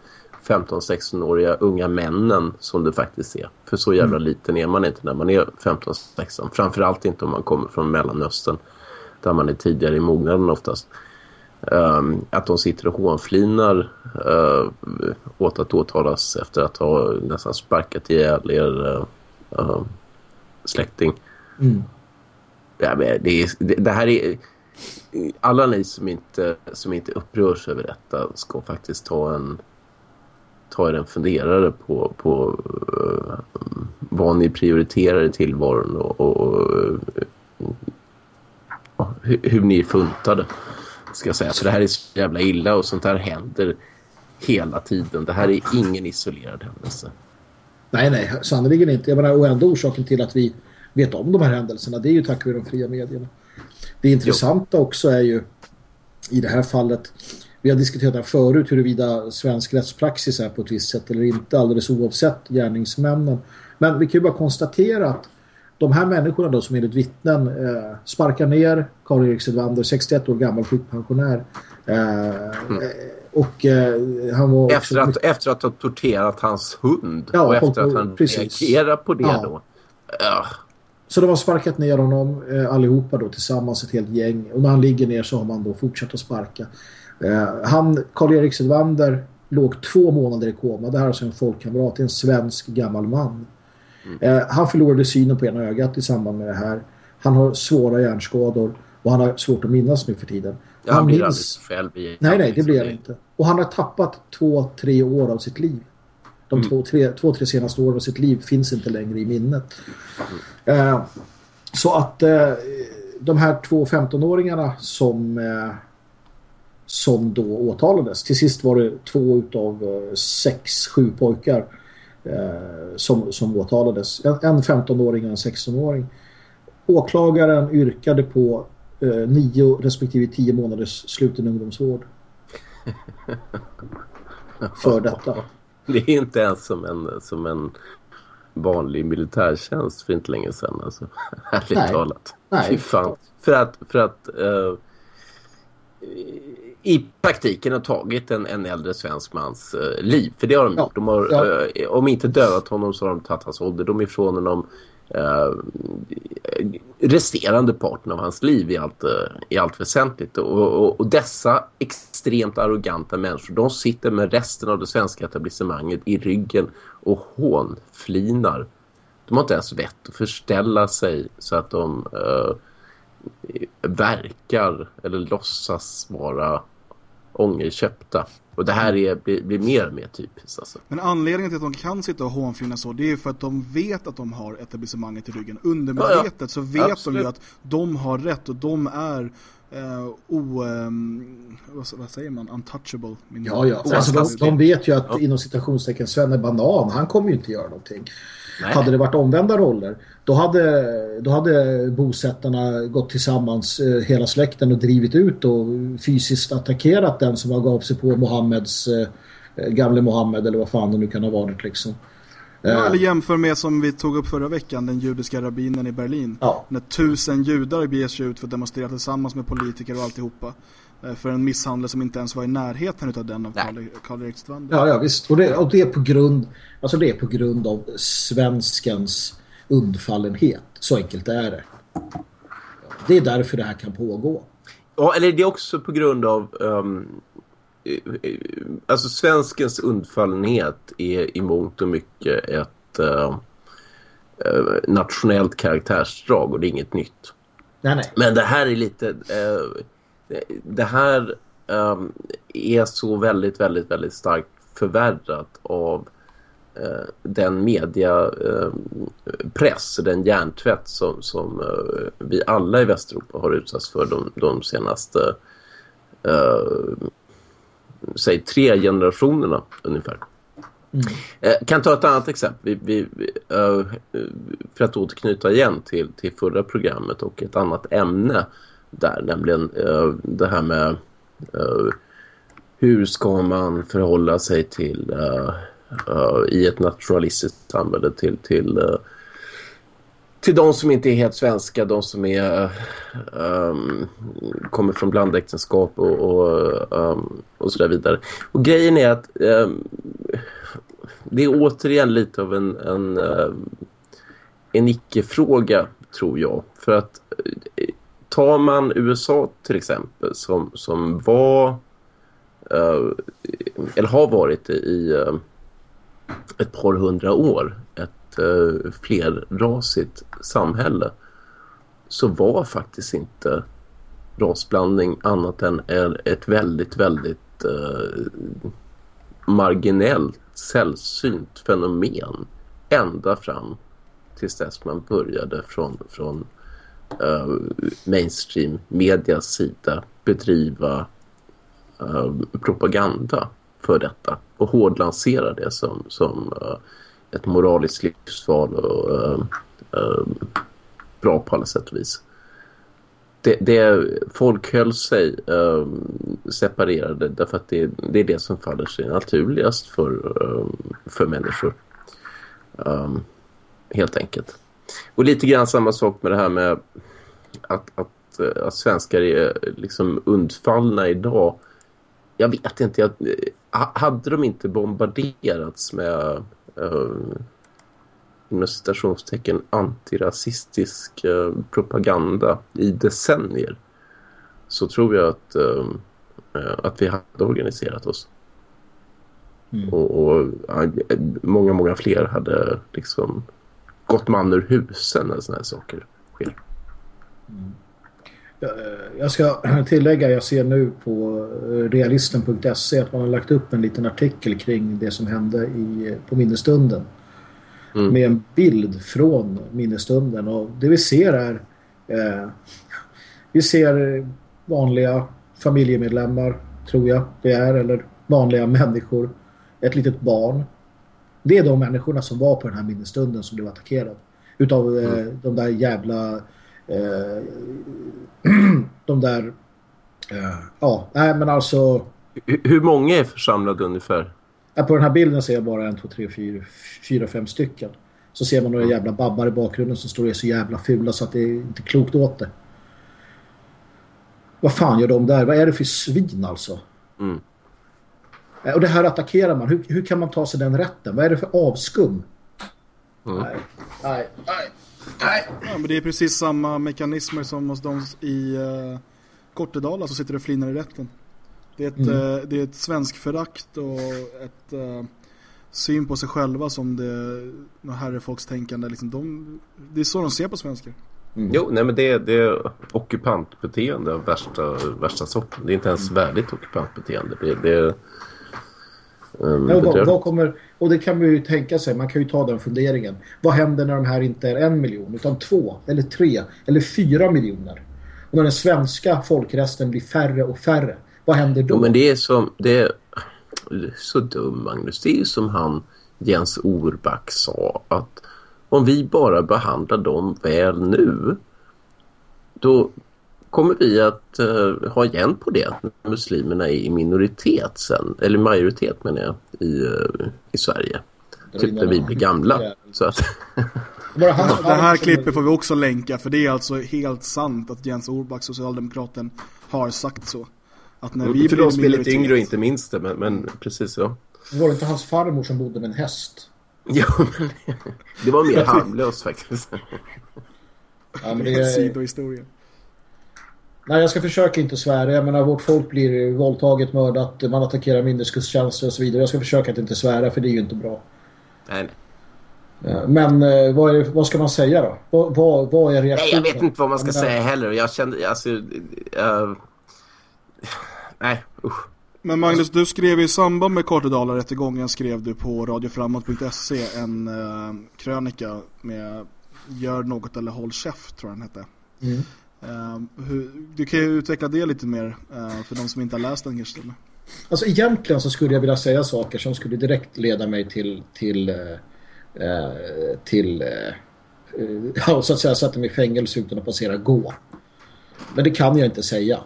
15-16-åriga unga männen som det faktiskt är. För så jävla mm. liten är man inte när man är 15-16. Framförallt inte om man kommer från Mellanöstern. Där man är tidigare i mognaden oftast. Um, att de sitter och hånflinar uh, åt att åtalas efter att ha nästan sparkat ihjäl er uh, släkting. Mm. Ja, men det, är, det, det, här är... Alla ni som inte, som inte upprörs över detta ska faktiskt ta en ta er en funderare på, på uh, vad ni prioriterar i tillvaron och, och, och hur, hur ni är funtade. Ska säga. För det här är så jävla illa och sånt här händer hela tiden. Det här är ingen isolerad händelse. Nej, nej, sannoliken inte. Jag menar, och ändå orsaken till att vi vet om de här händelserna, det är ju tack vare de fria medierna. Det intressanta jo. också är ju i det här fallet, vi har diskuterat det här förut huruvida svensk rättspraxis är på ett visst sätt eller inte, alldeles oavsett gärningsmännen. Men vi kan ju bara konstatera att de här människorna då som enligt vittnen eh, sparkar ner Karl-Erik Sedvander, 61 år gammal sjukpensionär. Eh, mm. Och eh, han var... Efter att, efter att ha torterat hans hund ja, och efter att han reagerar på det ja. då. Ja. Så de har sparkat ner honom eh, allihopa då tillsammans ett helt gäng. Och när han ligger ner så har man då fortsatt att sparka. Eh, han, Karl-Erik Sedvander, låg två månader i koma. Det här är alltså en folkkamrat, en svensk gammal man. Mm. Eh, han förlorade synen på ena ögat i samband med det här. Han har svåra hjärnskador och han har svårt att minnas nu för tiden. Ja, han blir minns... själv i Nej, nej, det blir han inte. Och han har tappat två, tre år av sitt liv. De mm. två, tre, två, tre senaste åren av sitt liv finns inte längre i minnet. Mm. Eh, så att eh, de här två 15-åringarna som, eh, som då åtalades. Till sist var det två utav eh, sex, sju pojkar eh, som, som åtalades. En, en 15-åring och en 16-åring. Åklagaren yrkade på eh, nio respektive tio månaders sluten ungdomsvård. För detta. Det är inte ens som en, som en vanlig militärtjänst för inte länge sedan. Alltså. Ärligt Nej. talat. Nej. För att, för att eh, i praktiken har tagit en, en äldre svensk mans eh, liv. För det har de Ja. gjort. De har, Ja. eh, om inte dödat honom så har de tagit hans ålderdom ifrån honom. Eh, resterande parten av hans liv i allt, eh, i allt väsentligt. Och, och, och dessa extremt arroganta människor, de sitter med resten av det svenska etablissemanget i ryggen och hånflinar. De har inte ens vett att förställa sig så att de eh, verkar eller låtsas vara ångerköpta. Och det här är, blir, blir mer och mer typiskt. Alltså. Men anledningen till att de kan sitta och hånflina så det är ju för att de vet att de har etablissemanget i ryggen. Undermedvetet så vet Absolut. de ju att de har rätt och de är eh, o... ehm, vad, vad säger man? Untouchable. Min- Ja, ja. Alltså, de, de vet ju att inom citationstecken Svenne Banan, han kommer ju inte göra någonting. Nej. Hade det varit omvända roller, då hade, då hade bosättarna gått tillsammans eh, hela släkten och drivit ut och fysiskt attackerat den som har gav sig på Mohammeds eh, gamle Mohammed eller vad fan det nu kan ha varit liksom. Ja, Eh, eller jämför med som vi tog upp förra veckan, den judiska rabbinen i Berlin. Ja. När tusen judar beger sig ut för att demonstrera tillsammans med politiker och alltihopa. eh, För en misshandel som inte ens var i närheten utav den av Karl-Erik Strand. Ja, ja visst. Och det, och det är på grund alltså det är på grund av svenskens undfallenhet. Så enkelt är det. Det är därför det här kan pågå. Ja, eller det är också på grund av... eh, alltså svenskens undfallenhet är i mångt och mycket ett eh, nationellt karaktärsdrag och det är inget nytt. Nej, nej. Men det här är lite... Eh, det här ehm, är så väldigt, väldigt, väldigt starkt förvärrat av den mediapress, den hjärntvätt som, som eh, vi alla i Västeuropa har utsatts för de, de senaste eh, säg tre generationerna ungefär. Eh, kan ta ett annat exempel. Vi, vi, eh, för att återknyta igen till, till förra programmet och ett annat ämne där, nämligen eh, det här med eh, hur ska man förhålla sig till uh, i ett nationalistiskt samhälle till, till, uh, till de som inte är helt svenska, de som är um, kommer från blandäktenskap och, och, um, och så där vidare. Och grejen är att um, det är återigen lite av en, en, eh, en icke-fråga tror jag. För att tar man USA till exempel som, som var eller har varit i ett par hundra år ett eh, flerrasigt samhälle så var faktiskt inte rasblandning annat än ett väldigt, väldigt eh, marginellt sällsynt fenomen ända fram tills dess man började från, från eh, mainstream medias sida bedriva eh, propaganda för detta och hårdlansera det som, som uh, ett moraliskt livsval och uh, uh, bra på alla sätt och vis. Det, det, folk höll sig separerade därför att det, det är det som faller sig naturligast för, för människor. Um, helt enkelt. Och lite grann samma sak med det här med att, att, att svenskar är liksom undfallna idag. Jag vet inte, jag, hade de inte bombarderats med inom citationstecken antirasistisk eh, propaganda i decennier så tror jag att, eh, eh, att vi hade organiserat oss. Och, och ja, många, många fler hade liksom gått man ur husen när sådana här saker sker. Eh, Jag ska tillägga, jag ser nu på eh, realisten.se att man har lagt upp en liten artikel kring det som hände i, på minnesstunden. Mm. Med en bild från minnesstunden. Och det vi ser är eh, vi ser vanliga familjemedlemmar tror jag det är eller vanliga människor. Ett litet barn. Det är de människorna som var på den här minnesstunden som blev attackerad. Utav eh, de där jävla eh, de där eh, ja, nej men alltså Hur, hur många är församlade ungefär? På den här bilden ser jag bara en, två, tre, fyra, fyra, fem stycken. Så ser man några jävla babbar i bakgrunden som står och är så jävla fula så att det är inte klokt åt det. Vad fan gör de där? Vad är det för svin alltså? Mm. Eh, Och det här attackerar man. Hur, hur kan man ta sig den rätten? Vad är det för avskum? Mm. Nej, nej, nej. Nej. Ja, men det är precis samma mekanismer som hos de i uh, Kortedala som sitter och flinar i rätten. Det är ett, Mm. eh, det är ett svensk förakt och ett eh, syn på sig själva som det herrefolkstänkande. Liksom de, det är så de ser på svenskar. Mm. Jo, nej men det, det är ockupantbeteende av värsta, värsta sorten. Det är inte ens värdigt ockupantbeteende. Det, det, um, vad, bedrövligt. vad kommer, och det kan man ju tänka sig, man kan ju ta den funderingen. Vad händer när de här inte är en miljon utan två eller tre eller fyra miljoner? Och när den svenska folkresten blir färre och färre, vad händer då? Ja, men det är som... Det är, så dum, Magnus. Det är ju som han Jens Orback sa att om vi bara behandlar dem väl nu då kommer vi att eh, ha igen på det att muslimerna är i minoritet sen, eller majoritet menar jag, i, eh, i Sverige. Typ när vi blir gamla. Så att, Bara han, Det här klippet får vi också länka för det är alltså helt sant att Jens Orback, socialdemokraten, har sagt så. Att när vi för blir de som är lite yngre och inte minns det, men, men precis så. Var det inte hans farmor som bodde med en häst? Jo, men det var mer harmlöst faktiskt. Ja, men det är... Sidohistoria. Nej, jag ska försöka inte svära. Jag menar, vårt folk blir våldtaget, mördat, man attackerar minnesgudstjänster och så vidare. Jag ska försöka att inte svära, för det är ju inte bra. Nej, nej. Men eh, vad, är, vad ska man säga då? Vad, vad, vad är Nej, reaktionen? jag vet inte vad man ska menar, säga heller. Jag kände, alltså... eh, nej, usch. Men Magnus, du skrev i samband med Kortedala-rättegången skrev du på radioframåt.se en eh, krönika med Gör något eller håll käft tror jag den hette. Mm. Ehm, hur, du kan ju utveckla det lite mer eh, för de som inte har läst den kanske. Alltså egentligen så skulle jag vilja säga saker som skulle direkt leda mig till till eh, eh, till ja, så att säga sätta mig i fängelse utan att passera gå. Men det kan jag inte säga.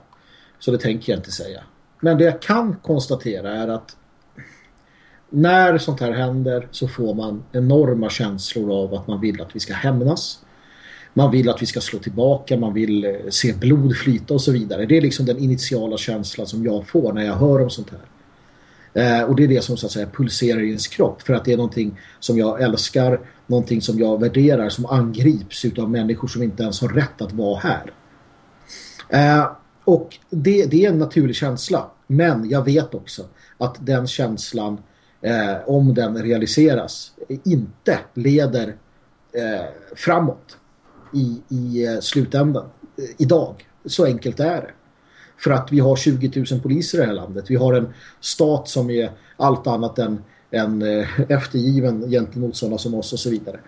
Så det tänker jag inte säga. Men det jag kan konstatera är att när sånt här händer så får man enorma känslor av att man vill att vi ska hämnas. Man vill att vi ska slå tillbaka, man vill eh, se blod flyta och så vidare. Det är liksom den initiala känslan som jag får när jag hör om sånt här. Eh, och det är det som så att säga pulserar i ens kropp för att det är någonting som jag älskar, någonting som jag värderar som angrips utav människor som inte ens har rätt att vara här. Eh, och det, det är en naturlig känsla. Men jag vet också att den känslan, eh, om den realiseras, inte leder eh, framåt i, i eh, slutändan. Eh, idag. Så enkelt är det. För att vi har 20 000 poliser i det här landet. Vi har en stat som är allt annat än, än eh, eftergiven gentemot sådana som oss och så vidare.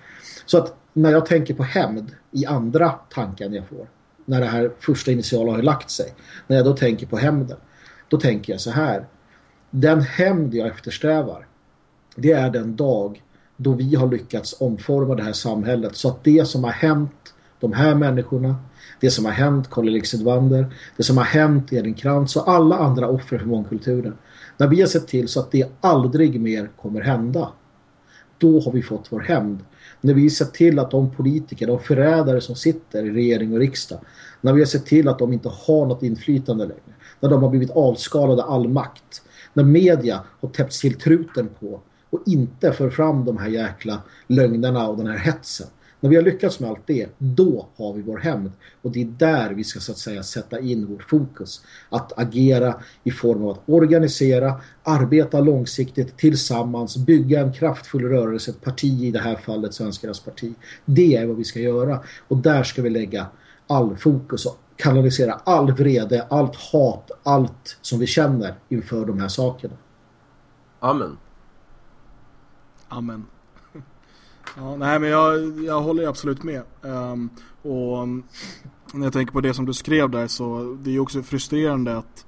Så att när jag tänker på hämnd i andra tanken jag får, när det här första initiala har lagt sig, när jag då tänker på hämnden, då tänker jag så här. Den hämnd jag eftersträvar, det är den dag då vi har lyckats omforma det här samhället så att det som har hänt de här människorna, det som har hänt Kalle Lixedwander, det som har hänt Edin Krantz och alla andra offer för mångkulturen. När vi har sett till så att det aldrig mer kommer hända, då har vi fått vår hämnd. När vi har sett till att de politiker, de förrädare som sitter i regering och riksdag, när vi har sett till att de inte har något inflytande längre, när de har blivit avskalade all makt, när media har täppt till truten på och inte för fram de här jäkla lögnerna och den här hetsen. När vi har lyckats med allt det, då har vi vår hämnd. Och det är där vi ska så att säga sätta in vårt fokus. Att agera i form av att organisera, arbeta långsiktigt tillsammans, bygga en kraftfull rörelse, ett parti i det här fallet, Svenskarnas parti. Det är vad vi ska göra. Och där ska vi lägga all fokus och kanalisera all vrede, allt hat, allt som vi känner inför de här sakerna. Amen. Amen. Ja, nej men jag, jag håller absolut med. Ehm, och när jag tänker på det som du skrev där så det är ju också frustrerande att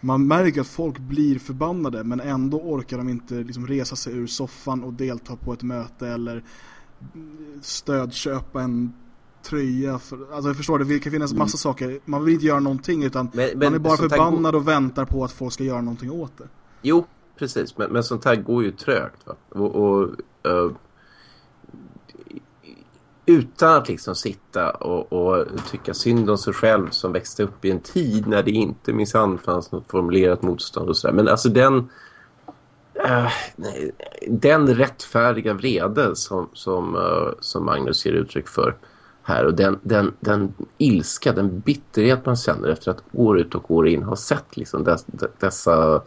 man märker att folk blir förbannade men ändå orkar de inte liksom resa sig ur soffan och delta på ett möte eller stödköpa en tröja. För, alltså jag förstår, det kan finnas massa saker. Man vill inte göra någonting utan Men- men man är bara förbannad och väntar på att folk ska göra någonting åt det. Jo, precis. Men, men sånt här går ju trögt. Va? Och, och, eh, utan att liksom sitta och, och tycka synd om sig själv som växte upp i en tid när det inte minsann fanns något formulerat motstånd och sådär. Men alltså den eh, den rättfärdiga vrede som, som, uh, som Magnus ger uttryck för här och den, den, den ilska, den bitterhet man känner efter att år ut och år in ha sett liksom dess, dessa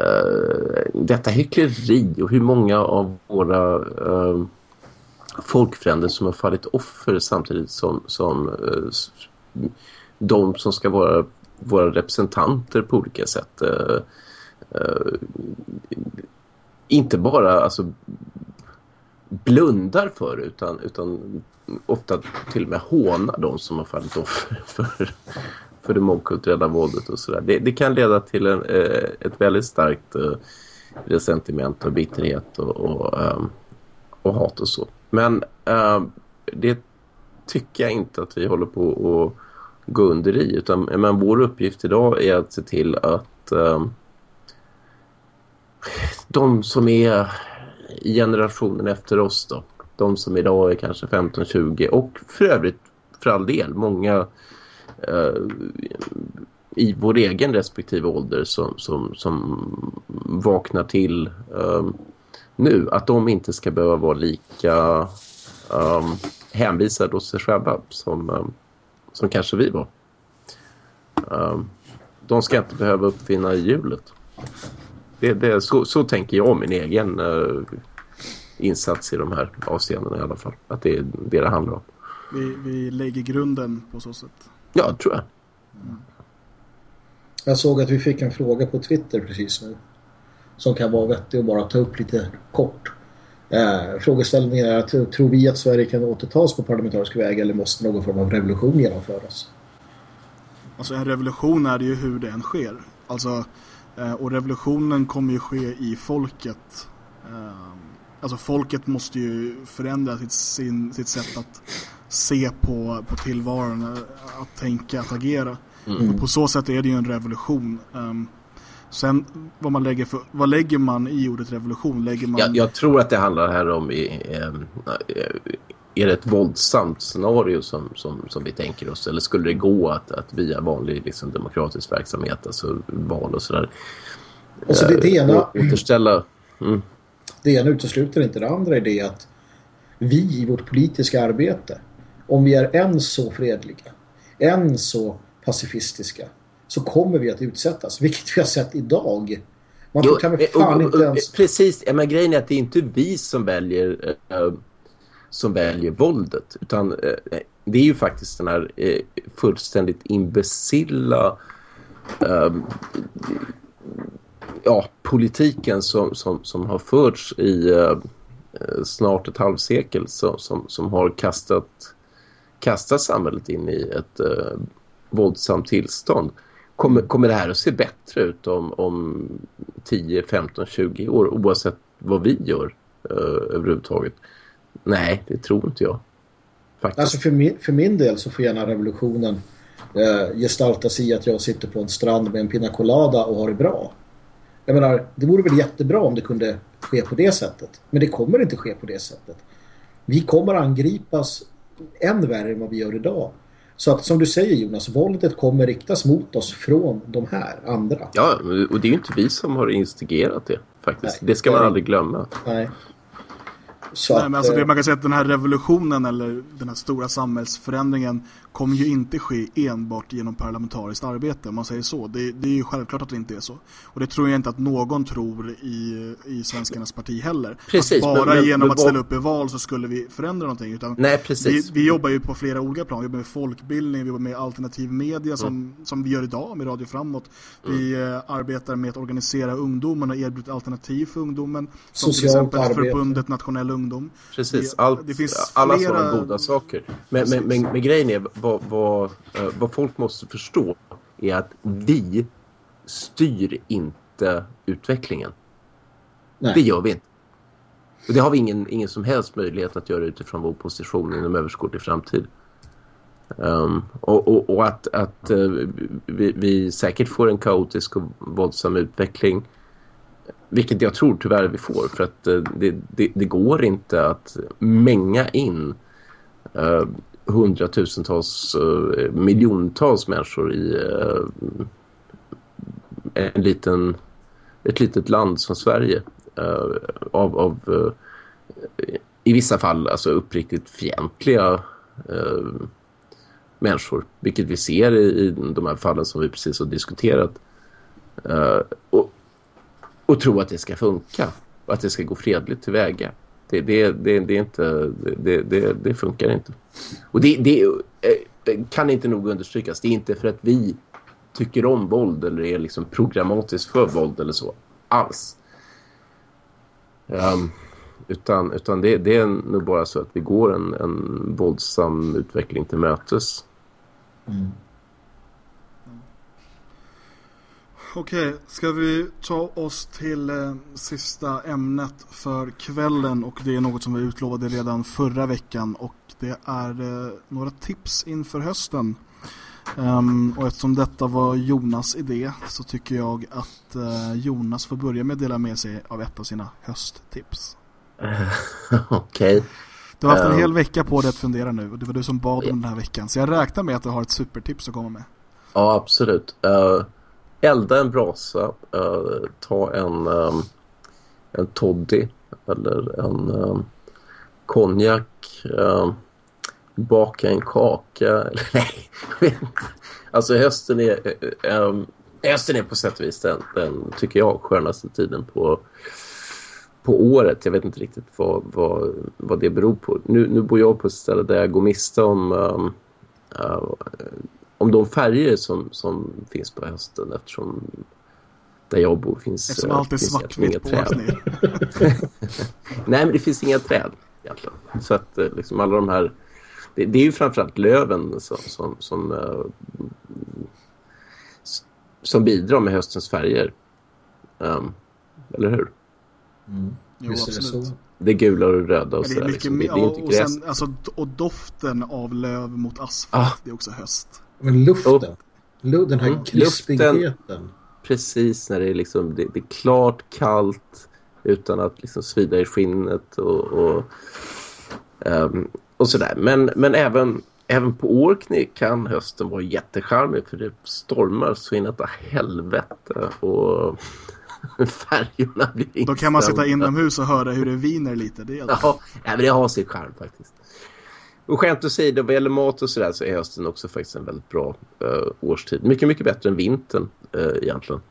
Uh, detta hyckleri och hur många av våra uh, folkfränder som har fallit offer samtidigt som, som eh, de som ska vara våra representanter på olika sätt eh, eh, inte bara alltså, blundar för utan, utan ofta till och med hånar de som har fallit offer för, för det mångkulturella våldet och sådär. Det, det kan leda till en, eh, ett väldigt starkt eh, resentiment och bitterhet och, och, eh, och hat och så. Men ehm, det tycker jag inte att vi håller på att gå under i utan men vår uppgift idag är att se till att ehm, de som är generationen efter oss då, de som idag är kanske 15-20 och för övrigt för all del många eh, i vår egen respektive ålder som, som, som vaknar till eh, nu, att de inte ska behöva vara lika um, hänvisade hos sig själva som, um, som kanske vi var. Um, de ska inte behöva uppfinna hjulet. Det, det, så, så tänker jag om min egen uh, insats i de här avseendena i alla fall. Att det är det det handlar om. Vi, vi lägger grunden på så sätt. Ja, tror jag. Jag såg att vi fick en fråga på Twitter precis nu. Som kan vara vettig och bara ta upp lite kort. Eh, frågeställningen är att tror vi att Sverige kan återtas på parlamentarisk väg eller måste någon form av revolution genomföras? Alltså en revolution är det ju hur det än sker. Alltså, eh, och revolutionen kommer ju ske i folket. Eh, Alltså folket måste ju förändra sitt, sin, sitt sätt att se på, på tillvaron, eh, att tänka, att agera. Mm. Och på så sätt är det ju en revolution. Um, sen vad, man lägger för, vad lägger man i ordet revolution? Lägger man... Jag, jag tror att det handlar här om i, eh, är det ett våldsamt scenario som, som, som vi tänker oss eller skulle det gå att, att via vanlig liksom, demokratisk verksamhet, alltså val och sådär Alltså det, det ena... å- återställa mm. Det ena utesluter inte det andra är det att vi i vårt politiska arbete, om vi är än så fredliga, än så pacifistiska, så kommer vi att utsättas. Vilket vi har sett idag. Man ta med eh, fan inte ens... Precis, ja, men grejen är att det är inte vi som väljer eh, som väljer våldet utan eh, det är ju faktiskt den här eh, fullständigt imbecilla eh, ja, politiken som, som, som har förts i eh, eh, snart ett halvsekel som, som, som har kastat, kastat samhället in i ett eh, våldsamt tillstånd. Kommer, kommer det här att se bättre ut om, om 10, 15, 20 år oavsett vad vi gör eh, överhuvudtaget? Nej, det tror inte jag. Faktiskt. Alltså för min, för min del så får gärna revolutionen eh, gestaltas i att jag sitter på en strand med en pina colada och har det bra. Jag menar, det vore väl jättebra om det kunde ske på det sättet. Men det kommer inte ske på det sättet. Vi kommer angripas än värre än vad vi gör idag. Så att som du säger Jonas, våldet kommer riktas mot oss från de här andra. Ja, och det är ju inte vi som har instigerat det faktiskt. Nej, det ska man det aldrig glömma. Nej. Så Nej, att, men alltså det, eh, man kan säga att den här revolutionen eller den här stora samhällsförändringen kommer ju inte ske enbart genom parlamentariskt arbete, om man säger så. Det, det är ju självklart att det inte är så. Och det tror jag inte att någon tror i, i svenskarnas parti heller. Precis, att bara men- genom men att ställa upp i val så skulle vi förändra någonting. Utan Nej, precis. Vi, vi jobbar ju på flera olika plan. Vi jobbar med folkbildning, vi jobbar med alternativ media som, Mm. som vi gör idag med Radio Framåt. Vi eh, arbetar med att organisera ungdomen och erbjuda alternativ för ungdomen. Som till Socialt exempel arbete. Förbundet Nationell Ungdom. Precis, Det- allt, det finns alla flera- sådana goda saker. Men, men, men, men grejen är, vad, vad, eh, vad folk måste förstå är att vi styr inte utvecklingen. Nej. Det gör vi inte. Och det har vi ingen, ingen som helst möjlighet att göra utifrån vår position inom överskådlig framtid. Um, och, och, och, att, att uh, vi, vi, säkert får en kaotisk och våldsam utveckling vilket jag tror tyvärr vi får för att uh, det, det, det, går inte att mänga in uh, hundratusentals, eh, miljontals människor i eh, en liten, ett litet land som Sverige eh, av, av i vissa fall alltså uppriktigt fientliga människor. Vilket vi ser i, i de här fallen som vi precis har diskuterat. Uh, och, och tro att det ska funka. Och att det ska gå fredligt tillväga. Det, det, det, det, är inte, det, det, det funkar inte. Och det, eh, det kan inte nog understrykas. Det är inte för att vi tycker om våld eller är liksom programmatiskt för våld eller så. Alls. Um, utan utan det, det är nog bara så att vi går en, en våldsam utveckling till mötes. Mm. Okej, ska vi ta oss till eh, sista ämnet för kvällen och det är något som vi utlovade redan förra veckan och det är eh, några tips inför hösten. Um, och eftersom detta var Jonas idé så tycker jag att uh, Jonas får börja med att dela med sig av ett av sina hösttips. Okej. Okay. Du har haft en hel vecka på dig att fundera nu och det var du som bad om den här veckan. Så jag räknar med att du har ett supertips att komma med. Ja, absolut. Uh, elda en brasa. Uh, ta en, um, en toddy eller en um, konjak. Uh, baka en kaka. Nej, alltså hösten är, um, hösten är på sätt och vis den, den tycker jag skönaste tiden på på året. Jag vet inte riktigt vad, vad, vad det beror på. Nu, nu bor jag på ett ställe där jag går miste om, um, uh, om de färger som, som finns på hösten eftersom där jag bor finns, Eftersom allt är svartvitt på träd. Nej, men det finns inga träd egentligen. Så att uh, liksom alla de här... Det, det är ju framförallt löven som, som, som, uh, som bidrar med höstens färger. Um, eller hur? Mm. Jo, absolut. Det, det gula och röda och så. Det är mycket liksom. mer, det, det och, sen, alltså, och doften av löv mot asfalt, ah. det är också höst. Men luften, och, den här mm, krispigheten. Precis, när det är, liksom, det, det, är klart, kallt, utan att liksom svida i skinnet och, och, um, och sådär. Men, men även, även på Orkney kan hösten vara jättecharmig för det stormar så inåt helvete och färgerna blir inte Då kan man sitta inomhus och höra hur det viner lite. Det ja, men det har sitt charm faktiskt. Och skämt åsido, vad gäller mat och sådär så är hösten också faktiskt en väldigt bra uh, årstid. Mycket, mycket bättre än vintern uh, egentligen.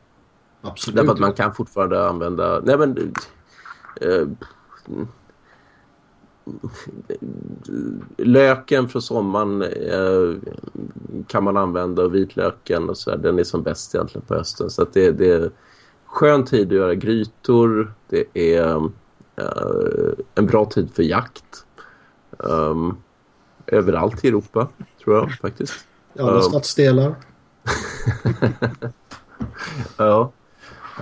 Absolut. Därför att man kan fortfarande använda... Nej men... Uh, löken från sommaren eh, kan man använda och vitlöken och så där, den är som bäst egentligen på hösten så det, det, skön tid att göra grytor. Det är uh, en bra tid för jakt. Um, överallt i Europa, tror jag faktiskt. I alla um, stadsdelar. ja.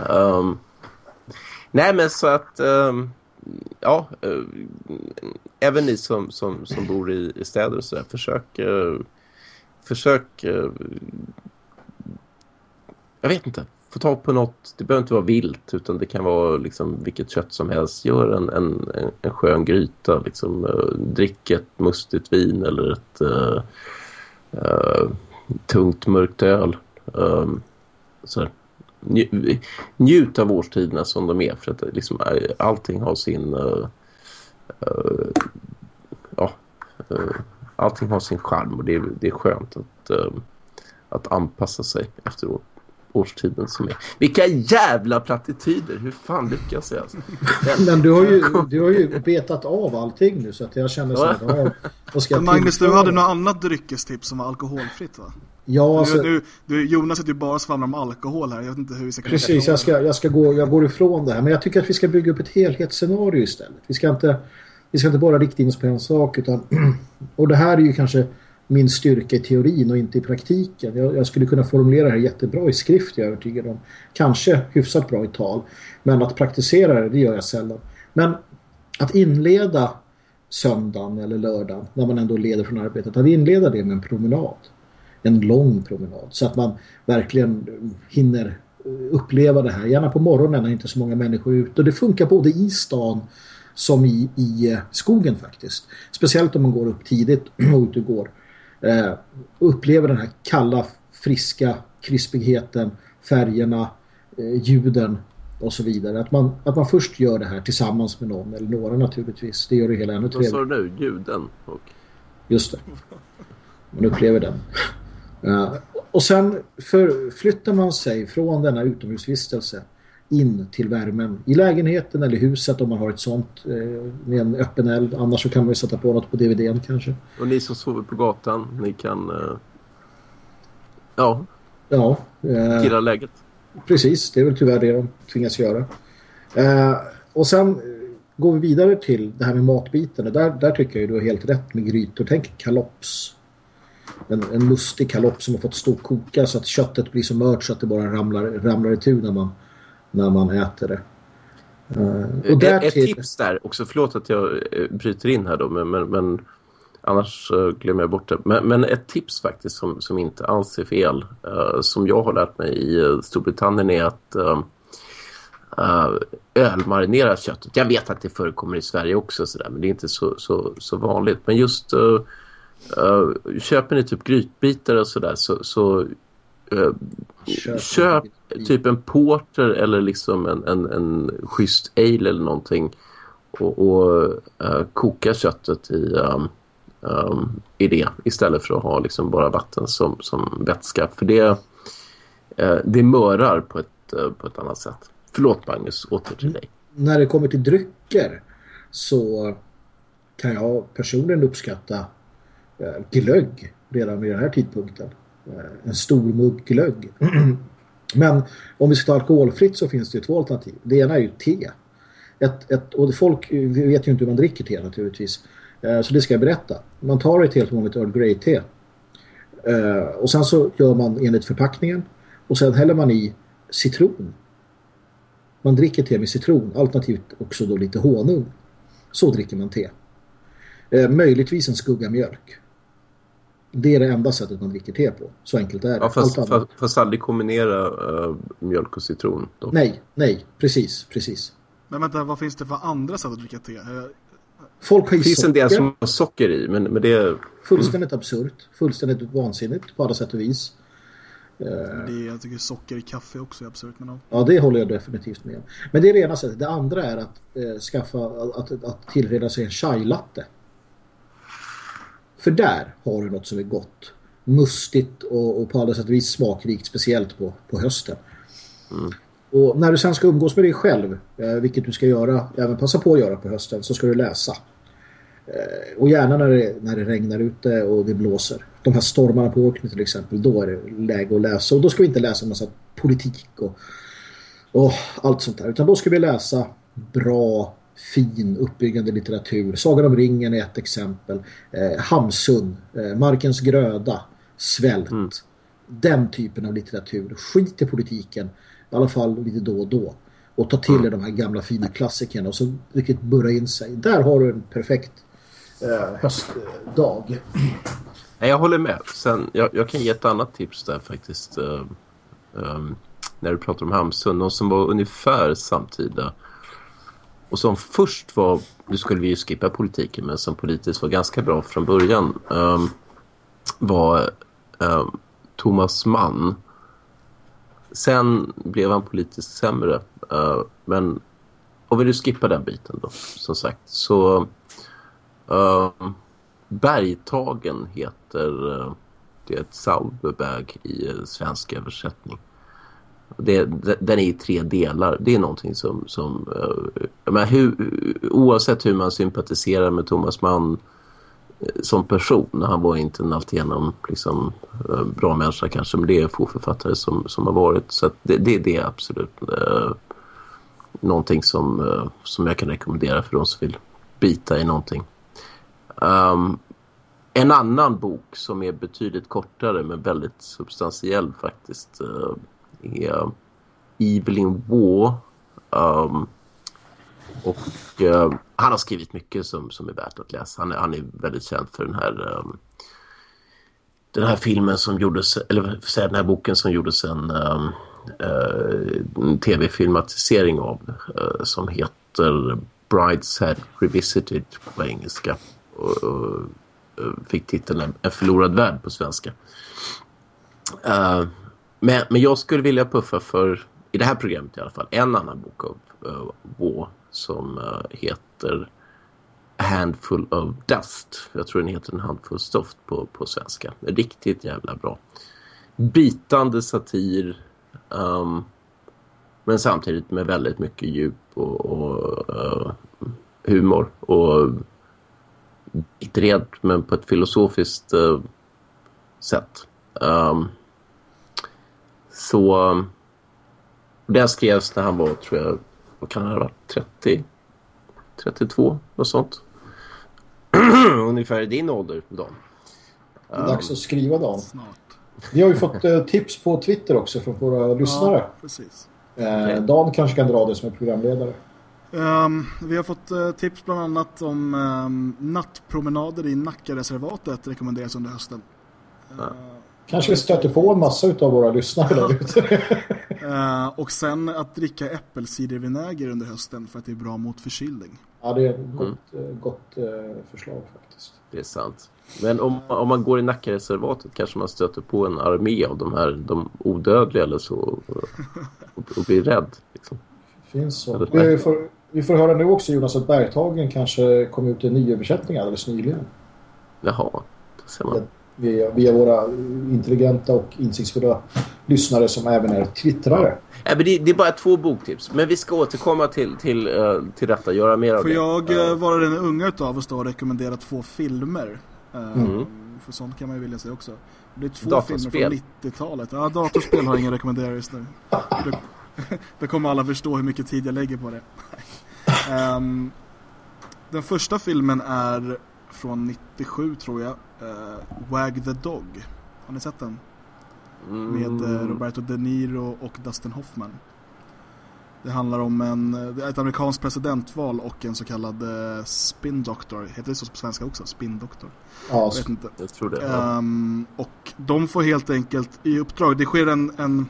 Um, nej, men så att... Um, ja, uh, även ni som, som, som bor i, i städer och så där, försök... Uh, försök... Uh, jag vet inte få tag på något, det behöver inte vara vilt utan det kan vara liksom vilket kött som helst. Gör en, en, en skön gryta, liksom, eh, drick ett mustigt vin eller ett uh, uh, tungt mörkt öl. Um, så nj njut av årstiderna som de är för att liksom, allting har sin ja, allting har sin charm och det är, det är skönt att, att anpassa sig efteråt årstiden som är. Vilka jävla plattityder! Hur fan lyckas jag? Alltså? Men du har, ju, du har ju betat av allting nu så att jag känner så att ja, Magnus, du hade något annat dryckestips som var alkoholfritt va? Ja, alltså, nu, nu, Jonas sitter ju bara svamlar om alkohol här. Jag vet inte hur vi ska Precis, jag, ska, jag, ska gå, jag går ifrån det här. Men jag tycker att vi ska bygga upp ett helhetsscenario istället. Vi ska inte, vi ska inte bara rikta in oss på en sak. Utan, och det här är ju kanske min styrka i teorin och inte i praktiken. Jag, jag, skulle kunna formulera det här jättebra i skrift, jag är övertygad om. Kanske hyfsat bra i tal. Men att praktisera det, det gör jag sällan. Men att inleda söndagen eller lördagen när man ändå leder från arbetet, att inleda det med en promenad. En lång promenad så att man verkligen hinner uppleva det här. Gärna på morgonen när inte så många människor är ute. Och det funkar både i stan som i, i skogen faktiskt. Speciellt om man går upp tidigt och ut och går. Eh, upplever den här kalla, friska krispigheten, färgerna, eh, ljuden och så vidare. Att man, att man först gör det här tillsammans med någon eller några naturligtvis. Det gör det hela ännu trevligare. Vad sa du nu? Ljuden? Och... Just det. Man upplever den. Uh, och sen förflyttar man sig från denna utomhusvistelse in till värmen i lägenheten eller huset om man har ett sånt eh, med en öppen eld. Annars så kan man ju sätta på något på DVDn kanske. Och ni som sover på gatan, ni kan eh, ja, ja eh, killa läget. Precis, det är väl tyvärr det de tvingas göra. Eh, och sen eh, går vi vidare till det här med matbiten. Där, där tycker jag du har helt rätt med grytor. Tänk kalops. En, en mustig kalops som har fått stå och koka så att köttet blir så mört så att det bara ramlar, ramlar i tur när man, när man äter det. Uh, och där ett, tips där också, förlåt att jag eh, bryter in här då, men, men, men annars uh, glömmer jag bort det. Men, men, ett tips faktiskt som, som inte alls är fel, uh, som jag har lärt mig i Storbritannien är att uh, ölmarinera köttet. Jag vet att det förekommer i Sverige också, så där, men det är inte så, så, så vanligt. Men just uh, uh, köper ni typ grytbitar och sådär så, så Köp, köp typ en porter eller liksom en, en, en schysst ale eller någonting och, och uh, koka köttet i, um, um, i det istället för att ha liksom bara vatten som, som vätska. För det, uh, det mörar på ett, uh, på ett annat sätt. Förlåt Magnus, åter till dig. När det kommer till drycker så kan jag personligen uppskatta glögg redan vid den här tidpunkten. En stor mugg glögg. Men om vi ska ta alkoholfritt så finns det två alternativ. Det ena är ju te. Ett, ett, och folk vet ju inte hur man dricker te naturligtvis. Eh, så det ska jag berätta. Man tar ett helt vanligt Earl Grey-te. Eh, och sen så gör man enligt förpackningen. Och sen häller man i citron. Man dricker te med citron. Alternativt också då lite honung. Så dricker man te. Eh, möjligtvis en skugga mjölk. Det är det enda sättet man dricker te på. Så enkelt är det. Ja, fast, fast, fast aldrig kombinera uh, mjölk och citron. Dock. Nej, nej. Precis, precis. Men vänta, vad finns det för andra sätt att dricka te? Folk har det finns socker. en del som har socker i, men, men det är... Fullständigt absurt. Fullständigt vansinnigt på alla sätt och vis. Det är, jag tycker socker i kaffe också är absurt. Men ja. det håller jag definitivt med Men det är det ena sättet. Det andra är att eh, skaffa, att, att tillreda sig en chai latte. För där har du något som är gott. Mustigt och, och på alla sätt och vis smakrikt, speciellt på, på hösten. Mm. Och när du sen ska umgås med dig själv, eh, vilket du ska göra, även passa på att göra på hösten, så ska du läsa. Eh, och gärna när det, när det regnar ute och det blåser. De här stormarna på Orkney till exempel, då är det läge att läsa. Och då ska vi inte läsa en massa politik och, och allt sånt där. Utan då ska vi läsa bra fin uppbyggande litteratur. Sagan om ringen är ett exempel. Eh, Hamsun, eh, Markens gröda, Svält. Mm. Den typen av litteratur. Skit i politiken. I alla fall lite då och då. Och ta till mm. de här gamla fina klassikerna och så riktigt burra in sig. Där har du en perfekt eh, höstdag. Jag håller med. Sen, jag, jag, kan ge ett annat tips där faktiskt. Um, när du pratar om Hamsun. Någon som var ungefär samtida och som först var, nu skulle vi ju skippa politiken men som politiskt var ganska bra från början um, var um, Thomas Mann. Sen blev han politiskt sämre uh, men om vi nu skippar den biten då som sagt så uh, Bergtagen heter uh, det är ett Sauberbag i svensk översättning. Det, den är i tre delar. Det är någonting som... som eh, men hur, oavsett hur man sympatiserar med Thomas Mann eh, som person. Han var inte en alltigenom liksom, eh, bra människa kanske. Men det är få författare som, som har varit. Så det, det, det, är absolut någonting som, som jag kan rekommendera för de som vill bita i någonting. Um, en annan bok som är betydligt kortare men väldigt substantiell faktiskt är Evelyn Waugh um, Och uh, han har skrivit mycket som, som är värt att läsa. Han är, han är väldigt känd för den här um, den här filmen som gjordes, eller säga den här boken som gjordes en, um, uh, en tv-filmatisering av uh, som heter Brideshead Revisited på engelska och, och, och fick titeln En förlorad värld på svenska. Men, men jag skulle vilja puffa för, i det här programmet i alla fall, en annan bok av eh, uh, Bo som uh, heter A Handful of Dust. Jag tror den heter En handfull stoft på, på svenska. Riktigt jävla bra. Bitande satir. Um, men samtidigt med väldigt mycket djup och, och uh, humor. Och bitterhet men på ett filosofiskt uh, sätt. Um, så den skrevs när han var, tror jag, vad kan han ha varit, 30? 32, något sånt. Ungefär i din ålder, Dan. Det är dags att skriva Dan. Vi har ju fått eh, tips på Twitter också från våra lyssnare. Ja, precis. Eh, Dan kanske kan dra det som är programledare. Um, vi har fått uh, tips bland annat om um, nattpromenader i Nackareservatet rekommenderas under hösten. Uh, Kanske vi stöter på en massa av våra lyssnare där ute. uh, och sen att dricka äppelcidervinäger under hösten för att det är bra mot förkylning. Ja, det är ett gott, mm. gott förslag faktiskt. Det är sant. Men om, om man går i Nackareservatet kanske man stöter på en armé av de här de odödliga eller så och, och, och blir rädd. Liksom. Finns så. Vi får, vi får höra nu också Jonas att Bergtagen kanske kom ut i nyöversättning alldeles nyligen. Jaha, det ser man. Via, via våra intelligenta och insiktsfulla lyssnare som även är twittrare. Ja, men det, det, är bara två boktips. Men vi ska återkomma till, till, uh, till detta, göra mer av Får det. Får jag uh, vara den unga utav oss då och rekommendera två filmer? Mm. För sånt kan man ju vilja säga också. Det är två datorspel. filmer från 90-talet. Ja, datorspel har jag ingen rekommenderar just nu. Då kommer alla förstå hur mycket tid jag lägger på det. um, den första filmen är från 97 tror jag. Uh, Wag the Dog. Har ni sett den? Mm. Med Roberto De Niro och Dustin Hoffman. Det handlar om en, ett amerikanskt presidentval och en så kallad uh, spin doctor. Heter det så på svenska också? Spin doctor? Ja, jag vet inte. Jag tror det. Um, och de får helt enkelt i uppdrag, det sker en, en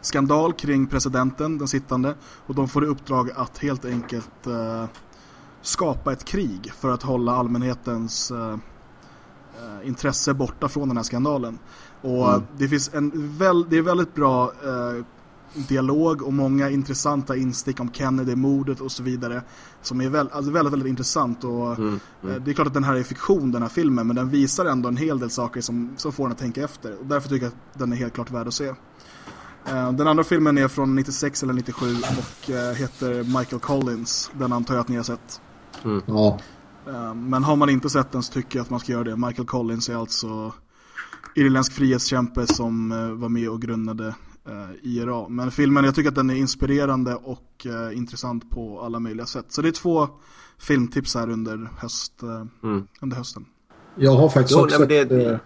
skandal kring presidenten, den sittande. Och de får i uppdrag att helt enkelt uh, skapa ett krig för att hålla allmänhetens uh, intresse borta från den här skandalen. Och mm. det finns en väl, det är väldigt bra uh, dialog och många intressanta instick om Kennedy-mordet och så vidare som är väl, alltså väldigt, väldigt intressant och mm, mm. det är klart att den här är fiktion, den här filmen men den visar ändå en hel del saker som, som får en att tänka efter och därför tycker jag att den är helt klart värd att se. Den andra filmen är från 96 eller 97 och heter Michael Collins. Den antar jag att ni har sett. Mm. Ja. Men har man inte sett den så tycker jag att man ska göra det. Michael Collins är alltså irländsk frihetskämpe som var med och grundade IRA. Men filmen, jag tycker att den är inspirerande och intressant på alla möjliga sätt. Så det är två filmtips här under, höst, mm. under hösten. Jag har faktiskt jo, också nej, det, ett,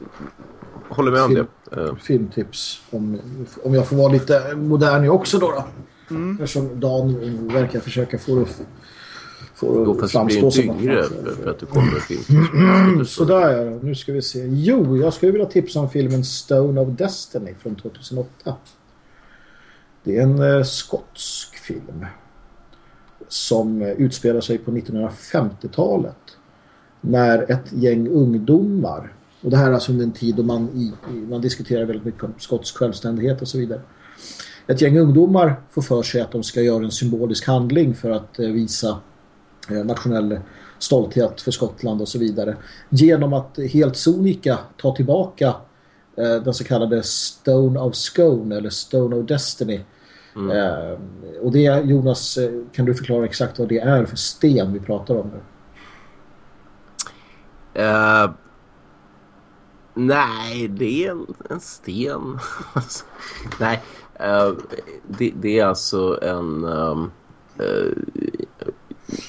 håller med om film, det. filmtips. Om, om jag får vara lite modern jag också då. då. Mm. Eftersom Dan verkar försöka få det få det fast blir inte yngre för, att du kommer filmtips. Mm, sådär ja, nu ska vi se. Jo, jag skulle vilja tipsa om filmen Stone of Destiny från 2008. Det är en eh, skotsk film som eh, utspelar sig på 1950-talet när ett gäng ungdomar och det här är alltså under en tid då man, i, man diskuterar väldigt mycket om skotsk självständighet och så vidare. Ett gäng ungdomar får för sig att de ska göra en symbolisk handling för att eh, visa nationell stolthet för Skottland och så vidare. Genom att helt sonika ta tillbaka eh, den så kallade Stone of Scone eller Stone of Destiny. Mm. Eh, och det Jonas, eh, kan du förklara exakt vad det är för sten vi pratar om nu? Uh, nej, det är en, en sten. nej, uh, det, det, är alltså en... Um, uh,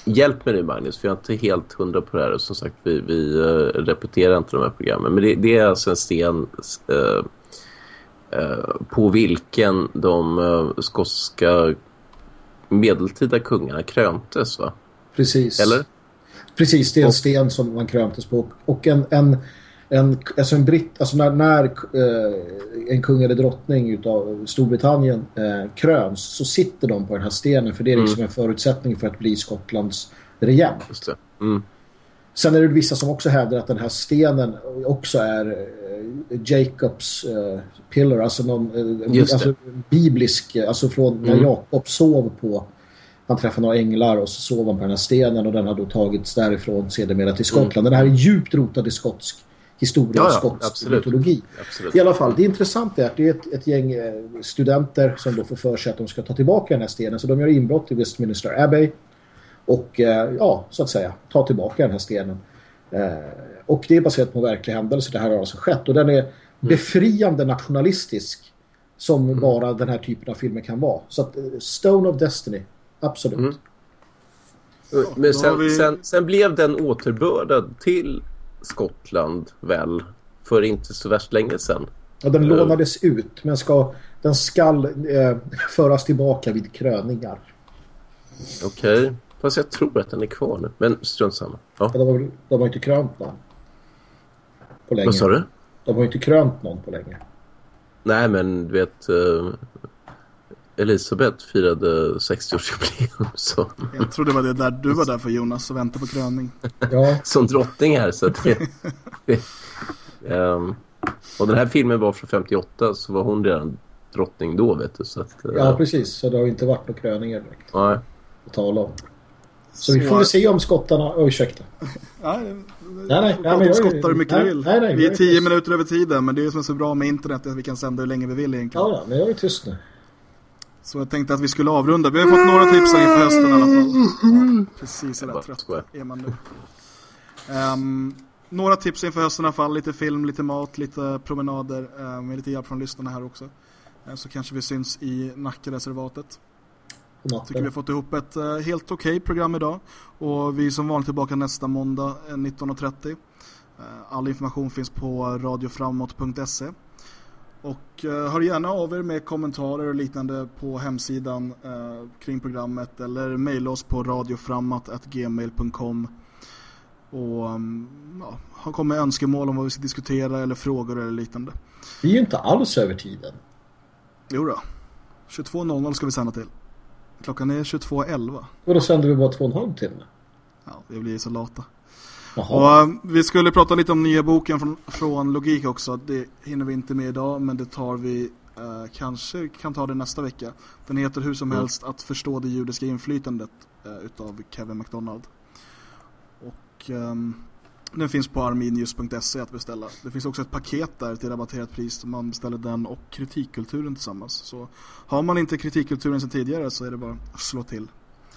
hjälp mig nu Magnus, för jag är inte helt hundra på det här. Som sagt, vi, vi repeterar inte de här programmen. Men det, det är alltså en sten på vilken de skotska medeltida kungarna kröntes va? Precis. Eller? Precis, det är en sten som man kröntes på. Och en, en, en, alltså en britt, alltså när, när eh, en kung eller drottning utav Storbritannien eh, kröns så sitter de på den här stenen för det är liksom Mm. en förutsättning för att bli Skottlands regent. Just det. Mm. Sen är det vissa som också hävdar att den här stenen också är eh, Jacobs eh, pillar, alltså någon eh, alltså, biblisk, alltså från när Mm. Jakob sov på han träffade några änglar och så sov han på den här stenen och den har då tagits därifrån sedermera till Skottland. Den här är djupt rotad i skotsk historia Mm. Ja, och ja, skotsk absolut. mytologi. Absolut. I alla fall, det intressanta är att det är ett, ett gäng eh, studenter som då får för sig att de ska ta tillbaka den här stenen. Så de gör inbrott i Westminster Abbey och eh, ja, så att säga, ta tillbaka den här stenen. Eh, och det är baserat på verkliga händelser. Det här har alltså skett. Och den är befriande nationalistisk som bara den här typen av filmer kan vara. Så att Stone of Destiny, absolut. Mm. Men sen, vi- sen, sen blev den återbördad till Skottland väl för inte så värst länge sedan. Och den Eh. lånades ut men ska, den skall eh, föras tillbaka vid kröningar. Okej. Fast jag tror att den är kvar nu. Men strunt samma. Ja. Ja, De har, de har inte krönt någon. På länge. Vad sa du? De har inte krönt någon på länge. Nej, men du vet... Elisabeth firade 60-årsjubileum så, Jag tror det var det där du var där för Jonas och väntade på kröning. Ja, som drottning här. Så det, det, ehm, och den här filmen var från 58 så var hon redan drottning då vet du. Så att, eh, ja precis. Så det har inte varit några kröningar direkt nej. att tala om. Så, vi får väl se om skottarna... Oj, ursäkta. Nej, Nej, nej, nej, jag- skottar hur mycket nej, du vill. nej, nej, vi är tio minuter över tiden, men det är det som är så bra med internet att vi kan sända hur länge vi vill egentligen. Ja, ja, men jag är tyst nu. Så jag tänkte att vi skulle avrunda. Vi har fått några tips inför hösten i alla fall. Ja, precis, Bara trött är man nu. Ehm, några tips inför hösten i alla fall. Lite film, lite mat, lite promenader. Uh, med lite hjälp från lyssnarna här också. Eh, så kanske vi syns i Nackareservatet. Jag tycker vi har fått ihop ett eh, helt okej program idag. Och vi är som vanligt tillbaka nästa måndag eh, 19.30. Eh, all information finns på radioframåt.se. Och eh, hör gärna av er med kommentarer och liknande på hemsidan eh, kring programmet eller mejla oss på radioframåt.gmail.com och um, ja, ha kommit med önskemål om vad vi ska diskutera eller frågor eller liknande. Vi är ju inte alls över tiden. Jo då. 22.00 ska vi sända till. Klockan är 22.11. Och då sänder vi bara två och en halv timme. Ja, vi blir så lata. Jaha. Och, eh, vi skulle prata lite om nya boken från, från Logik också. Det hinner vi inte med idag, men det tar vi eh, kanske kan ta det nästa vecka. Den heter hur som Mm. helst Att förstå det judiska inflytandet eh, utav Kevin McDonald. Och ehm, den finns på arminius.se att beställa. Det finns också ett paket där till rabatterat pris. Man beställer den och kritikkulturen tillsammans. Så har man inte kritikkulturen sedan tidigare så är det bara att slå till.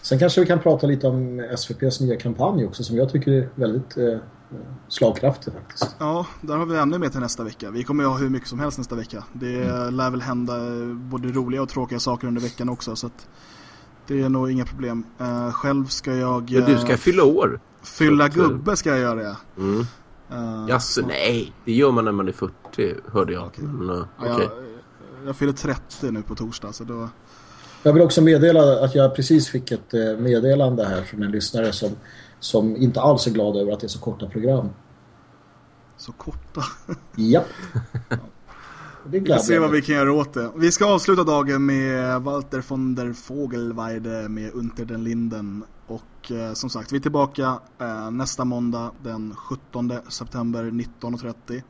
Sen kanske vi kan prata lite om SVPs nya kampanj också som jag tycker är väldigt eh, slagkraftig faktiskt. Ja, där har vi ännu mer till nästa vecka. Vi kommer ju ha hur mycket som helst nästa vecka. Det Mm. lär väl hända eh, både roliga och tråkiga saker under veckan också. Så att det är nog inga problem. Eh, själv ska jag... Men du eh, ska fylla år. Fylla Så eh, gubbe ska jag göra, ja. Mm. Uh, Jaså, nej. Det gör man när man är 40, hörde jag. Men, eh, Ja, jag, jag fyller 30 nu på torsdag, så då... Jag vill också meddela att jag precis fick ett eh, meddelande här från en lyssnare som, som inte alls är glad över att det är så korta program. Så korta. Japp. Det är Vi får se vad vi kan göra åt det. Vi ska avsluta dagen med Walter von der Vogelweide med Unter den Linden. Och eh, som sagt, vi är tillbaka eh, nästa måndag den 17 september 19.30.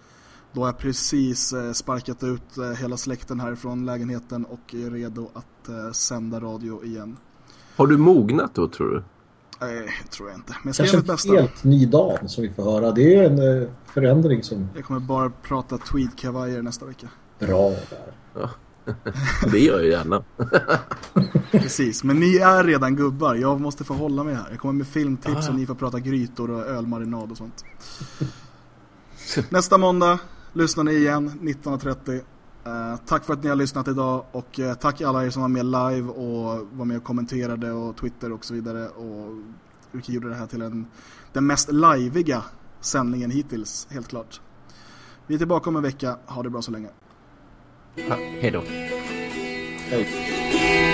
Då har jag precis eh, sparkat ut eh, hela släkten härifrån lägenheten och är redo att eh, sända radio igen. Har du mognat då, tror du? Nej, tror jag inte. Men jag ska Kanske bästa. helt ny dag som vi får höra. Det är en förändring som Jag kommer bara prata tweedkavajer nästa vecka. bra där. Det gör jag gärna. Precis, men ni är redan gubbar. Jag måste få hålla mig här. Jag kommer med filmtips och ni får prata grytor och ölmarinad och sånt. Nästa måndag lyssnar ni igen 19.30. Eh, tack för att ni har lyssnat idag och eh, tack alla er som var med live och var med och kommenterade och Twitter och så vidare och vilket gjorde det här till en, den mest liveiga sändningen hittills, helt klart. Vi är tillbaka om en vecka. Ha det bra så länge. Ha, hej då. Hej.